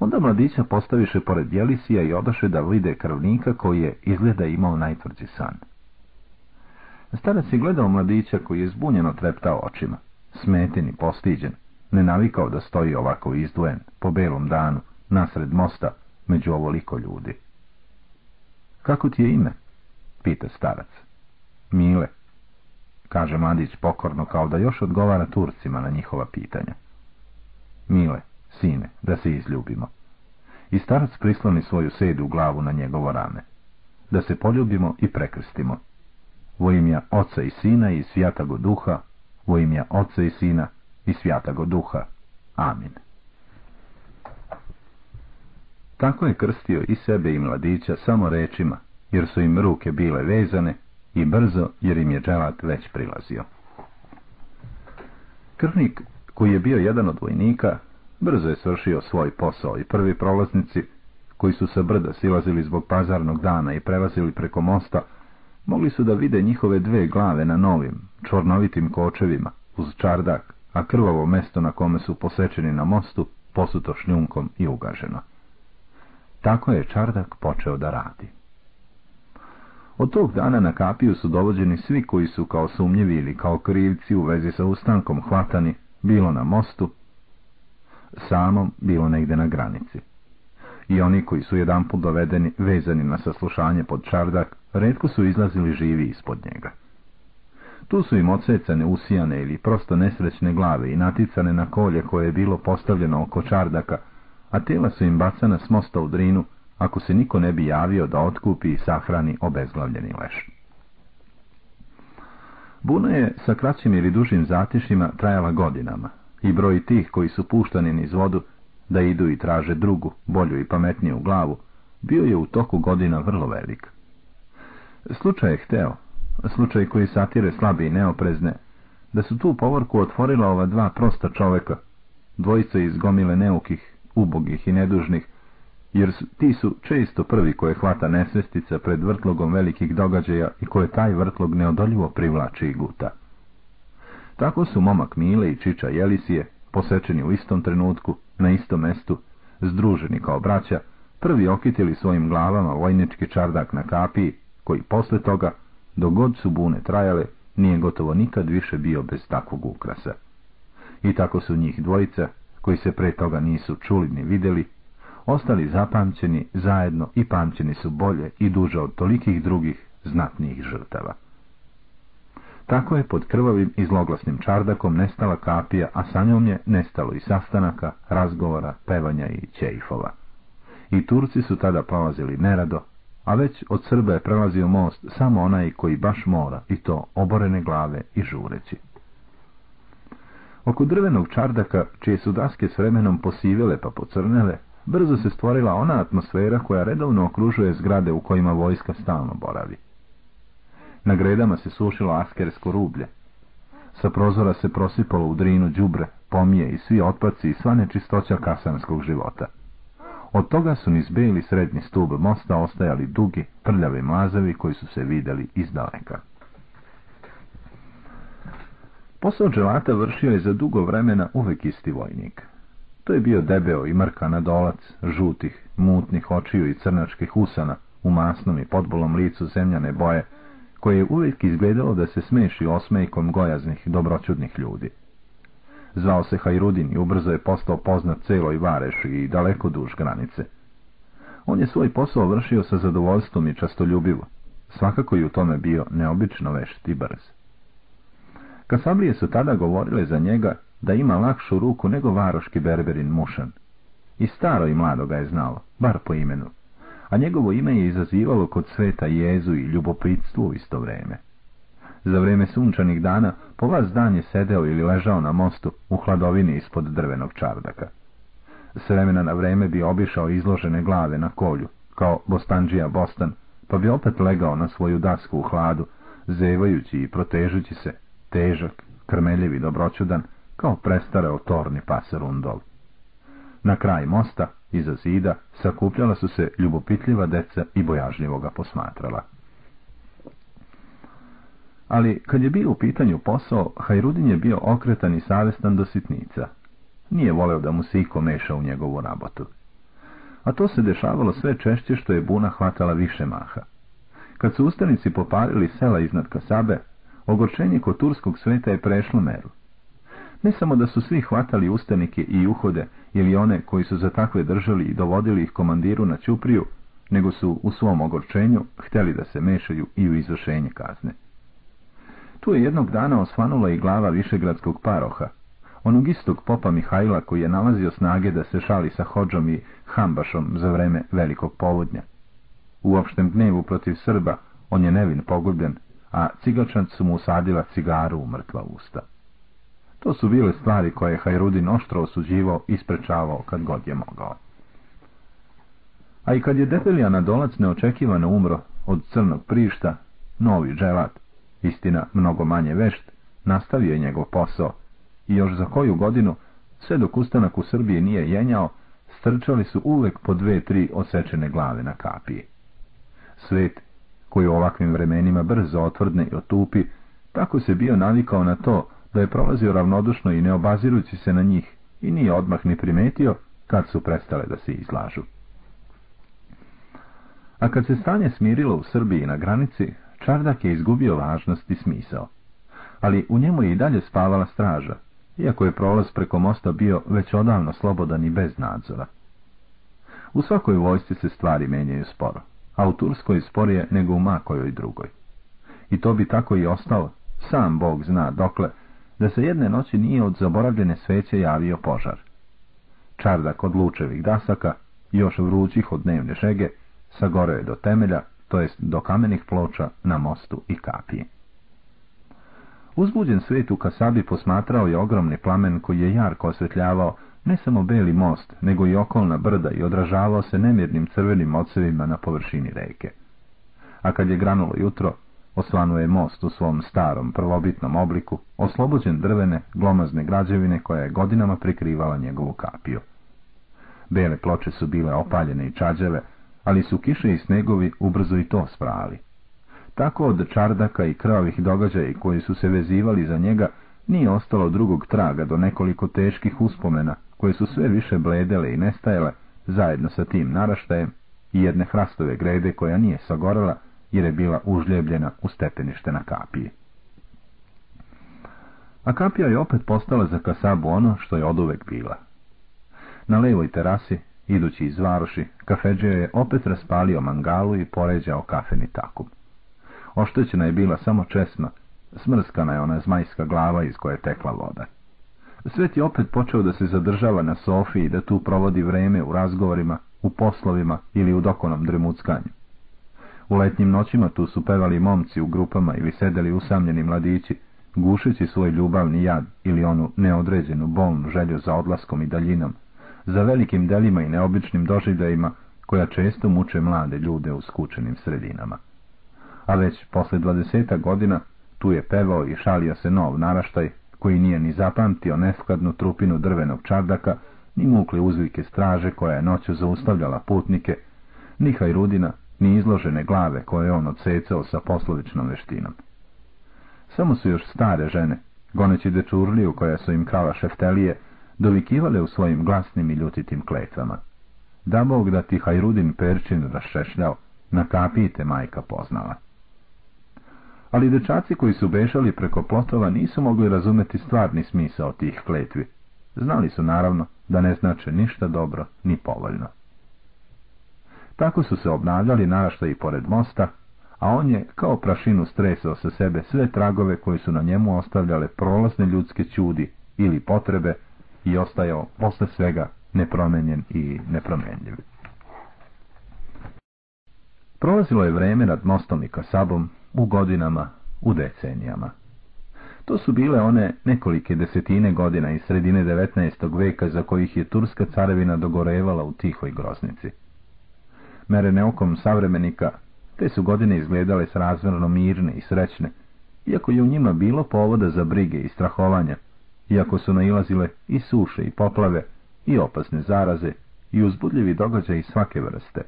Onda mladića postaviše pored Jelisija i odaše da vide krvnika koji je izgleda imao najtvrđi san. Starac je gledao mladića koji je zbunjeno treptao očima, smetin i postiđen, ne navikao da stoji ovako izdvojen, po belom danu, nasred mosta, među ovoliko ljudi. Kako ti je ime? pita starac. Mile, kaže mladić pokorno kao da još odgovara Turcima na njihova pitanja. Mile, sine, da se izljubimo. I starac prisloni svoju sedu glavu na njegovo rame. Da se poljubimo i prekrstimo. Vo imja Oca i Sina i Svjatago Duha, vo imja Oca i Sina i Svjatago Duha. Amin. Tako je krstio i sebe i mladića samo rečima, jer su im ruke bile vezane i brzo jer im je dželat već prilazio. Krvnik, koji je bio jedan od vojnika, brzo je svršio svoj posao i prvi prolaznici, koji su sa brda silazili zbog pazarnog dana i prelazili preko mosta, mogli su da vide njihove dve glave na novim, čornovitim kočevima, uz čardak, a krvavo mesto na kome su posečeni na mostu, posuto šljunkom i ugaženo. Tako je čardak počeo da radi. Od tog dana na kapiju su dovođeni svi koji su kao sumnjivi ili kao krivci u vezi sa ustankom hvatani, bilo na mostu, samom, bilo negde na granici. I oni koji su jedan put dovedeni, vezani na saslušanje pod čardak, redko su izlazili živi ispod njega. Tu su im ocecane, usijane ili prosto nesrećne glave i naticane na kolje koje je bilo postavljeno oko čardaka, a tela su im bacana s mosta u drinu, ako se niko ne bi javio da otkupi i sahrani obezglavljeni leš. Buna je sa kraćim ili dužim zatišima trajala godinama i broj tih koji su puštani niz vodu da idu i traže drugu, bolju i pametniju glavu, bio je u toku godina vrlo velik. Slučaj je hteo, slučaj koji satire slabi i neoprezne, da su tu povorku otvorila ova dva prosta čoveka, dvojica iz gomile neukih, ubogih i nedužnih, jer ti su često prvi koje hvata nesvestica pred vrtlogom velikih događaja i koje taj vrtlog neodoljivo privlači i guta. Tako su momak Mile i Čiča Jelisije, posečeni u istom trenutku, na istom mestu, združeni kao braća, prvi okitili svojim glavama vojnički čardak na kapiji, koji posle toga, god su bune trajale, nije gotovo nikad više bio bez takvog ukrasa. I tako su njih dvojica, koji se pre toga nisu čuli ni vidjeli, ostali zapamćeni zajedno i pamćeni su bolje i duže od tolikih drugih znatnijih žrtava. Tako je pod krvavim i zloglasnim čardakom nestala kapija, a sa njom je nestalo i sastanaka, razgovora, pevanja i ćejfova. I Turci su tada prolazili nerado, a već od Srba je prelazio most samo onaj koji baš mora, i to oborene glave i žureći. Oko drvenog čardaka, čije su daske s vremenom posivele pa pocrnele, brzo se stvorila ona atmosfera koja redovno okružuje zgrade u kojima vojska stalno boravi. Na gredama se sušilo askersko rublje. Sa prozora se prosipalo u drinu đubre, pomije i svi otpaci i sva nečistoća kasanskog života. Od toga su niz beli srednji stub mosta ostajali dugi, prljavi mlazevi koji su se vidjeli iz daleka. Posao dželata vršio je za dugo vremena uvek isti vojnik. To je bio debeo i mrka nadolac, žutih, mutnih očiju i crnačkih usana, u masnom i podbolom licu zemljane boje, koje je uvijek izgledalo da se smeši osmejkom gojaznih, dobroćudnih ljudi. Zvao se Hajrudin i ubrzo je postao poznat celoj Vareši i daleko duž granice. On je svoj posao vršio sa zadovoljstvom i častoljubivo, svakako i u tome bio neobično vešt i brz. Kasablije su tada govorile za njega da ima lakšu ruku nego varoški berberin mušan. I staro i mlado ga je znalo, bar po imenu, a njegovo ime je izazivalo kod sveta jezu i ljubopitstvo u isto vreme. Za vreme sunčanih dana po vas dan je sedeo ili ležao na mostu u hladovini ispod drvenog čardaka. S vremena na vreme bi obišao izložene glave na kolju, kao bostanđija Bostan, pa bi opet legao na svoju dasku u hladu, zevajući i protežući se, težak, krmeljivi, dobroćudan, kao prestareo torni pas Rundol. Na kraj mosta, iza zida, sakupljala su se ljubopitljiva deca i bojažljivo ga posmatrala. Ali, kad je bio u pitanju posao, Hajrudin je bio okretan i savestan do sitnica. Nije voleo da mu se iko meša u njegovu rabotu. A to se dešavalo sve češće što je buna hvatala više maha. Kad su ustanici poparili sela iznad Kasabe, ogorčenje kod turskog sveta je prešlo meru. Ne samo da su svi hvatali ustanike i uhode ili one koji su za takve držali i dovodili ih komandiru na Ćupriju, nego su u svom ogorčenju htjeli da se mešaju i u izvršenje kazne. Tu je jednog dana osvanula i glava višegradskog paroha, onog istog popa Mihajla koji je nalazio snage da se šali sa hođom i hambašom za vreme velikog povodnja. U opštem gnevu protiv Srba on je nevin pogubljen, a cigačanc su mu usadila cigaru u mrtva usta. To su bile stvari koje je Hajrudin oštro osuđivao i sprečavao kad god je mogao. A i kad je Debelija nadolac neočekivano umro od crnog prišta, novi dželat, istina mnogo manje vešt, nastavio je njegov posao i još za koju godinu, sve dok ustanak u Srbiji nije jenjao, strčali su uvek po dve, tri osečene glave na kapiji. Svet, koji u ovakvim vremenima brzo otvrdne i otupi, tako se bio navikao na to da je prolazio ravnodušno i ne obazirujući se na njih i nije odmah ni primetio kad su prestale da se izlažu. A kad se stanje smirilo u Srbiji na granici, Čardak je izgubio važnost i smisao. Ali u njemu je i dalje spavala straža, iako je prolaz preko mosta bio već odavno slobodan i bez nadzora. U svakoj vojsci se stvari menjaju sporo, a u Turskoj sporije nego u makojoj drugoj. I to bi tako i ostalo, sam Bog zna dokle, da se jedne noći nije od zaboravljene sveće javio požar. Čardak od lučevih dasaka, još vrućih od dnevne žege, sagoreo je do temelja, to jest do kamenih ploča na mostu i kapiji. Uzbuđen svijet u Kasabi posmatrao je ogromni plamen koji je jarko osvetljavao ne samo beli most, nego i okolna brda i odražavao se nemirnim crvenim ocevima na površini reke. A kad je granulo jutro, osvanuo je most u svom starom prvobitnom obliku, oslobođen drvene, glomazne građevine koja je godinama prikrivala njegovu kapiju. Bele ploče su bile opaljene i čađave, ali su kiše i snegovi ubrzo i to sprali. Tako od čardaka i krvavih događaja koji su se vezivali za njega nije ostalo drugog traga do nekoliko teških uspomena koje su sve više bledele i nestajale zajedno sa tim naraštajem i jedne hrastove grede koja nije sagorela jer je bila užljebljena u stepenište na kapiji. A kapija je opet postala za Kasabu ono što je oduvek bila. Na levoj terasi, idući iz varoši, kafeđe je opet raspalio mangalu i poređao kafeni takum. Oštećena je bila samo česma, smrskana je ona zmajska glava iz koje je tekla voda. Svet je opet počeo da se zadržava na sofi i da tu provodi vreme u razgovorima, u poslovima ili u dokonom dremuckanju. U letnjim noćima tu su pevali momci u grupama ili sedeli usamljeni mladići, gušeći svoj ljubavni jad ili onu neodređenu bolnu želju za odlaskom i daljinom, za velikim delima i neobičnim doživljajima koja često muče mlade ljude u skučenim sredinama a već posle dvadeseta godina tu je pevao i šalio se nov naraštaj, koji nije ni zapamtio neskladnu trupinu drvenog čardaka, ni mukle uzvike straže koja je noću zaustavljala putnike, ni hajrudina, ni izložene glave koje je on odsecao sa poslovičnom veštinom. Samo su još stare žene, goneći dečurliju koja su im krala šeftelije, dovikivale u svojim glasnim i ljutitim kletvama. Da Bog da ti Hajrudin Perčin rašešljao, na kapite majka poznala ali dečaci koji su bešali preko plotova nisu mogli razumeti stvarni smisao tih kletvi. Znali su naravno da ne znače ništa dobro ni povoljno. Tako su se obnavljali i pored mosta, a on je kao prašinu stresao sa sebe sve tragove koji su na njemu ostavljale prolazne ljudske čudi ili potrebe i ostajao posle svega nepromenjen i nepromenljiv. Prolazilo je vreme nad mostom i kasabom, u godinama, u decenijama. To su bile one nekolike desetine godina iz sredine 19. veka za kojih je turska carevina dogorevala u tihoj groznici. Merene okom savremenika, te su godine izgledale srazmjerno mirne i srećne, iako je u njima bilo povoda za brige i strahovanja, iako su nailazile i suše i poplave, i opasne zaraze, i uzbudljivi događaj svake vrste.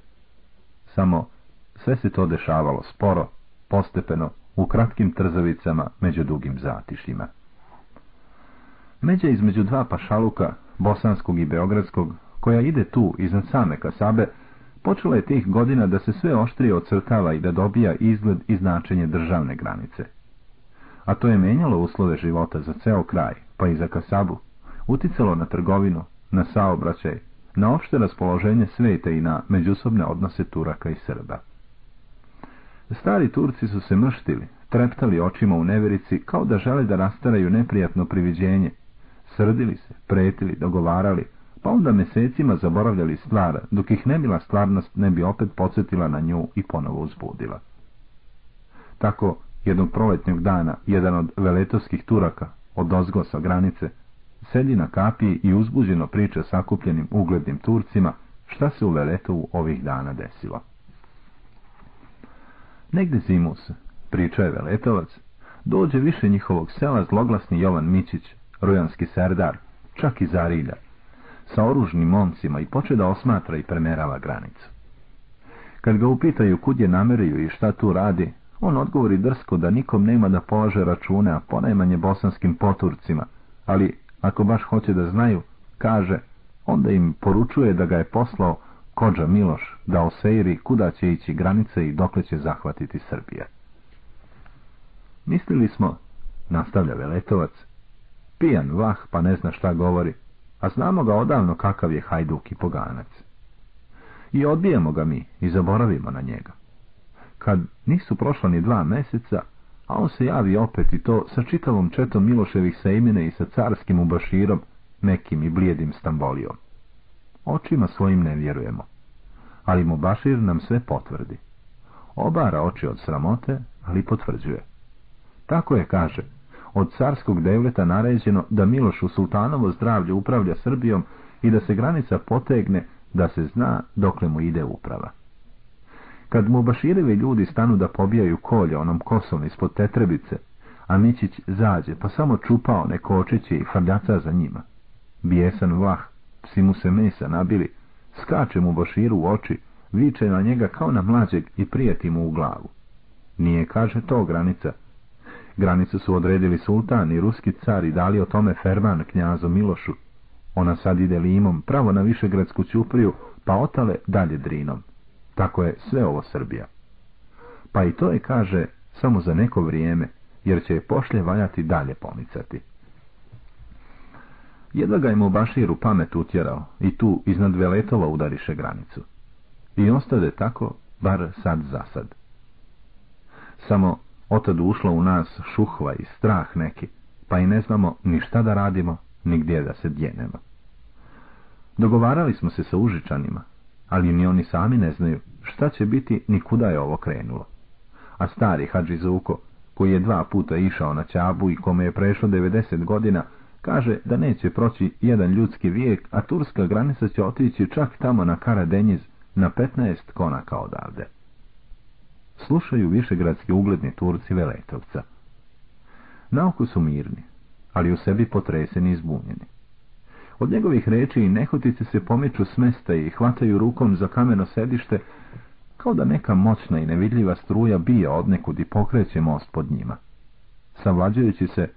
Samo sve se to dešavalo sporo, postepeno, u kratkim trzavicama među dugim zatišljima. Međa između dva pašaluka, bosanskog i beogradskog, koja ide tu iznad same kasabe, počela je tih godina da se sve oštrije ocrtava i da dobija izgled i značenje državne granice. A to je menjalo uslove života za ceo kraj, pa i za Kasabu, uticalo na trgovinu, na saobraćaj, na opšte raspoloženje sveta i na međusobne odnose Turaka i Srba. Stari Turci su se mrštili, treptali očima u neverici kao da žele da rastaraju neprijatno priviđenje. Srdili se, pretili, dogovarali, pa onda mesecima zaboravljali stvar, dok ih nemila stvarnost ne bi opet podsjetila na nju i ponovo uzbudila. Tako, jednog proletnjeg dana, jedan od veletovskih Turaka, od ozgo sa granice, sedi na kapiji i uzbuđeno priča sakupljenim uglednim Turcima šta se u Veletovu ovih dana desilo. Negde zimus, priča je Veletovac, dođe više njihovog sela zloglasni Jovan Mičić, rujanski serdar, čak i Zarilja, sa oružnim momcima i poče da osmatra i premerava granicu. Kad ga upitaju kud je nameriju i šta tu radi, on odgovori drsko da nikom nema da polaže račune, a ponajmanje bosanskim poturcima, ali ako baš hoće da znaju, kaže, onda im poručuje da ga je poslao Kođa Miloš da osejri kuda će ići granice i dokle će zahvatiti Srbija. Mislili smo, nastavlja Veletovac, pijan vah pa ne zna šta govori, a znamo ga odavno kakav je hajduk i poganac. I odbijemo ga mi i zaboravimo na njega. Kad nisu prošla ni dva meseca, a on se javi opet i to sa čitavom četom Miloševih sejmine i sa carskim ubaširom, mekim i blijedim stambolijom. Očima svojim ne vjerujemo, ali mu Bašir nam sve potvrdi. Obara oči od sramote, ali potvrđuje. Tako je, kaže, od carskog devleta naređeno da Miloš u sultanovo zdravlje upravlja Srbijom i da se granica potegne da se zna dokle mu ide uprava. Kad mu Baširevi ljudi stanu da pobijaju kolje onom kosom ispod tetrebice, a Mićić zađe, pa samo čupao neko očeće i frljaca za njima. Bijesan vlah, psi mu se mesa nabili, skače mu Baširu u oči, viče na njega kao na mlađeg i prijeti mu u glavu. Nije, kaže, to granica. Granicu su odredili sultan i ruski car i dali o tome ferman knjazu Milošu. Ona sad ide limom, pravo na višegradsku ćupriju, pa otale dalje drinom. Tako je sve ovo Srbija. Pa i to je, kaže, samo za neko vrijeme, jer će je pošlje valjati dalje pomicati. Jedva ga je mu Baširu pamet utjerao i tu iznad Veletova udariše granicu. I ostade tako, bar sad za sad. Samo otad ušlo u nas šuhva i strah neki, pa i ne znamo ni šta da radimo, ni gdje da se djenemo. Dogovarali smo se sa Užičanima, ali ni oni sami ne znaju šta će biti ni kuda je ovo krenulo. A stari Hadži Zuko, koji je dva puta išao na Čabu i kome je prešlo 90 godina, kaže da neće proći jedan ljudski vijek, a turska granica će otići čak tamo na Karadenjiz na 15 konaka odavde. Slušaju višegradski ugledni Turci Veletovca. Nauku su mirni, ali u sebi potreseni i zbunjeni. Od njegovih reči i nehotice se pomiču s mesta i hvataju rukom za kameno sedište, kao da neka moćna i nevidljiva struja bija odnekud i pokreće most pod njima. Savlađujući se,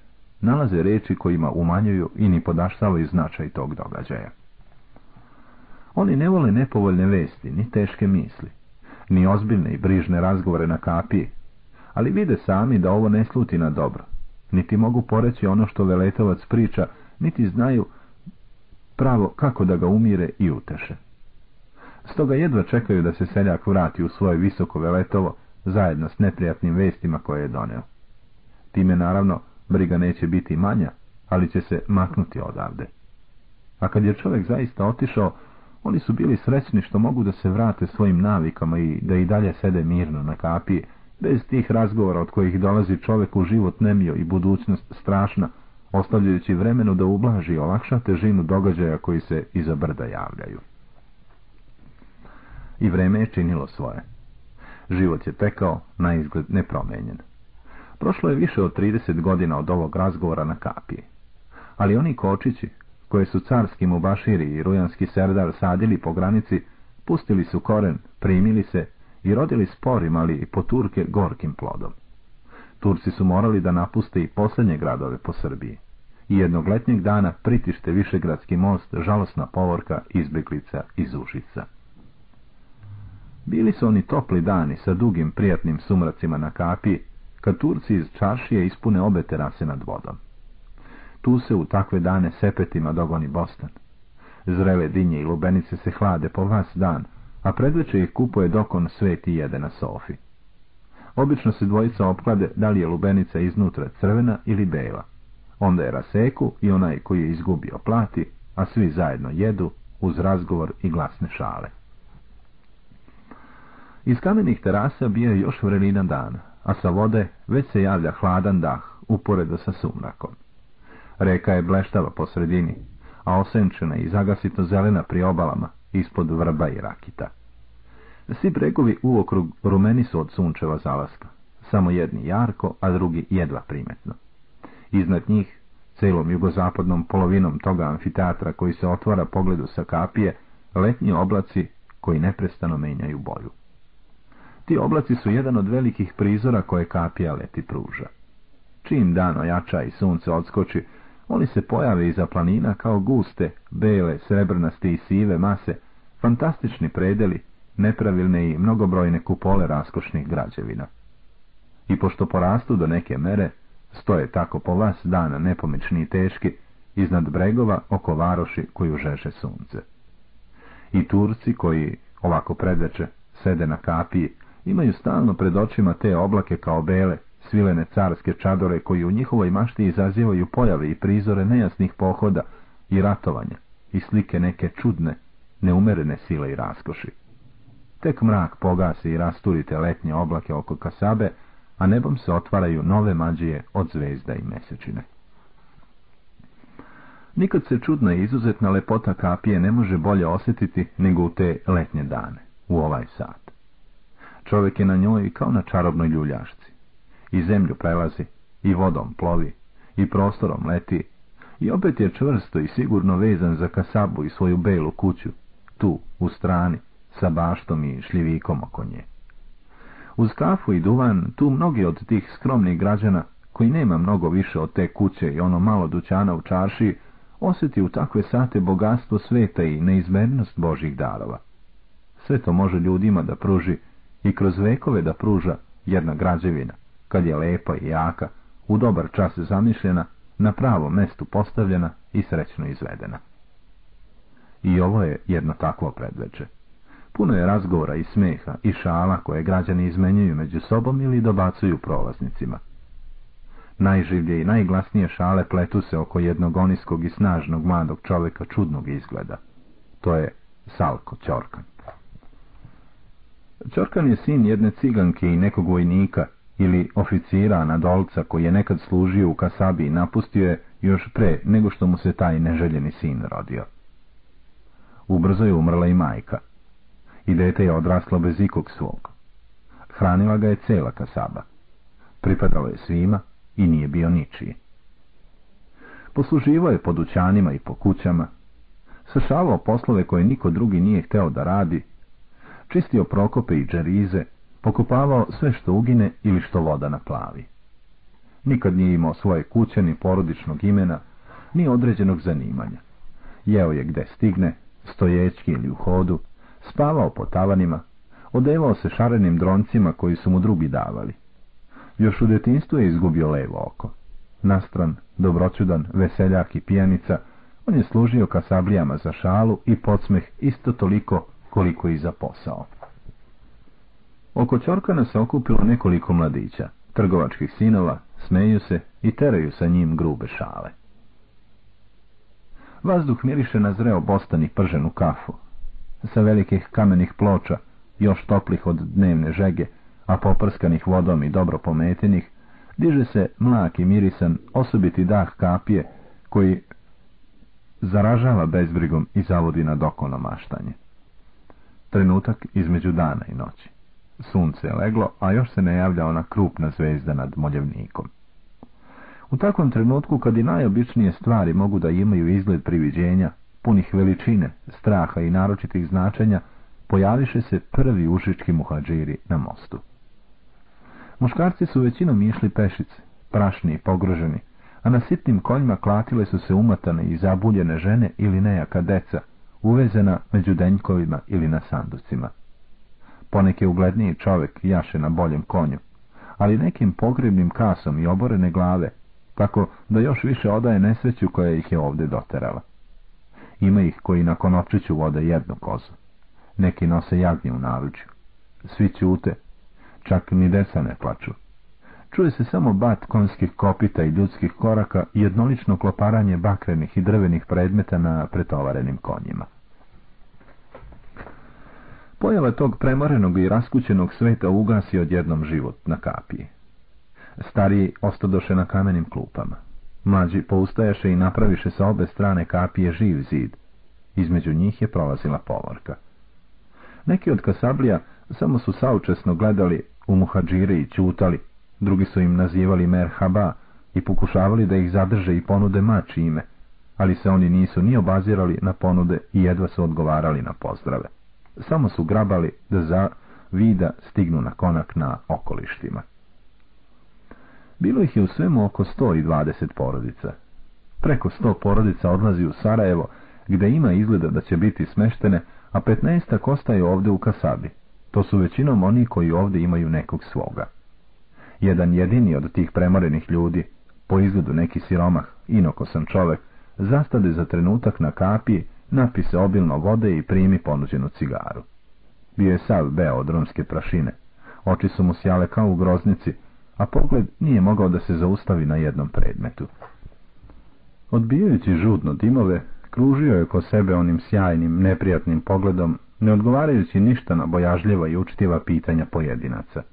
nalaze reči kojima umanjuju i ni podaštavaju značaj tog događaja. Oni ne vole nepovoljne vesti, ni teške misli, ni ozbiljne i brižne razgovore na kapije, ali vide sami da ovo ne sluti na dobro, niti mogu poreći ono što Veletovac priča, niti znaju pravo kako da ga umire i uteše. Stoga jedva čekaju da se seljak vrati u svoje visoko veletovo zajedno s neprijatnim vestima koje je doneo. Time naravno briga neće biti manja, ali će se maknuti odavde. A kad je čovjek zaista otišao, oni su bili srećni što mogu da se vrate svojim navikama i da i dalje sede mirno na kapije, bez tih razgovora od kojih dolazi čovjek u život nemio i budućnost strašna, ostavljajući vremenu da ublaži i olakša težinu događaja koji se iza brda javljaju. I vreme je činilo svoje. Život je tekao, na izgled nepromenjen. Prošlo je više od 30 godina od ovog razgovora na kapije. Ali oni kočići, koje su carski mubaširi i rujanski serdar sadili po granici, pustili su koren, primili se i rodili sporim, ali i po Turke gorkim plodom. Turci su morali da napuste i posljednje gradove po Srbiji. I jednog letnjeg dana pritište Višegradski most, žalosna povorka izbjeglica iz Užica. Bili su oni topli dani sa dugim prijatnim sumracima na kapiji, kad Turci iz čaršije ispune obe terase nad vodom. Tu se u takve dane sepetima dogoni Bostan. Zrele dinje i lubenice se hlade po vas dan, a predveče ih kupuje dokon sveti jede na sofi. Obično se dvojica opklade da li je lubenica iznutra crvena ili bela. Onda je raseku i onaj koji je izgubio plati, a svi zajedno jedu uz razgovor i glasne šale. Iz kamenih terasa bio je još vrelina dana, a sa vode već se javlja hladan dah uporedo sa sumrakom. Reka je bleštava po sredini, a osenčena i zagasito zelena pri obalama, ispod vrba i rakita. Svi bregovi uokrug rumeni su od sunčeva zalaska, samo jedni jarko, a drugi jedva primetno. Iznad njih, celom jugozapadnom polovinom toga amfiteatra koji se otvara pogledu sa kapije, letnji oblaci koji neprestano menjaju boju. Ti oblaci su jedan od velikih prizora koje kapija leti pruža. Čim dan ojača i sunce odskoči, oni se pojave iza planina kao guste, bele, srebrnaste i sive mase, fantastični predeli, nepravilne i mnogobrojne kupole raskošnih građevina. I pošto porastu do neke mere, stoje tako po vas dana nepomični i teški, iznad bregova oko varoši koju žeže sunce. I Turci koji, ovako predveče, sede na kapiji, imaju stalno pred očima te oblake kao bele, svilene carske čadore koji u njihovoj mašti izazivaju pojave i prizore nejasnih pohoda i ratovanja i slike neke čudne, neumerene sile i raskoši. Tek mrak pogasi i rasturite letnje oblake oko kasabe, a nebom se otvaraju nove mađije od zvezda i mesečine. Nikad se čudna i izuzetna lepota kapije ne može bolje osjetiti nego u te letnje dane, u ovaj sat. Čovjek je na njoj kao na čarobnoj ljuljašci. I zemlju prelazi, i vodom plovi, i prostorom leti, i opet je čvrsto i sigurno vezan za kasabu i svoju belu kuću, tu, u strani, sa baštom i šljivikom oko nje. Uz kafu i duvan, tu mnogi od tih skromnih građana, koji nema mnogo više od te kuće i ono malo dućana u čarši, osjeti u takve sate bogatstvo sveta i neizmernost Božih darova. Sve to može ljudima da pruži i kroz vekove da pruža jedna građevina, kad je lepa i jaka, u dobar čas zamišljena, na pravom mestu postavljena i srećno izvedena. I ovo je jedno takvo predveče. Puno je razgovora i smeha i šala koje građani izmenjuju među sobom ili dobacuju prolaznicima. Najživlje i najglasnije šale pletu se oko jednog oniskog i snažnog mladog čovjeka čudnog izgleda. To je Salko Ćorkan. Ćorkan je sin jedne ciganke i nekog vojnika ili oficira nadolca koji je nekad služio u Kasabi i napustio je još pre nego što mu se taj neželjeni sin rodio. Ubrzo je umrla i majka i dete je odraslo bez ikog svog. Hranila ga je cela kasaba. Pripadalo je svima i nije bio ničiji. Posluživo je po dućanima i po kućama, sašavao poslove koje niko drugi nije hteo da radi, čistio prokope i džerize, pokopavao sve što ugine ili što voda naplavi. Nikad nije imao svoje kuće, ni porodičnog imena, ni određenog zanimanja. Jeo je gde stigne, stojećki ili u hodu, spavao po tavanima, odevao se šarenim droncima koji su mu drugi davali. Još u detinstvu je izgubio levo oko. Nastran, dobroćudan, veseljak i pijanica, on je služio kasablijama za šalu i podsmeh isto toliko koliko i za posao. Oko Ćorkana se okupilo nekoliko mladića, trgovačkih sinova, smeju se i teraju sa njim grube šale. Vazduh miriše na zreo bostan i prženu kafu, sa velikih kamenih ploča, još toplih od dnevne žege, a poprskanih vodom i dobro pometenih, diže se mlak i mirisan osobiti dah kapije, koji zaražava bezbrigom i zavodi na dokono maštanje. Trenutak između dana i noći. Sunce je leglo, a još se ne javlja ona krupna zvezda nad moljevnikom. U takvom trenutku, kad i najobičnije stvari mogu da imaju izgled priviđenja, punih veličine, straha i naročitih značenja, pojaviše se prvi ušički muhađiri na mostu. Muškarci su većinom išli pešice, prašni i pogroženi, a na sitnim konjima klatile su se umatane i zabuljene žene ili nejaka deca, uvezena među denjkovima ili na sanducima. Poneke ugledniji čovjek jaše na boljem konju, ali nekim pogrebnim kasom i oborene glave, tako da još više odaje nesreću koja ih je ovdje doterala. Ima ih koji na konopčiću vode jednu kozu. Neki nose jagnje u naručju. Svi ćute, čak ni deca ne plaču. Čuje se samo bat konskih kopita i ljudskih koraka i jednolično kloparanje bakrenih i drvenih predmeta na pretovarenim konjima. Pojava tog premorenog i raskućenog sveta ugasi odjednom život na kapiji. Stariji ostadoše na kamenim klupama. Mlađi poustajaše i napraviše sa obe strane kapije živ zid. Između njih je prolazila povorka. Neki od kasablija samo su saučesno gledali u muhađire i čutali, drugi su im nazivali merhaba i pokušavali da ih zadrže i ponude mači ime, ali se oni nisu ni obazirali na ponude i jedva su odgovarali na pozdrave. Samo su grabali da za vida stignu na konak na okolištima. Bilo ih je u svemu oko 120 porodica. Preko 100 porodica odlazi u Sarajevo, gdje ima izgleda da će biti smeštene, a 15 ostaje ovdje u Kasabi. To su većinom oni koji ovdje imaju nekog svoga. Jedan jedini od tih premorenih ljudi, po izgledu neki siromah, inokosan čovek, zastade za trenutak na kapiji, napise obilno vode i primi ponuđenu cigaru. Bio je sav beo od romske prašine. Oči su mu sjale kao u groznici, a pogled nije mogao da se zaustavi na jednom predmetu. Odbijajući žudno dimove, kružio je ko sebe onim sjajnim, neprijatnim pogledom, ne odgovarajući ništa na bojažljiva i učtiva pitanja pojedinaca.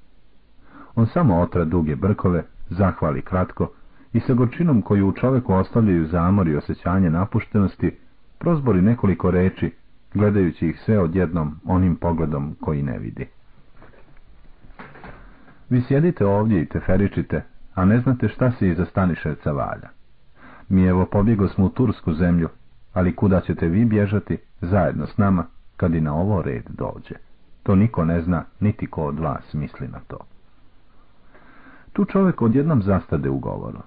On samo otra duge brkove, zahvali kratko i sa gorčinom koju u čoveku ostavljaju zamor i osjećanje napuštenosti, prozbori nekoliko reči, gledajući ih sve odjednom onim pogledom koji ne vidi. Vi sjedite ovdje i teferičite, a ne znate šta se iza Staniševca valja. Mi evo pobjego smo u Tursku zemlju, ali kuda ćete vi bježati zajedno s nama kad i na ovo red dođe. To niko ne zna, niti ko od vas misli na to. Tu čovjek odjednom zastade u govoru.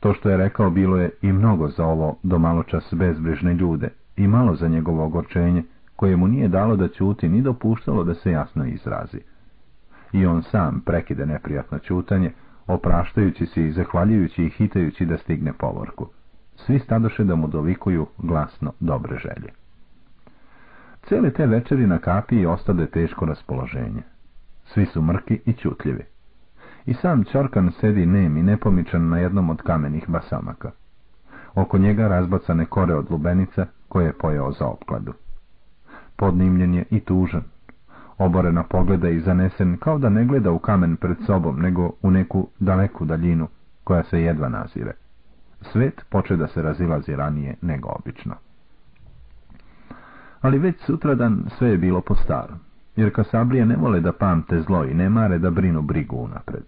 To što je rekao bilo je i mnogo za ovo do malo čas bezbrižne ljude i malo za njegovo ogorčenje, koje mu nije dalo da ćuti ni dopuštalo da se jasno izrazi i on sam prekide neprijatno čutanje, opraštajući se i zahvaljujući i hitajući da stigne povorku. Svi stadoše da mu dovikuju glasno dobre želje. Cijele te večeri na kapiji ostade teško raspoloženje. Svi su mrki i čutljivi. I sam Čorkan sedi nem i nepomičan na jednom od kamenih basamaka. Oko njega razbacane kore od lubenica koje je pojeo za opkladu. Podnimljen je i tužan, oborena pogleda i zanesen kao da ne gleda u kamen pred sobom, nego u neku daleku daljinu, koja se jedva nazire. Svet poče da se razilazi ranije nego obično. Ali već sutradan sve je bilo po starom, jer kasablije ne vole da pamte zlo i ne mare da brinu brigu unapred.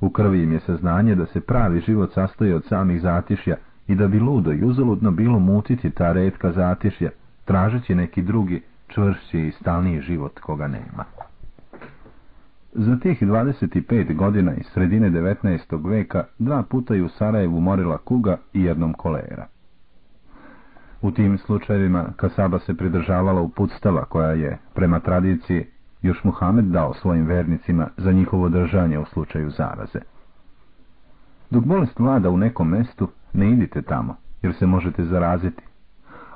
U krvi im je saznanje da se pravi život sastoji od samih zatišja i da bi ludo i uzaludno bilo mutiti ta redka zatišja, tražeći neki drugi, čvršći i stalniji život koga nema. Za tih 25 godina iz sredine 19. veka dva puta je u Sarajevu morila kuga i jednom kolera. U tim slučajevima Kasaba se pridržavala uputstava koja je, prema tradiciji, još Muhamed dao svojim vernicima za njihovo držanje u slučaju zaraze. Dok bolest vlada u nekom mestu, ne idite tamo, jer se možete zaraziti.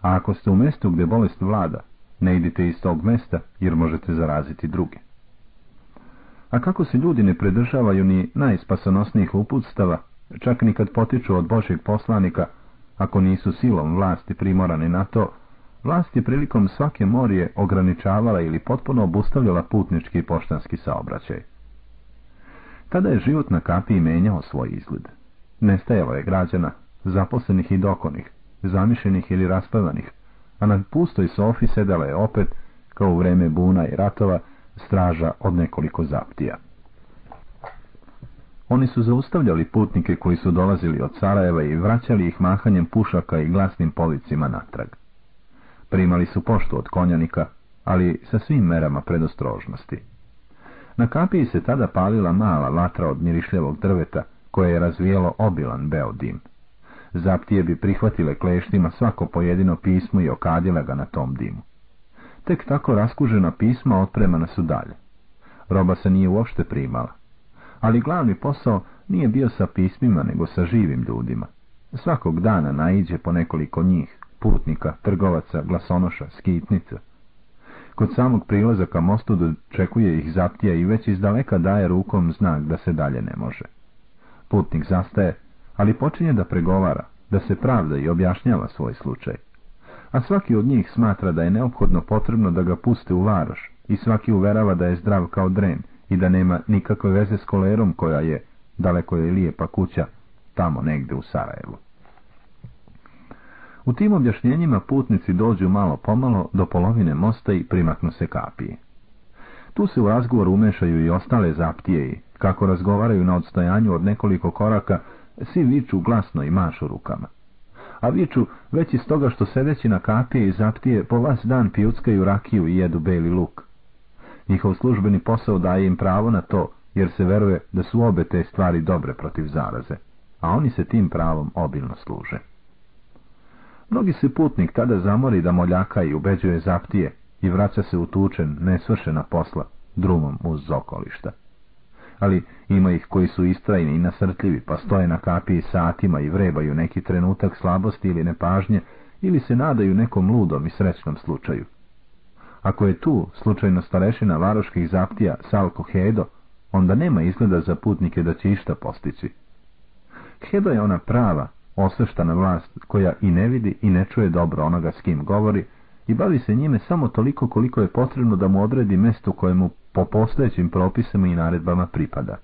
A ako ste u mestu gdje bolest vlada, ne idite iz tog mesta, jer možete zaraziti druge. A kako se ljudi ne predržavaju ni najspasonosnijih uputstava, čak ni kad potiču od Božeg poslanika, ako nisu silom vlasti primorani na to, vlast je prilikom svake morije ograničavala ili potpuno obustavljala putnički i poštanski saobraćaj. Tada je život na kapiji menjao svoj izgled. Nestajalo je građana, zaposlenih i dokonih, zamišljenih ili raspavanih, a na pustoj sofi sedala je opet, kao u vreme buna i ratova, straža od nekoliko zaptija. Oni su zaustavljali putnike koji su dolazili od Sarajeva i vraćali ih mahanjem pušaka i glasnim policima natrag. Primali su poštu od konjanika, ali sa svim merama predostrožnosti. Na kapiji se tada palila mala vatra od mirišljavog drveta, koje je razvijelo obilan beo dim. Zaptije bi prihvatile kleštima svako pojedino pismo i okadile ga na tom dimu. Tek tako raskužena pisma otpremana su dalje. Roba se nije uopšte primala. Ali glavni posao nije bio sa pismima, nego sa živim ljudima. Svakog dana naiđe po nekoliko njih, putnika, trgovaca, glasonoša, skitnica. Kod samog prilaza ka mostu dočekuje ih zaptija i već iz daleka daje rukom znak da se dalje ne može. Putnik zastaje, ali počinje da pregovara, da se pravda i objašnjava svoj slučaj. A svaki od njih smatra da je neophodno potrebno da ga puste u varoš i svaki uverava da je zdrav kao dren i da nema nikakve veze s kolerom koja je, daleko je lijepa kuća, tamo negde u Sarajevu. U tim objašnjenjima putnici dođu malo pomalo do polovine mosta i primaknu se kapije. Tu se u razgovor umešaju i ostale zaptije i, kako razgovaraju na odstojanju od nekoliko koraka, svi viču glasno i mašu rukama. A viču već iz toga što sedeći na kapije i zaptije po vas dan pijuckaju rakiju i jedu beli luk. Njihov službeni posao daje im pravo na to, jer se veruje da su obe te stvari dobre protiv zaraze, a oni se tim pravom obilno služe. Mnogi se putnik tada zamori da moljaka i ubeđuje zaptije i vraća se utučen, nesvršena posla, drumom uz okolišta. Ali ima ih koji su istrajni i nasrtljivi, pa stoje na kapiji satima i vrebaju neki trenutak slabosti ili nepažnje, ili se nadaju nekom ludom i srećnom slučaju. Ako je tu slučajno starešina varoških zaptija Salko Hedo, onda nema izgleda za putnike da će išta postići. Hedo je ona prava, osveštana vlast koja i ne vidi i ne čuje dobro onoga s kim govori i bavi se njime samo toliko koliko je potrebno da mu odredi mesto kojemu po postojećim propisama i naredbama pripada.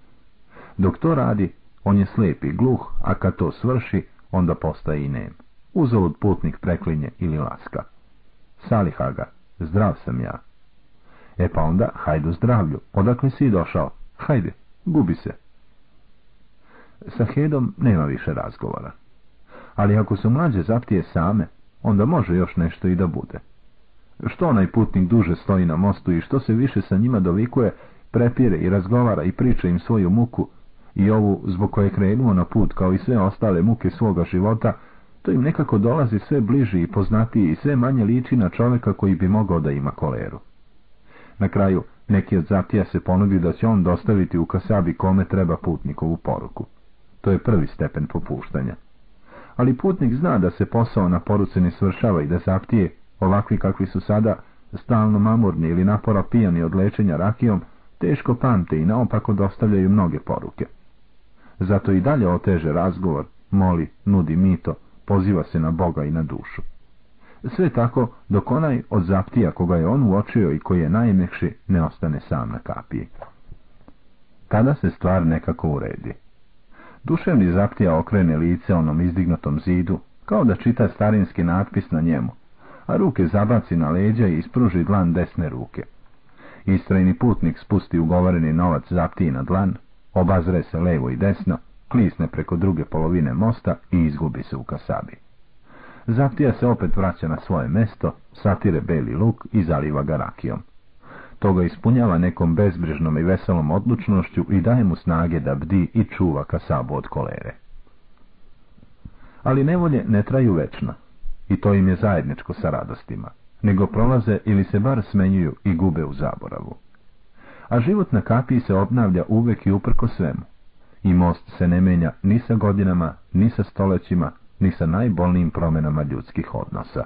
Dok to radi, on je slijep i gluh, a kad to svrši, onda postaje i nem. Uzalud putnik preklinje ili laska. Salihaga, zdrav sam ja. E pa onda, hajdu zdravlju, odakle si došao? Hajde, gubi se. Sa Hedom nema više razgovora ali ako su mlađe zaptije same, onda može još nešto i da bude. Što onaj putnik duže stoji na mostu i što se više sa njima dovikuje, prepire i razgovara i priča im svoju muku i ovu zbog koje je krenuo na put kao i sve ostale muke svoga života, to im nekako dolazi sve bliži i poznatiji i sve manje liči na čovjeka koji bi mogao da ima koleru. Na kraju, neki od zaptija se ponudi da će on dostaviti u kasabi kome treba putnikovu poruku. To je prvi stepen popuštanja ali putnik zna da se posao na poruci ne svršava i da zaptije, ovakvi kakvi su sada, stalno mamurni ili napora pijani od lečenja rakijom, teško pamte i naopako dostavljaju mnoge poruke. Zato i dalje oteže razgovor, moli, nudi mito, poziva se na Boga i na dušu. Sve tako, dok onaj od zaptija koga je on uočio i koji je najmekši, ne ostane sam na kapiji. Tada se stvar nekako uredi. Duševni zaptija okrene lice onom izdignutom zidu, kao da čita starinski natpis na njemu, a ruke zabaci na leđa i ispruži dlan desne ruke. Istrajni putnik spusti ugovoreni novac zaptiji na dlan, obazre se levo i desno, klisne preko druge polovine mosta i izgubi se u kasabi. Zaptija se opet vraća na svoje mesto, satire beli luk i zaliva ga rakijom. To ga ispunjava nekom bezbrižnom i veselom odlučnošću i daje mu snage da bdi i čuva kasabu od kolere. Ali nevolje ne traju večno, i to im je zajedničko sa radostima, nego prolaze ili se bar smenjuju i gube u zaboravu. A život na kapiji se obnavlja uvek i uprko svemu, i most se ne menja ni sa godinama, ni sa stolećima, ni sa najbolnijim promjenama ljudskih odnosa.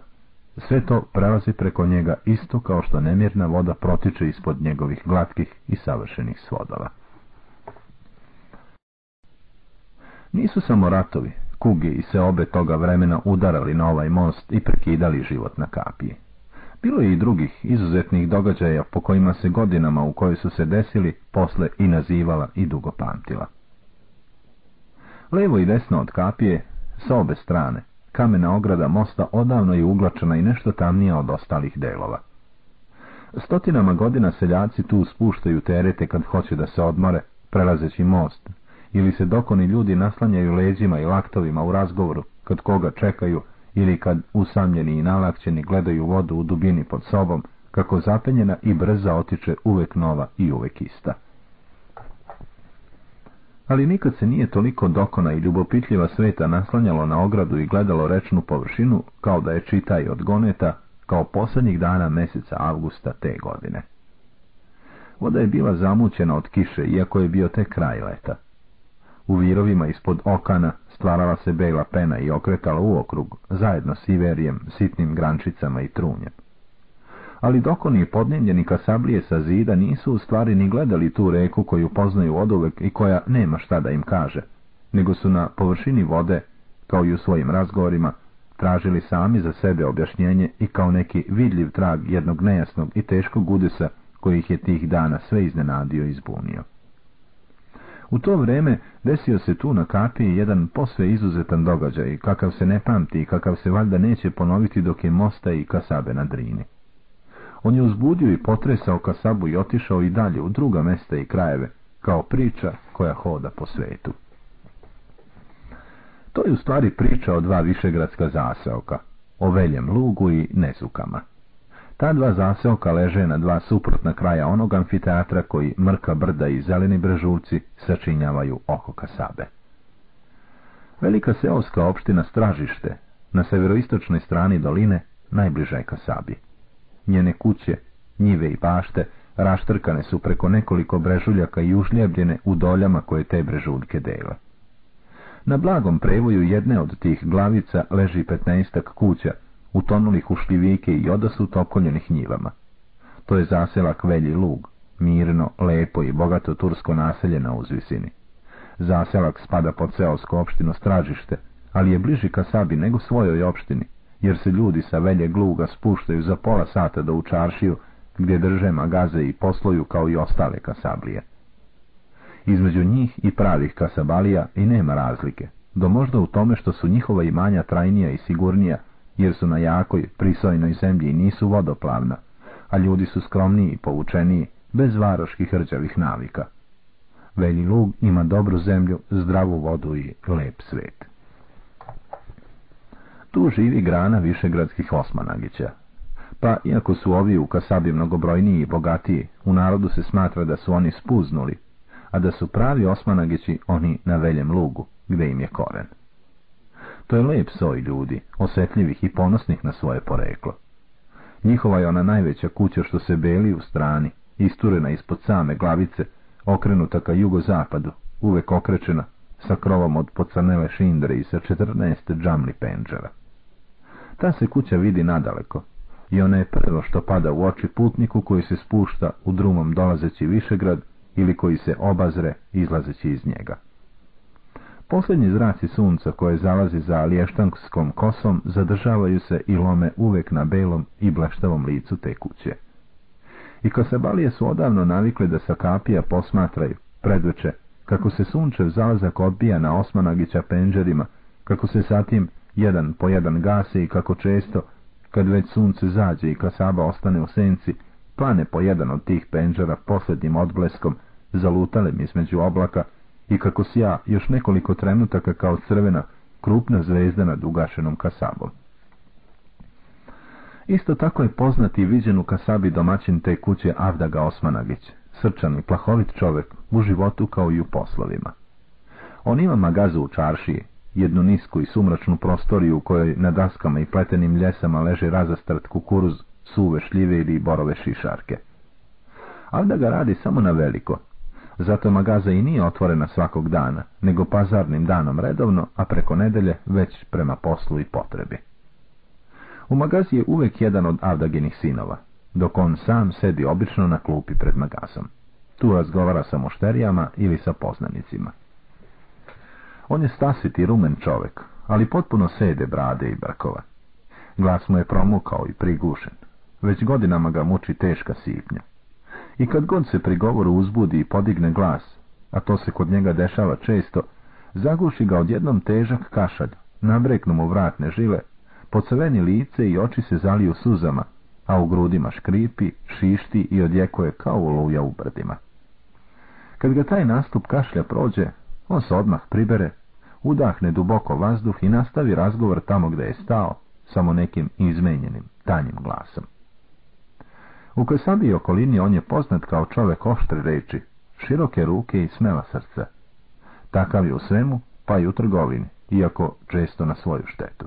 Sve to prelazi preko njega isto kao što nemjerna voda protiče ispod njegovih glatkih i savršenih svodova. Nisu samo ratovi, kuge i se obe toga vremena udarali na ovaj most i prekidali život na kapiji. Bilo je i drugih izuzetnih događaja po kojima se godinama u kojoj su se desili posle i nazivala i dugo pamtila. Levo i desno od kapije, sa obe strane, kamena ograda mosta odavno je uglačena i nešto tamnija od ostalih delova. Stotinama godina seljaci tu spuštaju terete kad hoće da se odmore, prelazeći most, ili se dokoni ljudi naslanjaju leđima i laktovima u razgovoru, kad koga čekaju, ili kad usamljeni i nalakćeni gledaju vodu u dubini pod sobom, kako zapenjena i brza otiče uvek nova i uvek ista ali nikad se nije toliko dokona i ljubopitljiva sveta naslanjalo na ogradu i gledalo rečnu površinu, kao da je čitaj od goneta, kao posljednjih dana mjeseca avgusta te godine. Voda je bila zamućena od kiše, iako je bio tek kraj leta. U virovima ispod okana stvarala se bela pena i okretala u okrug, zajedno s iverijem, sitnim grančicama i trunjem. Ali dok oni podnevljeni kasablije sa zida nisu u stvari ni gledali tu reku koju poznaju oduvek i koja nema šta da im kaže, nego su na površini vode, kao i u svojim razgovorima, tražili sami za sebe objašnjenje i kao neki vidljiv trag jednog nejasnog i teškog udesa koji ih je tih dana sve iznenadio i izbunio. U to vrijeme desio se tu na kapiji jedan posve izuzetan događaj, kakav se ne pamti i kakav se valjda neće ponoviti dok je mosta i kasabe na drini. On je uzbudio i potresao kasabu i otišao i dalje u druga mesta i krajeve, kao priča koja hoda po svetu. To je u stvari priča o dva višegradska zaseoka, o Veljem Lugu i Nezukama. Ta dva zaseoka leže na dva suprotna kraja onog amfiteatra koji mrka brda i zeleni brežulci sačinjavaju oko Kasabe. Velika seoska opština Stražište, na severoistočnoj strani doline, najbliža je Kasabi. Njene kuće, njive i bašte, raštrkane su preko nekoliko brežuljaka i užljebljene u doljama koje te brežuljke dele. Na blagom prevoju jedne od tih glavica leži petnaestak kuća, utonulih u šljivike i odasut opkoljenih njivama. To je zaselak Velji Lug, mirno, lepo i bogato tursko naselje na uzvisini. Zaselak spada pod seosko opštino Stražište, ali je bliži Kasabi nego svojoj opštini, jer se ljudi sa Velje Luga spuštaju za pola sata do Učaršiju, gdje drže magaze i posluju kao i ostale Kasablije. Između njih i pravih Kasabalija i nema razlike, do možda u tome što su njihova imanja trajnija i sigurnija, jer su na jakoj, prisojnoj zemlji nisu vodoplavna, a ljudi su skromniji i poučeniji, bez varoških hrđavih navika. Velji lug ima dobru zemlju, zdravu vodu i lep svet. Tu živi grana višegradskih osmanagića. Pa, iako su ovi u Kasabi mnogobrojniji i bogatiji, u narodu se smatra da su oni spuznuli, a da su pravi osmanagići oni na veljem lugu, gdje im je koren. To je lep soj ljudi, osjetljivih i ponosnih na svoje poreklo. Njihova je ona najveća kuća što se beli u strani, isturena ispod same glavice, okrenuta ka jugozapadu, uvek okrečena, sa krovom od pocrnele šindre i sa četrnaest džamli penđera. Ta se kuća vidi nadaleko, i ona je prvo što pada u oči putniku koji se spušta u drumom dolazeći Višegrad ili koji se obazre izlazeći iz njega. Posljednji zraci sunca koje zalazi za liještanskom kosom zadržavaju se i lome uvek na belom i bleštavom licu te kuće. I kosebalije su odavno navikle da sa kapija posmatraju, predveče, kako se sunčev zalazak odbija na osmanagića penđerima, kako se zatim jedan po jedan gase i kako često, kad već sunce zađe i kasaba ostane u senci, plane po jedan od tih penđera posljednjim odbleskom, zalutalem između oblaka, i kako sja još nekoliko trenutaka kao crvena, krupna zvezda nad ugašenom kasabom. Isto tako je poznati i viđen u kasabi domaćin te kuće Avdaga Osmanagić, srčan i plahovit čovjek, u životu kao i u poslovima. On ima magazu u čaršiji, jednu nisku i sumračnu prostoriju u kojoj na daskama i pletenim ljesama leže razastrat kukuruz, suve šljive ili borove šišarke. Avdaga radi samo na veliko, zato magaza i nije otvorena svakog dana, nego pazarnim danom redovno, a preko nedelje već prema poslu i potrebi. U magazi je uvek jedan od Avdaginih sinova, dok on sam sedi obično na klupi pred magazom. Tu razgovara sa mošterijama ili sa poznanicima. On je stasiti rumen čovek, ali potpuno sede brade i brkova. Glas mu je promukao i prigušen. Već godinama ga muči teška sipnja. I kad god se pri govoru uzbudi i podigne glas, a to se kod njega dešava često, zaguši ga odjednom težak kašalj, nabreknu mu vratne žile, pocrveni lice i oči se zaliju suzama, a u grudima škripi, šišti i odjekuje kao oluja u brdima. Kad ga taj nastup kašlja prođe, on se odmah pribere, udahne duboko vazduh i nastavi razgovor tamo gdje je stao, samo nekim izmenjenim, tanjim glasom. U Kasabi okolini on je poznat kao čovjek oštre reči, široke ruke i smela srca. Takav je u svemu, pa i u trgovini, iako često na svoju štetu.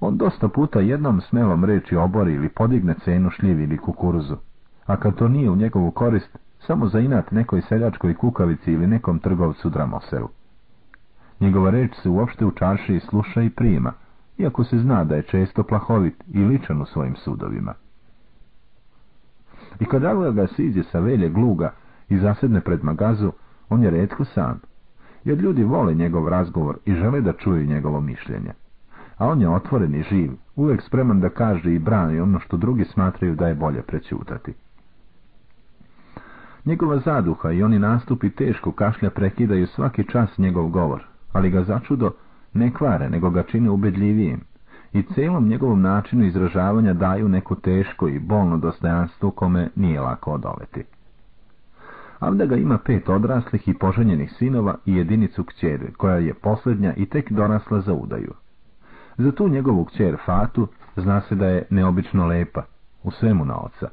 On dosta puta jednom smelom reči obori ili podigne cenu šljivi ili kukuruzu, a kad to nije u njegovu korist, samo za inat nekoj seljačkoj kukavici ili nekom trgovcu dramoseu. Njegova reč se uopšte u čarši sluša i prima, iako se zna da je često plahovit i ličan u svojim sudovima. I kad ga siđe sa velje gluga i zasedne pred magazu, on je redko sam, jer ljudi vole njegov razgovor i žele da čuju njegovo mišljenje. A on je otvoren i živ, uvijek spreman da kaže i brani ono što drugi smatraju da je bolje prećutati. Njegova zaduha i oni nastupi teško kašlja prekidaju svaki čas njegov govor, ali ga začudo ne kvare, nego ga čine ubedljivijim i celom njegovom načinu izražavanja daju neko teško i bolno dostojanstvo kome nije lako odoleti. Avda ima pet odraslih i poženjenih sinova i jedinicu kćer, koja je posljednja i tek dorasla za udaju. Za tu njegovu kćer Fatu zna se da je neobično lepa, u svemu na oca.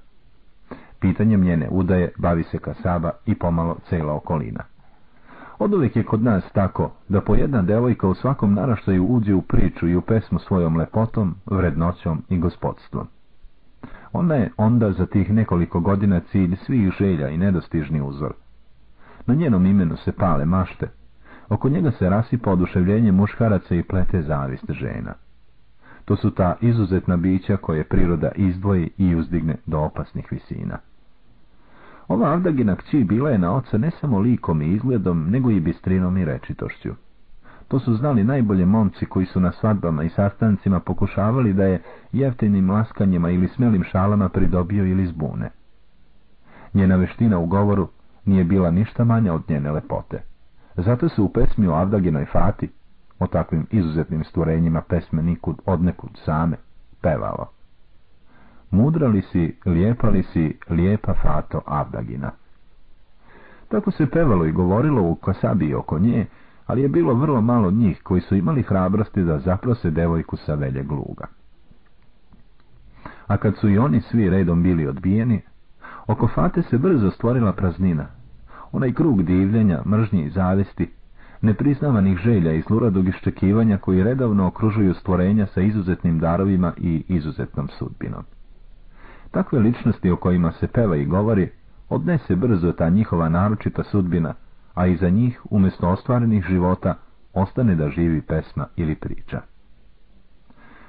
Pitanjem njene udaje bavi se Kasaba i pomalo cela okolina. Od uvijek je kod nas tako, da po jedna devojka u svakom naraštaju uđe u priču i u pesmu svojom lepotom, vrednoćom i gospodstvom. Ona je onda za tih nekoliko godina cilj svih želja i nedostižni uzor. Na njenom imenu se pale mašte, oko njega se rasipa oduševljenje muškaraca i plete zavist žena. To su ta izuzetna bića koje priroda izdvoji i uzdigne do opasnih visina. Ova Avdagina kći bila je na oca ne samo likom i izgledom, nego i bistrinom i rečitošću. To su znali najbolje momci koji su na svadbama i sastancima pokušavali da je jeftinim laskanjima ili smelim šalama pridobio ili zbune. Njena veština u govoru nije bila ništa manja od njene lepote. Zato se u pesmi o Avdaginoj Fati, o takvim izuzetnim stvorenjima pesme nikud odnekud same, pevalo. Mudra li si, lijepa li si, lijepa Fato Avdagina. Tako se pevalo i govorilo u Kasabi oko nje, ali je bilo vrlo malo njih koji su imali hrabrosti da zaprose devojku sa velje gluga. A kad su i oni svi redom bili odbijeni, oko Fate se brzo stvorila praznina. Onaj krug divljenja, mržnje i zavesti, nepriznavanih želja i zluradog iščekivanja koji redovno okružuju stvorenja sa izuzetnim darovima i izuzetnom sudbinom. Takve ličnosti o kojima se peva i govori, odnese brzo ta njihova naročita sudbina, a iza njih, umjesto ostvarenih života, ostane da živi pesma ili priča.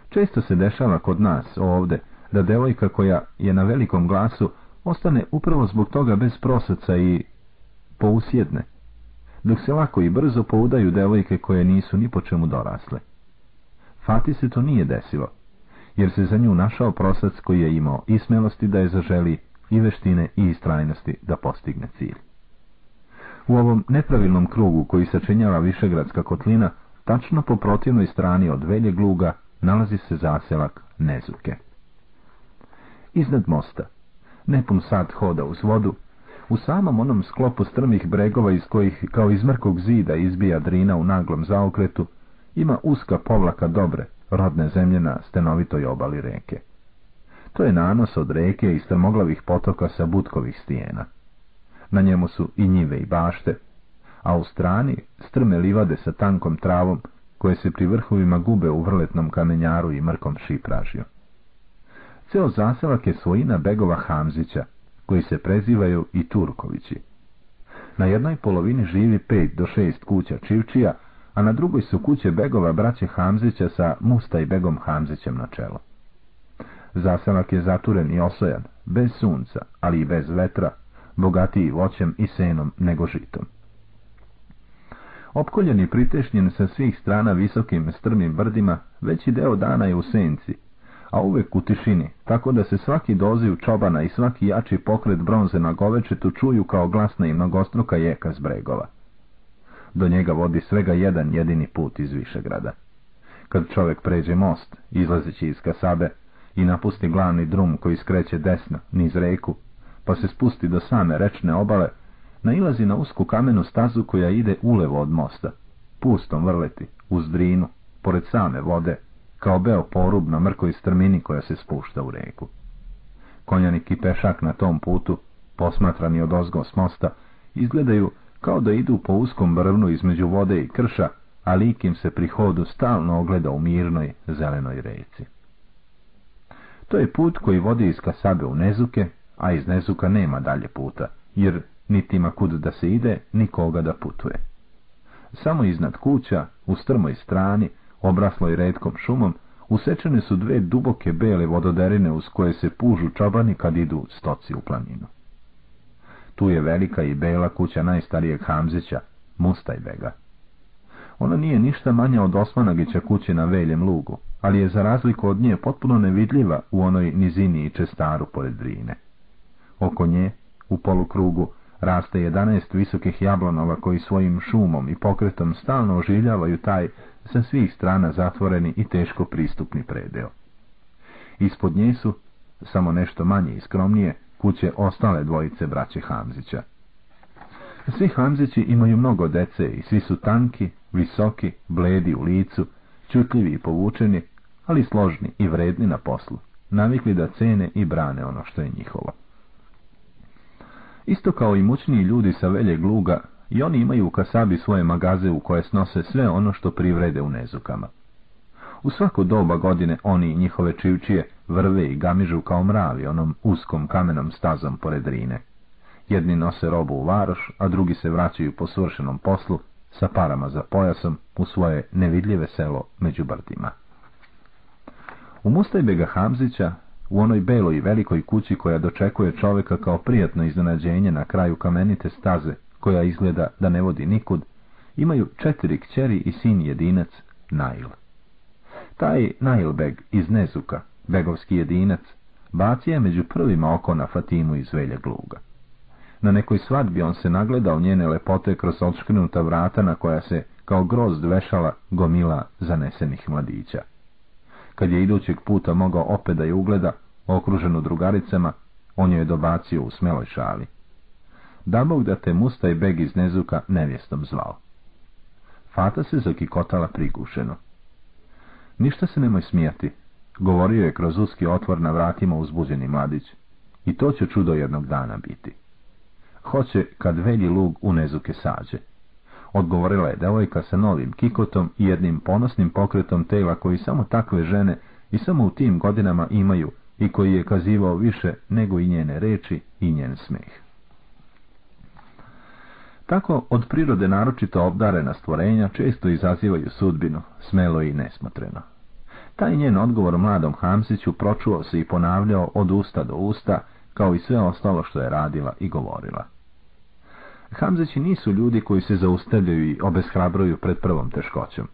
Često se dešava kod nas ovde da devojka koja je na velikom glasu ostane upravo zbog toga bez prosaca i pousjedne, dok se lako i brzo poudaju devojke koje nisu ni po čemu dorasle. Fati se to nije desilo, jer se za nju našao prosac koji je imao i smelosti da je zaželi i veštine i istrajnosti da postigne cilj. U ovom nepravilnom krugu koji sačinjava Višegradska kotlina, tačno po protivnoj strani od Velje Gluga nalazi se zaselak Nezuke. Iznad mosta, nepun sad hoda uz vodu, u samom onom sklopu strmih bregova iz kojih kao iz mrkog zida izbija drina u naglom zaokretu, ima uska povlaka dobre, rodne zemlje na stenovitoj obali reke. To je nanos od reke i strmoglavih potoka sa butkovih stijena. Na njemu su i njive i bašte, a u strani strme livade sa tankom travom koje se pri vrhovima gube u vrletnom kamenjaru i mrkom šipražju. Ceo zaselak je svojina begova Hamzića, koji se prezivaju i Turkovići. Na jednoj polovini živi pet do šest kuća Čivčija, a na drugoj su kuće begova braće Hamzića sa Musta i begom Hamzićem na čelo. Zaselak je zaturen i osojan, bez sunca, ali i bez vetra, bogatiji voćem i senom nego žitom. Opkoljen i pritešnjen sa svih strana visokim strmim brdima, veći deo dana je u senci, a uvek u tišini, tako da se svaki doziv čobana i svaki jači pokret bronze na govečetu čuju kao glasna i mnogostruka jeka s bregova. Do njega vodi svega jedan jedini put iz Višegrada. Kad čovjek pređe most, izlazeći iz Kasabe, i napusti glavni drum koji skreće desno, niz reku, pa se spusti do same rečne obale, nailazi na usku kamenu stazu koja ide ulevo od mosta, pustom vrleti, uz drinu, pored same vode, kao beo porub na mrkoj strmini koja se spušta u reku. Konjanik i pešak na tom putu, posmatrani od ozgo s mosta, izgledaju kao da idu po uskom brvnu između vode i krša, a lik im se pri hodu stalno ogleda u mirnoj, zelenoj reci. To je put koji vodi iz Kasabe u Nezuke, a iz Nezuka nema dalje puta, jer niti ima kud da se ide, nikoga da putuje. Samo iznad kuća, u strmoj strani, obrasloj redkom šumom, usečene su dve duboke bele vododerine uz koje se pužu čobani kad idu stoci u planinu. Tu je velika i bela kuća najstarijeg Hamzića, Mustajbega. Ona nije ništa manja od Osmanagića kuće na Veljem lugu, ali je za razliku od nje potpuno nevidljiva u onoj nizini i čestaru pored Drine. Oko nje, u polukrugu, raste 11 visokih jablonova koji svojim šumom i pokretom stalno oživljavaju taj sa svih strana zatvoreni i teško pristupni predeo. Ispod nje su, samo nešto manje i skromnije, kuće ostale dvojice braće Hamzića. Svi Hamzići imaju mnogo dece i svi su tanki, visoki, bledi u licu, čutljivi i povučeni, ali složni i vredni na poslu, navikli da cene i brane ono što je njihovo. Isto kao i mučniji ljudi sa velje gluga, i oni imaju u kasabi svoje magaze u koje snose sve ono što privrede u nezukama. U svako doba godine oni njihove čivčije vrve i gamižu kao mravi onom uskom kamenom stazom pored Rine. Jedni nose robu u varoš, a drugi se vraćaju po svršenom poslu sa parama za pojasom u svoje nevidljive selo među brdima. U Mustajbega Hamzića, u onoj beloj i velikoj kući koja dočekuje čoveka kao prijatno iznenađenje na kraju kamenite staze, koja izgleda da ne vodi nikud, imaju četiri kćeri i sin jedinac, Nail. Taj Nailbeg iz Nezuka, begovski jedinac, baci je među prvima oko na Fatimu iz Velja Gluga. Na nekoj svadbi on se nagledao njene lepote kroz odškrinuta vrata na koja se, kao grozd vešala, gomila zanesenih mladića. Kad je idućeg puta mogao opet da je ugleda, okruženu drugaricama, on je dobacio u smeloj šali. Da Bog da te Musta i Beg iz Nezuka nevjestom zvao. Fata se zakikotala prigušeno. Ništa se nemoj smijati, govorio je kroz uski otvor na vratima uzbuđeni mladić. I to će čudo jednog dana biti. Hoće kad velji lug u Nezuke sađe. Odgovorila je devojka sa novim kikotom i jednim ponosnim pokretom tela koji samo takve žene i samo u tim godinama imaju i koji je kazivao više nego i njene reči i njen smeh. Tako od prirode naročito obdarena stvorenja često izazivaju sudbinu, smelo i nesmotreno. Taj njen odgovor mladom Hamsiću pročuo se i ponavljao od usta do usta, kao i sve ostalo što je radila i govorila. Hamzići nisu ljudi koji se zaustavljaju i obeshrabruju pred prvom teškoćom.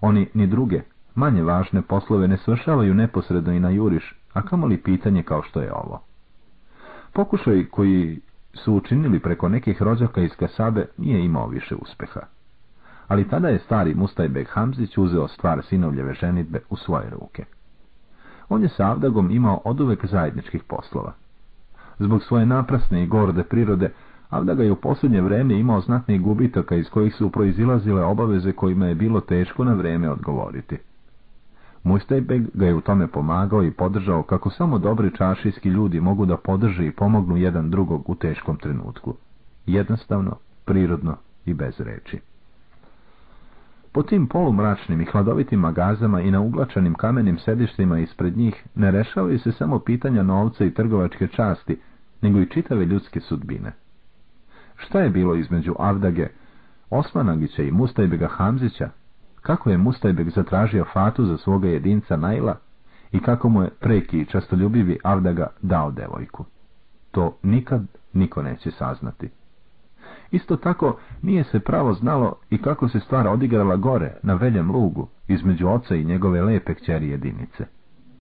Oni ni druge, manje važne poslove ne svršavaju neposredno i na juriš, a kamoli pitanje kao što je ovo. Pokušaj koji su učinili preko nekih rođaka iz Kasabe nije imao više uspeha. Ali tada je stari Mustajbek Hamzić uzeo stvar sinovljeve ženitbe u svoje ruke. On je sa Avdagom imao oduvek zajedničkih poslova. Zbog svoje naprasne i gorde prirode, Avdaga je u posljednje vreme imao znatnih gubitaka iz kojih su proizilazile obaveze kojima je bilo teško na vreme odgovoriti. Mustejbeg ga je u tome pomagao i podržao kako samo dobri čašijski ljudi mogu da podrže i pomognu jedan drugog u teškom trenutku. Jednostavno, prirodno i bez reči. Po tim polumračnim i hladovitim magazama i na uglačanim kamenim sedištima ispred njih ne rešavaju se samo pitanja novca i trgovačke časti, nego i čitave ljudske sudbine. Šta je bilo između Avdage, Osmanagića i Mustajbega Hamzića, kako je Mustajbek zatražio Fatu za svoga jedinca Naila i kako mu je preki i častoljubivi Avdaga dao devojku. To nikad niko neće saznati. Isto tako nije se pravo znalo i kako se stvar odigrala gore, na veljem lugu, između oca i njegove lepe kćeri jedinice.